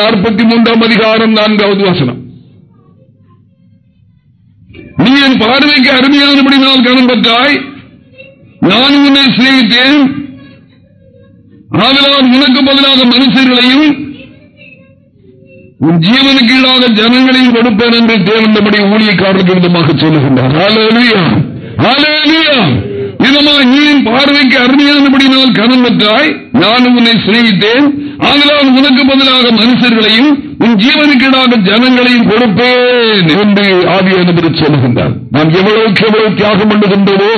நாற்பத்தி மூன்றாம் அதிகாரம் நான்காவது வசனம் நீ என் பார்வைக்கு நான் கணம் பெற்றாய் நான் உன்னை சிநேகித்தேன் ஆதலால் உனக்கு பதிலாக மனுஷர்களையும் உன் ஜீவனுக்கு இல்லாத ஜனங்களையும் கொடுப்பேன் என்று தேவன் நம்முடைய ஊழியக்காரர்களுக்கு விதமாக சொல்லுகின்றார் இதமா நீ பார்வைக்கு அருமையானபடினால் கனம் பெற்றாய் நான் உன்னை சிநேகித்தேன் ஆனால் உனக்கு பதிலாக மனுஷர்களையும் உன் ஜீவனுக்கீடாக ஜனங்களையும் கொடுப்பேன் என்று ஆவியானவர் சொல்லுகின்றார் நாம் எவ்வளவுக்கு எவ்வளவு தியாகம் பண்ணுகின்றோமோ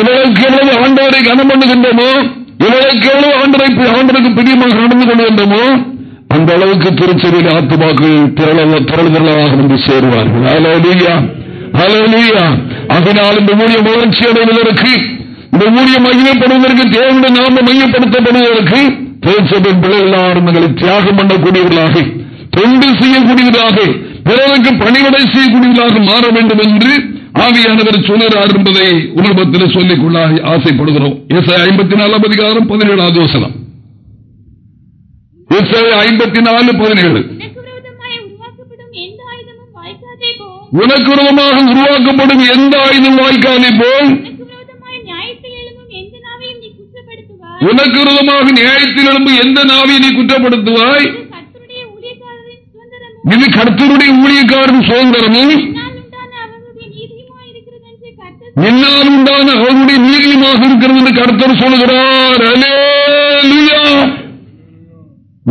எவ்வளவுக்கு எவ்வளவு ஆண்டவரை கனம் பண்ணுகின்றோமோ எவ்வளவுக்கு எவ்வளவு ஆண்டரை ஆண்டருக்கு பிரியமாக நடந்து கொள்கின்றோமோ அந்த அளவுக்கு திருச்செறியில் ஆத்துமாக்கள் திரளாக வந்து சேருவார்கள் அதனால் இந்த ஊழியம் வளர்ச்சி அடைவதற்கு இந்த ஊழியம் மையப்படுவதற்கு தேவையான நாம மையப்படுத்தப்படுவதற்கு திருச்சபையின் பிள்ளை எல்லாரும் தியாகம் பண்ணக்கூடியவர்களாக தொண்டு செய்யக்கூடியவர்களாக பிறருக்கு பணிவடை செய்யக்கூடியவர்களாக மாற வேண்டும் என்று ஆவியானவர் சொல்லுகிறார் என்பதை உலகத்தில் சொல்லிக்கொள்ள ஆசைப்படுகிறோம் ஐம்பத்தி நாலாம் அதிகாரம் பதினேழாவது வசனம் ஐம்பத்தி நாலு பதினேழு
உனக்கு விரோதமாக
உருவாக்கப்படும் எந்த ஆயுதம் வாய்க்காதே போல் உனக்கு
விரோதமாக நியாயத்தில் எழும்பு எந்த நாவியை நீ
குற்றப்படுத்துவாய் இது கர்த்தருடைய ஊழியக்காரன் சுதந்திரமும் என்னால் உண்டான அவருடைய நீதியுமாக இருக்கிறது என்று கர்த்தர் சொல்கிறார் அலே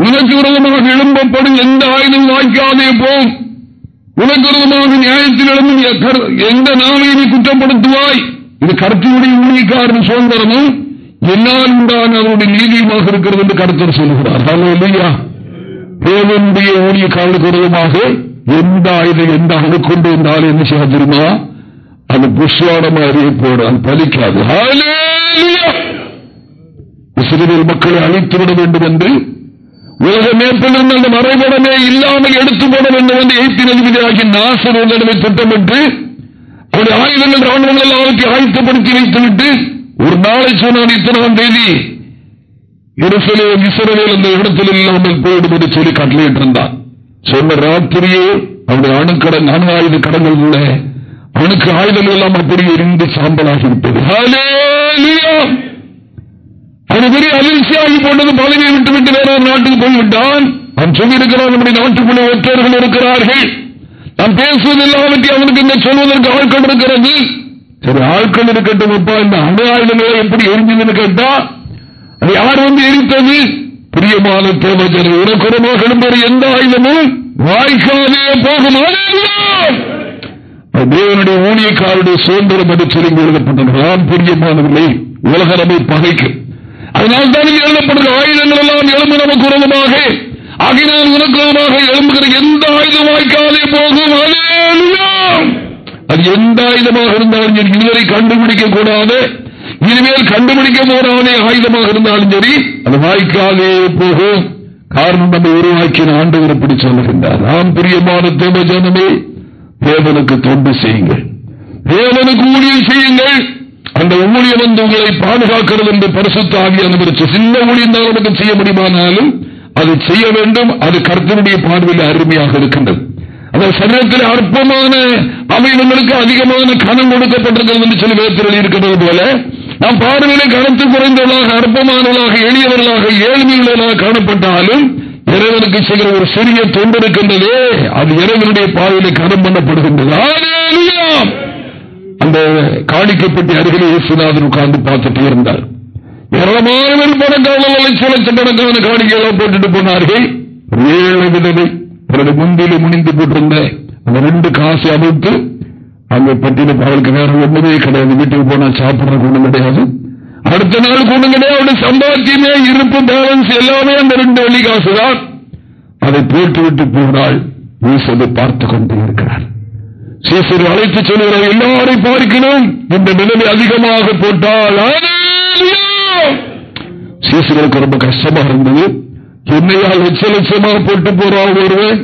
உனக்கு விரோதமாக எழும்பப்படும் எந்த ஆயுதம் வாய்க்காதே போம் உனக்கு விரோதமாக நியாயத்தில் எழும்பும் எந்த நாளையை நீ குற்றப்படுத்துவாய் இது கருத்தினுடைய உண்மைக்காரன் சுதந்திரமும் என்னால் உண்டான அவருடைய நீதியுமாக இருக்கிறது என்று கருத்தர் சொல்லுகிறார் இல்லையா தேவனுடைய ஊழியக்காரனுக்கு விரோதமாக எந்த ஆயுதம் எந்த அணுக்கொண்டு இருந்தாலும் என்ன செய்ய தெரியுமா அது புஷ்வாடமா அறியப்போடு அது பலிக்காது இஸ்ரேல் மக்களை அழித்துவிட வேண்டும் என்று உலக மேற்கொண்டிருந்த அந்த மறைபடமே இல்லாமல் எடுத்து போட வேண்டும் என்று எய்த்தின் நதிபதியாகி நாசர் உங்களிடமே திட்டமிட்டு அவருடைய ஆயுதங்கள் ராணுவங்கள் அவருக்கு ஆயுத்தப்படுத்தி வைத்துவிட்டு ஒரு நாளை சொன்னான் இத்தனாம் தேதி இருசலே இசரவேல் அந்த இடத்தில் இல்லாமல் போயிடும் என்று சொல்லி கட்டளையிட்டிருந்தான் சொன்ன ராத்திரியே அவருடைய அணுக்கடன் அணு ஆயுத கடங்கள் உள்ள அணுக்கு ஆயுதங்கள் எல்லாம் அப்படியே இருந்து சாம்பலாகிவிட்டது ஒருவரை அதிர்ச்சியாகி போட்டது பதவியை விட்டுவிட்டு வேற ஒரு நாட்டுக்கு போய்விட்டான் நாம் சொல்லியிருக்கிறார் நம்முடைய நாட்டுக்குள்ளே ஒற்றர்கள் இருக்கிறார்கள் நாம் பேசுவது எல்லாவற்றையும் அவனுக்கு இந்த சொல்வதற்கு ஆட்கள் இருக்கிறது சரி ஆட்கள் இருக்கட்டும் அப்பா இந்த அந்த ஆயுதங்களை எப்படி எரிஞ்சதுன்னு கேட்டா அது யார் வந்து எரித்தது பிரியமான தேவஜர் உனக்குறமாக எழும்புற எந்த ஆயுதமும் வாய்க்காலே போகும் தேவனுடைய ஊழியக்காருடைய சுதந்திரம் என்று சொல்லி எழுதப்பட்டது பிரியமானவில்லை உலகரமை பகைக்கும் அதனால் தான் எழுதப்படுகிற ஆயுதங்கள் எல்லாம் எலும்பு நமக்கு உரமாக அகினால் உனக்குமாக எழும்புகிற எந்த ஆயுதமாய்க்காலே வாய்க்காதே போகும் அது எந்த ஆயுதமாக இருந்தாலும் சரி இதுவரை கண்டுபிடிக்க கூடாது இனிமேல் கண்டுபிடிக்க போறானே ஆயுதமாக இருந்தாலும் சரி அது வாய்க்காலே போகும் காரணம் நம்ம உருவாக்கின ஆண்டு இப்படி சொல்லுகின்றார் நாம் பிரியமான தேவ ஜனமே தேவனுக்கு தொண்டு செய்யுங்கள் தேவனுக்கு ஊழியம் செய்யுங்கள் அந்த ஊழியம் வந்து உங்களை பாதுகாக்கிறது என்று பரிசுத்த ஆகிய அனுபவிச்சு சின்ன ஊழியம் தான் நமக்கு செய்ய முடியுமானாலும் அது செய்ய வேண்டும் அது கருத்தினுடைய பார்வையில் அருமையாக இருக்கின்றது அதாவது சரீரத்தில் அற்பமான அவயவங்களுக்கு அதிகமான கனம் கொடுக்கப்பட்டிருக்கிறது என்று சொல்லி வேத்திரல் இருக்கிறது போல நாம் பார்வையில கனத்து குறைந்தவர்களாக அற்பமானவர்களாக எளியவர்களாக ஏழ்மையுள்ளவர்களாக காணப்பட்டாலும் இறைவனுக்கு செய்கிற ஒரு சிறிய தொண்டிருக்கின்றதே அது இறைவனுடைய பார்வையில கனம் பண்ணப்படுகின்றது அந்த காணிக்கப்பட்டி அருகிலே இயேசுநாதன் உட்கார்ந்து பார்த்துட்டு இருந்தார் ஏராளமான பேர் பணக்காரர்கள் காணிக்கை காணிக்கையெல்லாம் போட்டுட்டு போனார்கள் ஏழு விதவை பிறகு முந்தில முனிந்து போட்டிருந்த அந்த ரெண்டு காசை அமைத்து அந்த பட்டியல பகலுக்கு வேற ஒண்ணுமே கிடையாது வீட்டுக்கு போனா சாப்பிடற ஒண்ணும் கிடையாது அடுத்த நாள் ஒண்ணும் கிடையாது சம்பாத்தியமே இருப்பு பேலன்ஸ் எல்லாமே அந்த ரெண்டு வழி காசுதான் அதை போட்டுவிட்டு போனால் நீ பார்த்து கொண்டே இருக்கிறார் சீசர் அழைத்து சொல்லுகிறார் எல்லாரையும் பார்க்கணும் இந்த நிலைமை அதிகமாக போட்டால் சீசர்களுக்கு ரொம்ப கஷ்டமா இருந்தது என்னையா லட்ச லட்சமாக போட்டு போறாங்க ஒருவன்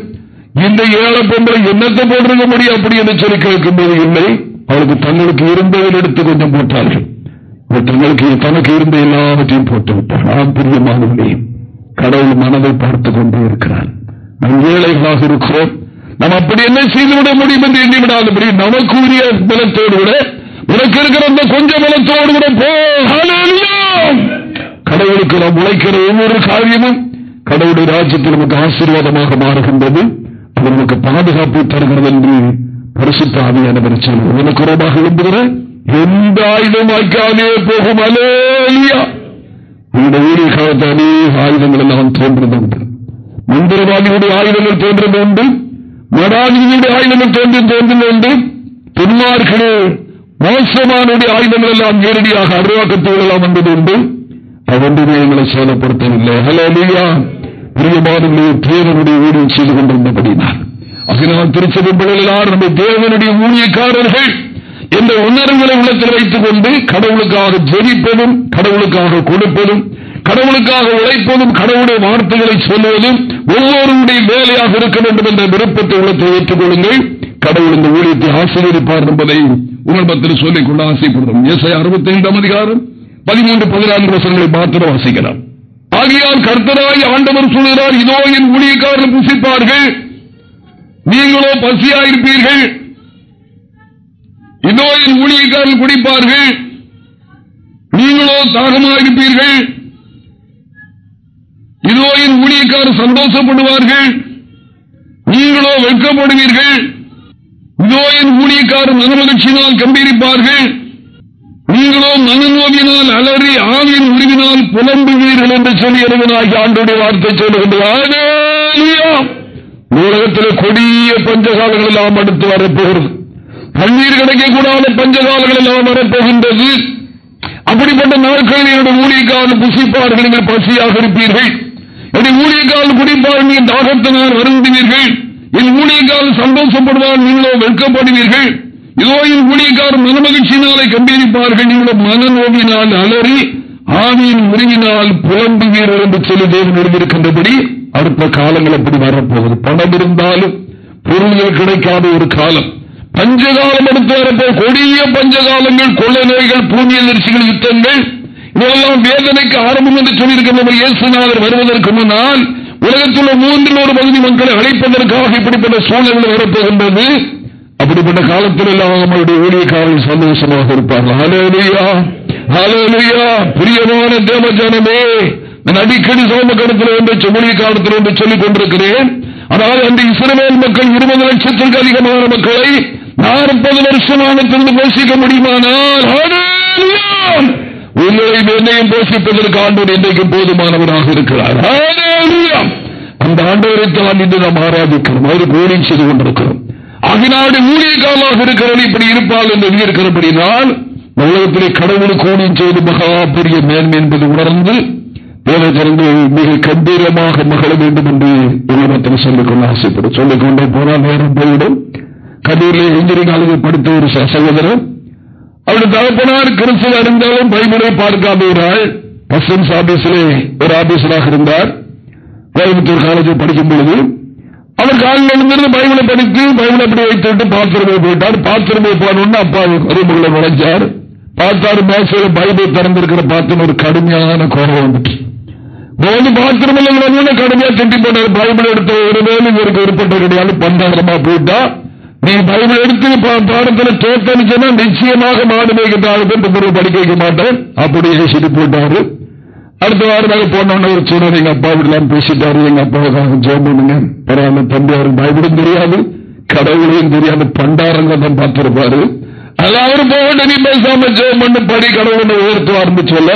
இந்த ஏழை பொம்பளை என்னத்தை போட்டிருக்க முடியும் அப்படி என்று சொல்லி கேட்கும்போது இல்லை அவளுக்கு தங்களுக்கு இருந்ததில் எடுத்து கொஞ்சம் போட்டார்கள் தங்களுக்கு தனக்கு இருந்த எல்லாவற்றையும் போட்டு விட்டார் ஆம் கடவுள் மனதை பார்த்துக் கொண்டே இருக்கிறான் நாம் ஏழைகளாக இருக்கிறோம் நாம் அப்படி என்ன செய்துவிட முடியும் என்று எண்ணிவிடாதபடி நமக்கு உரிய பலத்தோடு விட உனக்கு இருக்கிற அந்த கொஞ்சம் பலத்தோடு கூட கடவுளுக்கு நாம் உழைக்கிற ஒவ்வொரு காரியமும் கடவுளுடைய ராஜ்யத்தில் நமக்கு ஆசீர்வாதமாக மாறுகின்றது அது நமக்கு பாதுகாப்பு தருகிறது என்று பரிசுத்த ஆவியானவர் சொல்லுவோம் எனக்கு ரோபாக எந்த ஆயுதம் ஆக்காமே போகும் அலேலியா இந்த ஊரிய காலத்து அநேக ஆயுதங்கள் எல்லாம் தோன்றது உண்டு மந்திரவாதியுடைய ஆயுதங்கள் தோன்றது உண்டு மடாதிபதியுடைய ஆயுதங்கள் தோன்றும் தோன்றும் என்று பெருமார்களே மோசமானுடைய ஆயுதங்கள் எல்லாம் நேரடியாக அருவாக்கத்து விடலாம் என்பது உண்டு அவன்றுமே எங்களை சேதப்படுத்தவில்லை ஹலோ லியா பிரியமானவர்களே தேவனுடைய ஊழியம் செய்து கொண்டிருந்தபடினார் அதனால் திருச்செவிப்படையில் நம்முடைய நம்ம தேவனுடைய ஊழியக்காரர்கள் என்ற உணர்வுகளை உள்ளத்தில் வைத்துக் கொண்டு கடவுளுக்காக ஜெயிப்பதும் கடவுளுக்காக கொடுப்பதும் கடவுளுக்காக உழைப்பதும் கடவுளுடைய வார்த்தைகளை சொல்லுவதும் ஒவ்வொருடைய வேலையாக இருக்க வேண்டும் என்ற விருப்பத்தை உள்ளத்தை கொள்ளுங்கள் கடவுள் இந்த ஊழியத்தை ஆசீர்வதிப்பார் என்பதை உங்கள் பத்திரம் சொல்லிக் கொள்ள ஆசைப்படுகிறோம் அறுபத்தி ஐந்தாம் அதிகாரம் பதிமூன்று பதினான்கு வருஷங்களை மாத்திரம் வாசிக்கலாம் ஆகியால் கர்த்தராய் ஆண்டவர் சொல்கிறார் இதோ என் ஊழியக்காரர் புசிப்பார்கள் நீங்களோ பசியாயிருப்பீர்கள் இதோ என் ஊழியக்காரர் குடிப்பார்கள் நீங்களோ தாகமாயிருப்பீர்கள் இதோ என் ஊழியக்காரர் சந்தோஷப்படுவார்கள் நீங்களோ வெட்கப்படுவீர்கள் இதோ என் ஊழியக்காரர் மனமகிழ்ச்சியினால் கம்பீரிப்பார்கள் நீங்களோ மனநோவினால் அலறி ஆவியின் உருவினால் புலம்புவீர்கள் என்று சொல்லி இறைவனாகி ஆண்டோடைய வார்த்தை சொல்லுகின்றார் உலகத்தில் கொடிய பஞ்சகாலங்கள் எல்லாம் அடுத்து வரப்போகிறது தண்ணீர் கிடைக்கக்கூடாத பஞ்சகாலங்கள் எல்லாம் வரப்போகின்றது அப்படிப்பட்ட நாட்களில் என்னுடைய ஊழியக்காரர் புசிப்பார்கள் நீங்கள் பசியாக இருப்பீர்கள் என்னுடைய ஊழியக்கால் குடிப்பால் நீங்கள் தாகத்தினால் வருந்துவீர்கள் என் ஊழியக்கால் சந்தோஷப்படுவார் நீங்களோ வெட்கப்படுவீர்கள் இதோ என் ஊழியக்கார் மனமகிழ்ச்சியினாலே கம்பீரிப்பார்கள் நீங்களோ மனநோவினால் அலறி ஆவியின் முறையினால் புலம்புவீர்கள் என்று சொல்லி தேவன் அடுத்த காலங்கள் அப்படி வரப்போகுது பணம் இருந்தாலும் பொருள்கள் கிடைக்காத ஒரு காலம் பஞ்சகாலம் எடுத்து வரப்போ கொடிய பஞ்சகாலங்கள் கொள்ளை நோய்கள் பூமியில் நெரிசிகள் யுத்தங்கள் இதெல்லாம் வேதனைக்கு ஆரம்பம் என்று சொல்லியிருக்கின்ற இயேசுநாதர் வருவதற்கு முன்னால் உலகத்தில் மூன்றில் ஒரு பகுதி மக்களை அழைப்பதற்காக இப்படிப்பட்ட சூழ்நிலை வரப்போகின்றது அப்படிப்பட்ட காலத்தில் எல்லாம் நம்மளுடைய ஊழியக்காரர்கள் சந்தோஷமாக இருப்பார்கள் ஹலோலியா ஹலோலியா பிரியமான தேவஜானமே நான் அடிக்கடி சோமக்கடத்தில் ஒன்று காலத்தில் ஒன்று சொல்லிக் கொண்டிருக்கிறேன் அதனால் அந்த இஸ்ரமேல் மக்கள் இருபது லட்சத்திற்கு அதிகமான மக்களை நாற்பது திருந்து போஷிக்க முடியுமானால் உங்களையும் என்னையும் போஷிப்பதற்கு ஆண்டோர் இன்றைக்கும் போதுமானவராக இருக்கிறார் அந்த ஆண்டவரை இன்று நாம் ஆராதிக்கிறோம் அவர் ஊழியம் செய்து கொண்டிருக்கிறோம் அகிநாடு காலமாக இருக்கிறவர் இப்படி இருப்பால் என்று எழுதியிருக்கிறபடினால் உலகத்திலே கடவுளுக்கு கோடி செய்து மகா பெரிய மேன்மை என்பது உணர்ந்து திறந்து மிக கம்பீரமாக மகள வேண்டும் என்று உலகத்தில் கொண்டு ஆசைப்படும் சொல்லிக்கொண்டே போனால் நேரம் போயிடும் கல்லூரியில் இன்ஜினியரிங் அளவு படித்த ஒரு சகோதரன் அவருடைய தகப்பனார் கிறிஸ்துவ அறிந்தாலும் பைபிளை பார்க்காமல் கஸ்டம்ஸ் ஆபீஸிலே ஒரு ஆபீசராக இருந்தார் கோயம்புத்தூர் காலேஜில் படிக்கும் பொழுது அவர் காலையில் எழுந்திருந்து பைபிளை படித்து பைபிளை அப்படி வைத்துவிட்டு பாத்திரமே போயிட்டார் பாத்திரமே போனோம்னு அப்பா அறிமுகம் நுழைஞ்சார் பார்த்தார் மேசையில் பைபிள் திறந்திருக்கிற பார்த்து ஒரு கடுமையான கோபம் வந்துட்டு போது பாத்திரம் கடுமையா திட்டி போட்டார் பைபிள் எடுத்த ஒரு வேலை இவருக்கு விருப்பப்பட்ட கிடையாது பந்தாரமா போயிட்டா நீ பைபிள் எடுத்து பாடத்தில் கேட்கன்னு சொன்னா நிச்சயமாக மாடு மேய்க்கிறாங்க படிக்க வைக்க மாட்டேன் அப்படியே சொல்லி போட்டாரு அடுத்த வாரம் நாங்க போனோம்னு ஒரு சொன்னார் எங்க அப்பா வீட்டுலாம் பேசிட்டாரு எங்க அப்பாவுக்காக ஜோம் பண்ணுங்க பரவாயில்ல தம்பி தெரியாது கடவுளையும் தெரியாது பண்டாரங்களை தான் பார்த்திருப்பாரு அது அவரு போகட்டும் நீ பேசாம ஜோம் பண்ணு படி கடவுளை உயர்த்த ஆரம்பிச்சோல்ல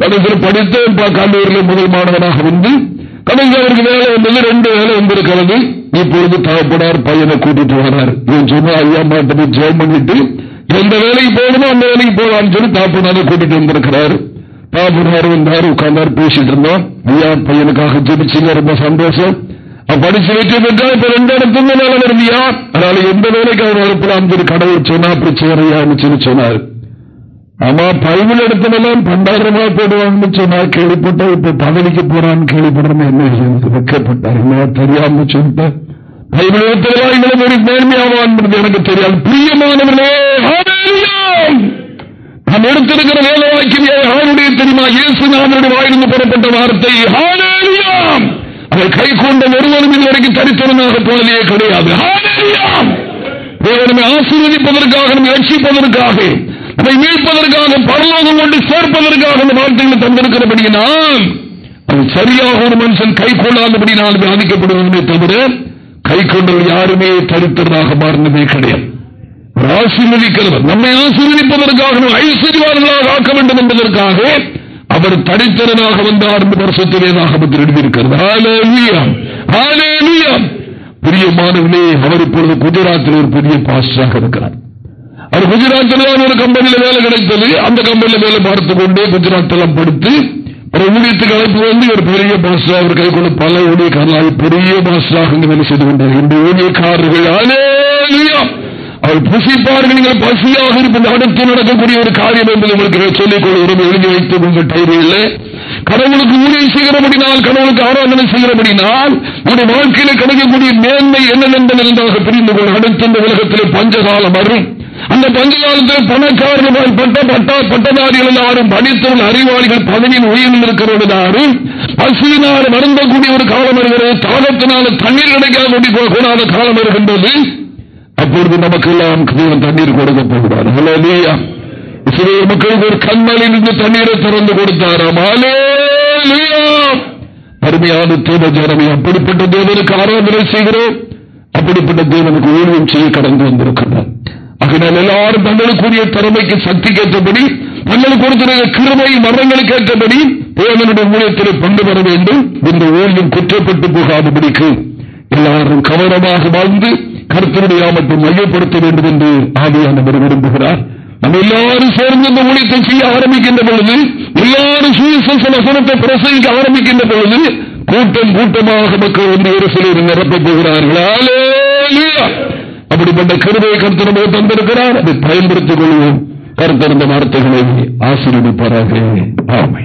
கடைசியில் படித்து கல்லூரியில் முதல் மாணவனாக வந்து கடைசி அவருக்கு வேலை வந்தது ரெண்டு வேலை வந்திருக்கிறது இப்பொழுது தகப்பனார் பையனை கூட்டிட்டு வரார் இவன் சொன்னா ஐயா மாட்டது ஜெயம் பண்ணிட்டு எந்த வேலைக்கு போகணுமோ அந்த வேலைக்கு போகலான்னு சொல்லி தாப்பனாரை கூட்டிட்டு வந்திருக்கிறார் தாப்பனார் வந்தார் உட்கார்ந்தார் பேசிட்டு இருந்தோம் ஐயா பையனுக்காக ஜெபிச்சுங்க ரொம்ப சந்தோஷம் படிச்சு வைக்கப்பட்டால் இப்ப ரெண்டு இடத்துல வேலை வருந்தியா அதனால எந்த வேலைக்கு அவர் அனுப்பலாம் சொல்லி கடவுள் சொன்னா பிரச்சனையான்னு சொல்லி சொன்னார் ஆமா பைபிள் இடத்துலாம் பண்டாயிரம் ரூபாய் போடுவாங்கன்னு சொன்னா கேள்விப்பட்ட இப்ப பதவிக்கு போறான்னு கேள்விப்படுறோம் என்ன வெக்கப்பட்டார் என்ன தெரியாம சொல்லிட்டேன் பைபிளில் தெளிவாய்களும் ஒரு மேன்மையான என்பது எனக்கு தெரியாது பிரியமானவர்களே நாம் எடுத்திருக்கிற வேலை வாக்கிலே அவருடைய தெரியுமா இயேசு இயேசுநாதனுடைய வாயிலிருந்து புறப்பட்ட வார்த்தை அதை கை கொண்ட ஒருவரும் இதுவரைக்கும் தரித்திரமாக போனதே கிடையாது ஆசீர்வதிப்பதற்காக ரட்சிப்பதற்காக அதை மீட்பதற்காக பரலோகம் கொண்டு சேர்ப்பதற்காக இந்த வார்த்தைகளை தந்திருக்கிறபடியினால் அது சரியாக ஒரு மனுஷன் கை கொள்ளாதபடி நான் பாதிக்கப்படுவதே தவிர கை கொண்டவர் யாருமே தரித்திரமாக மாறினதே கிடையாது ஆசீர்வதிக்கிறவர் நம்மை ஆசீர்வதிப்பதற்காக ஐஸ்வர்யவான்களாக ஆக்க வேண்டும் என்பதற்காக அவர் தனித்தரனாக வந்தார் என்று வருஷத்திலேதாக எழுதியிருக்கிறது பிரியமானவர்களே அவர் இப்பொழுது குஜராத்தில் ஒரு பெரிய பாஸ்டராக இருக்கிறார் அவர் குஜராத்தில் ஒரு கம்பெனியில் வேலை கிடைத்தது அந்த கம்பெனியில் வேலை பார்த்துக் கொண்டே குஜராத் எல்லாம் படுத்து பிரதிநிதித்துக்கு அழைப்பு வந்து ஒரு பெரிய மாஸ்டர் அவர் கைகொள்ள பல ஊழியக்காரர்களாக பெரிய மாஸ்டராக வேலை செய்து கொண்டார் இந்த ஊழியக்காரர்கள் அவள் புசிப்பார்கள் நீங்கள் பசியாக இருப்பது அடுத்து நடக்கக்கூடிய ஒரு காரியம் என்பது உங்களுக்கு உரிமை எழுதி வைத்து உங்கள் டைரியில் கடவுளுக்கு ஊழியம் செய்கிறபடினால் கடவுளுக்கு ஆராதனை செய்கிறபடினால் நம்முடைய வாழ்க்கையில் கிடைக்கக்கூடிய மேன்மை என்னென்ன என்பதற்காக புரிந்து கொள்ள அடுத்த உலகத்தில் பஞ்சகாலம் வரும் அந்த பங்கு காலத்தில் பணக்காரர்கள் பட்ட பட்டா பட்டதாரிகள் எல்லாரும் படித்தவர்கள் அறிவாளிகள் பதவியில் உயிரில் இருக்கிறவர்கள் யாரும் பசுவினால் வருந்தக்கூடிய ஒரு காலம் வருகிறது தாகத்தினால் தண்ணீர் கிடைக்காத போகக்கூடாத காலம் வருகின்றது அப்பொழுது நமக்கு எல்லாம் தண்ணீர் கொடுக்க போகிறார் ஹலோலியா இஸ்ரேல் மக்களுக்கு ஒரு கண்மலில் இருந்து தண்ணீரை திறந்து கொடுத்தாராம் அருமையான தேவ ஜனமே அப்படிப்பட்ட தேவனுக்கு ஆராதனை செய்கிறோம் அப்படிப்பட்ட தேவனுக்கு ஊழியம் செய்ய கடந்து வந்திருக்கிறார் அதனால் எல்லாரும் தங்களுக்குரிய திறமைக்கு சக்தி கேட்டபடி தங்களுக்கு ஒருத்தருடைய கிருமை மரணங்களுக்கு ஏற்றபடி தேவனுடைய ஊழியத்தில் பங்கு பெற வேண்டும் இந்த ஊழியம் குற்றப்பட்டு போகாதபடிக்கு எல்லாரும் கவனமாக வாழ்ந்து கருத்தருடைய ஆமத்தை மையப்படுத்த வேண்டும் என்று ஆவியானவர் விரும்புகிறார் நம்ம எல்லாரும் சேர்ந்து இந்த ஊழியத்தை செய்ய ஆரம்பிக்கின்ற பொழுது எல்லாரும் சுயசன குணத்தை பிரசவிக்க ஆரம்பிக்கின்ற பொழுது கூட்டம் கூட்டமாக மக்கள் வந்து ஒரு சிலர் நிரப்பப் போகிறார்கள் அப்படிப்பட்ட கருமையை கருத்து நமக்கு தந்திருக்கிறார் அதை பயன்படுத்திக் கொள்வோம் கருத்திருந்த வார்த்தைகளை ஆசீர்வதிப்பார்கள் ஆமை